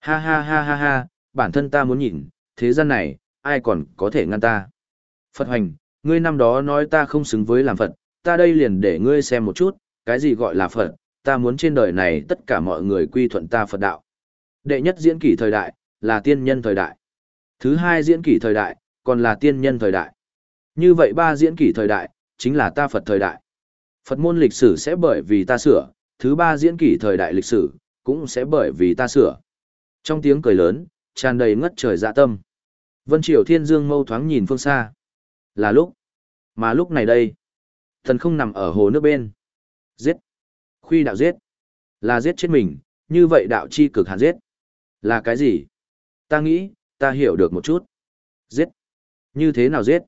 Ha ha ha ha ha, bản thân ta muốn nhìn, thế gian này, ai còn có thể ngăn ta. Phật hoành, ngươi năm đó nói ta không xứng với làm Phật, ta đây liền để ngươi xem một chút, cái gì gọi là Phật, ta muốn trên đời này tất cả mọi người quy thuận ta Phật đạo. Đệ nhất diễn kỷ thời đại, là tiên nhân thời đại. Thứ hai diễn kỷ thời đại, còn là tiên nhân thời đại. Như vậy ba diễn kỷ thời đại, chính là ta Phật thời đại. Phật môn lịch sử sẽ bởi vì ta sửa, thứ ba diễn kỷ thời đại lịch sử, cũng sẽ bởi vì ta sửa. Trong tiếng cười lớn, tràn đầy ngất trời dạ tâm. Vân Triều Thiên Dương mâu thoáng nhìn phương xa. Là lúc. Mà lúc này đây. Thần không nằm ở hồ nước bên. Giết. Khuy đạo giết. Là giết chết mình, như vậy đạo chi cực hạn giết. Là cái gì? Ta nghĩ, ta hiểu được một chút. Giết. Như thế nào giết?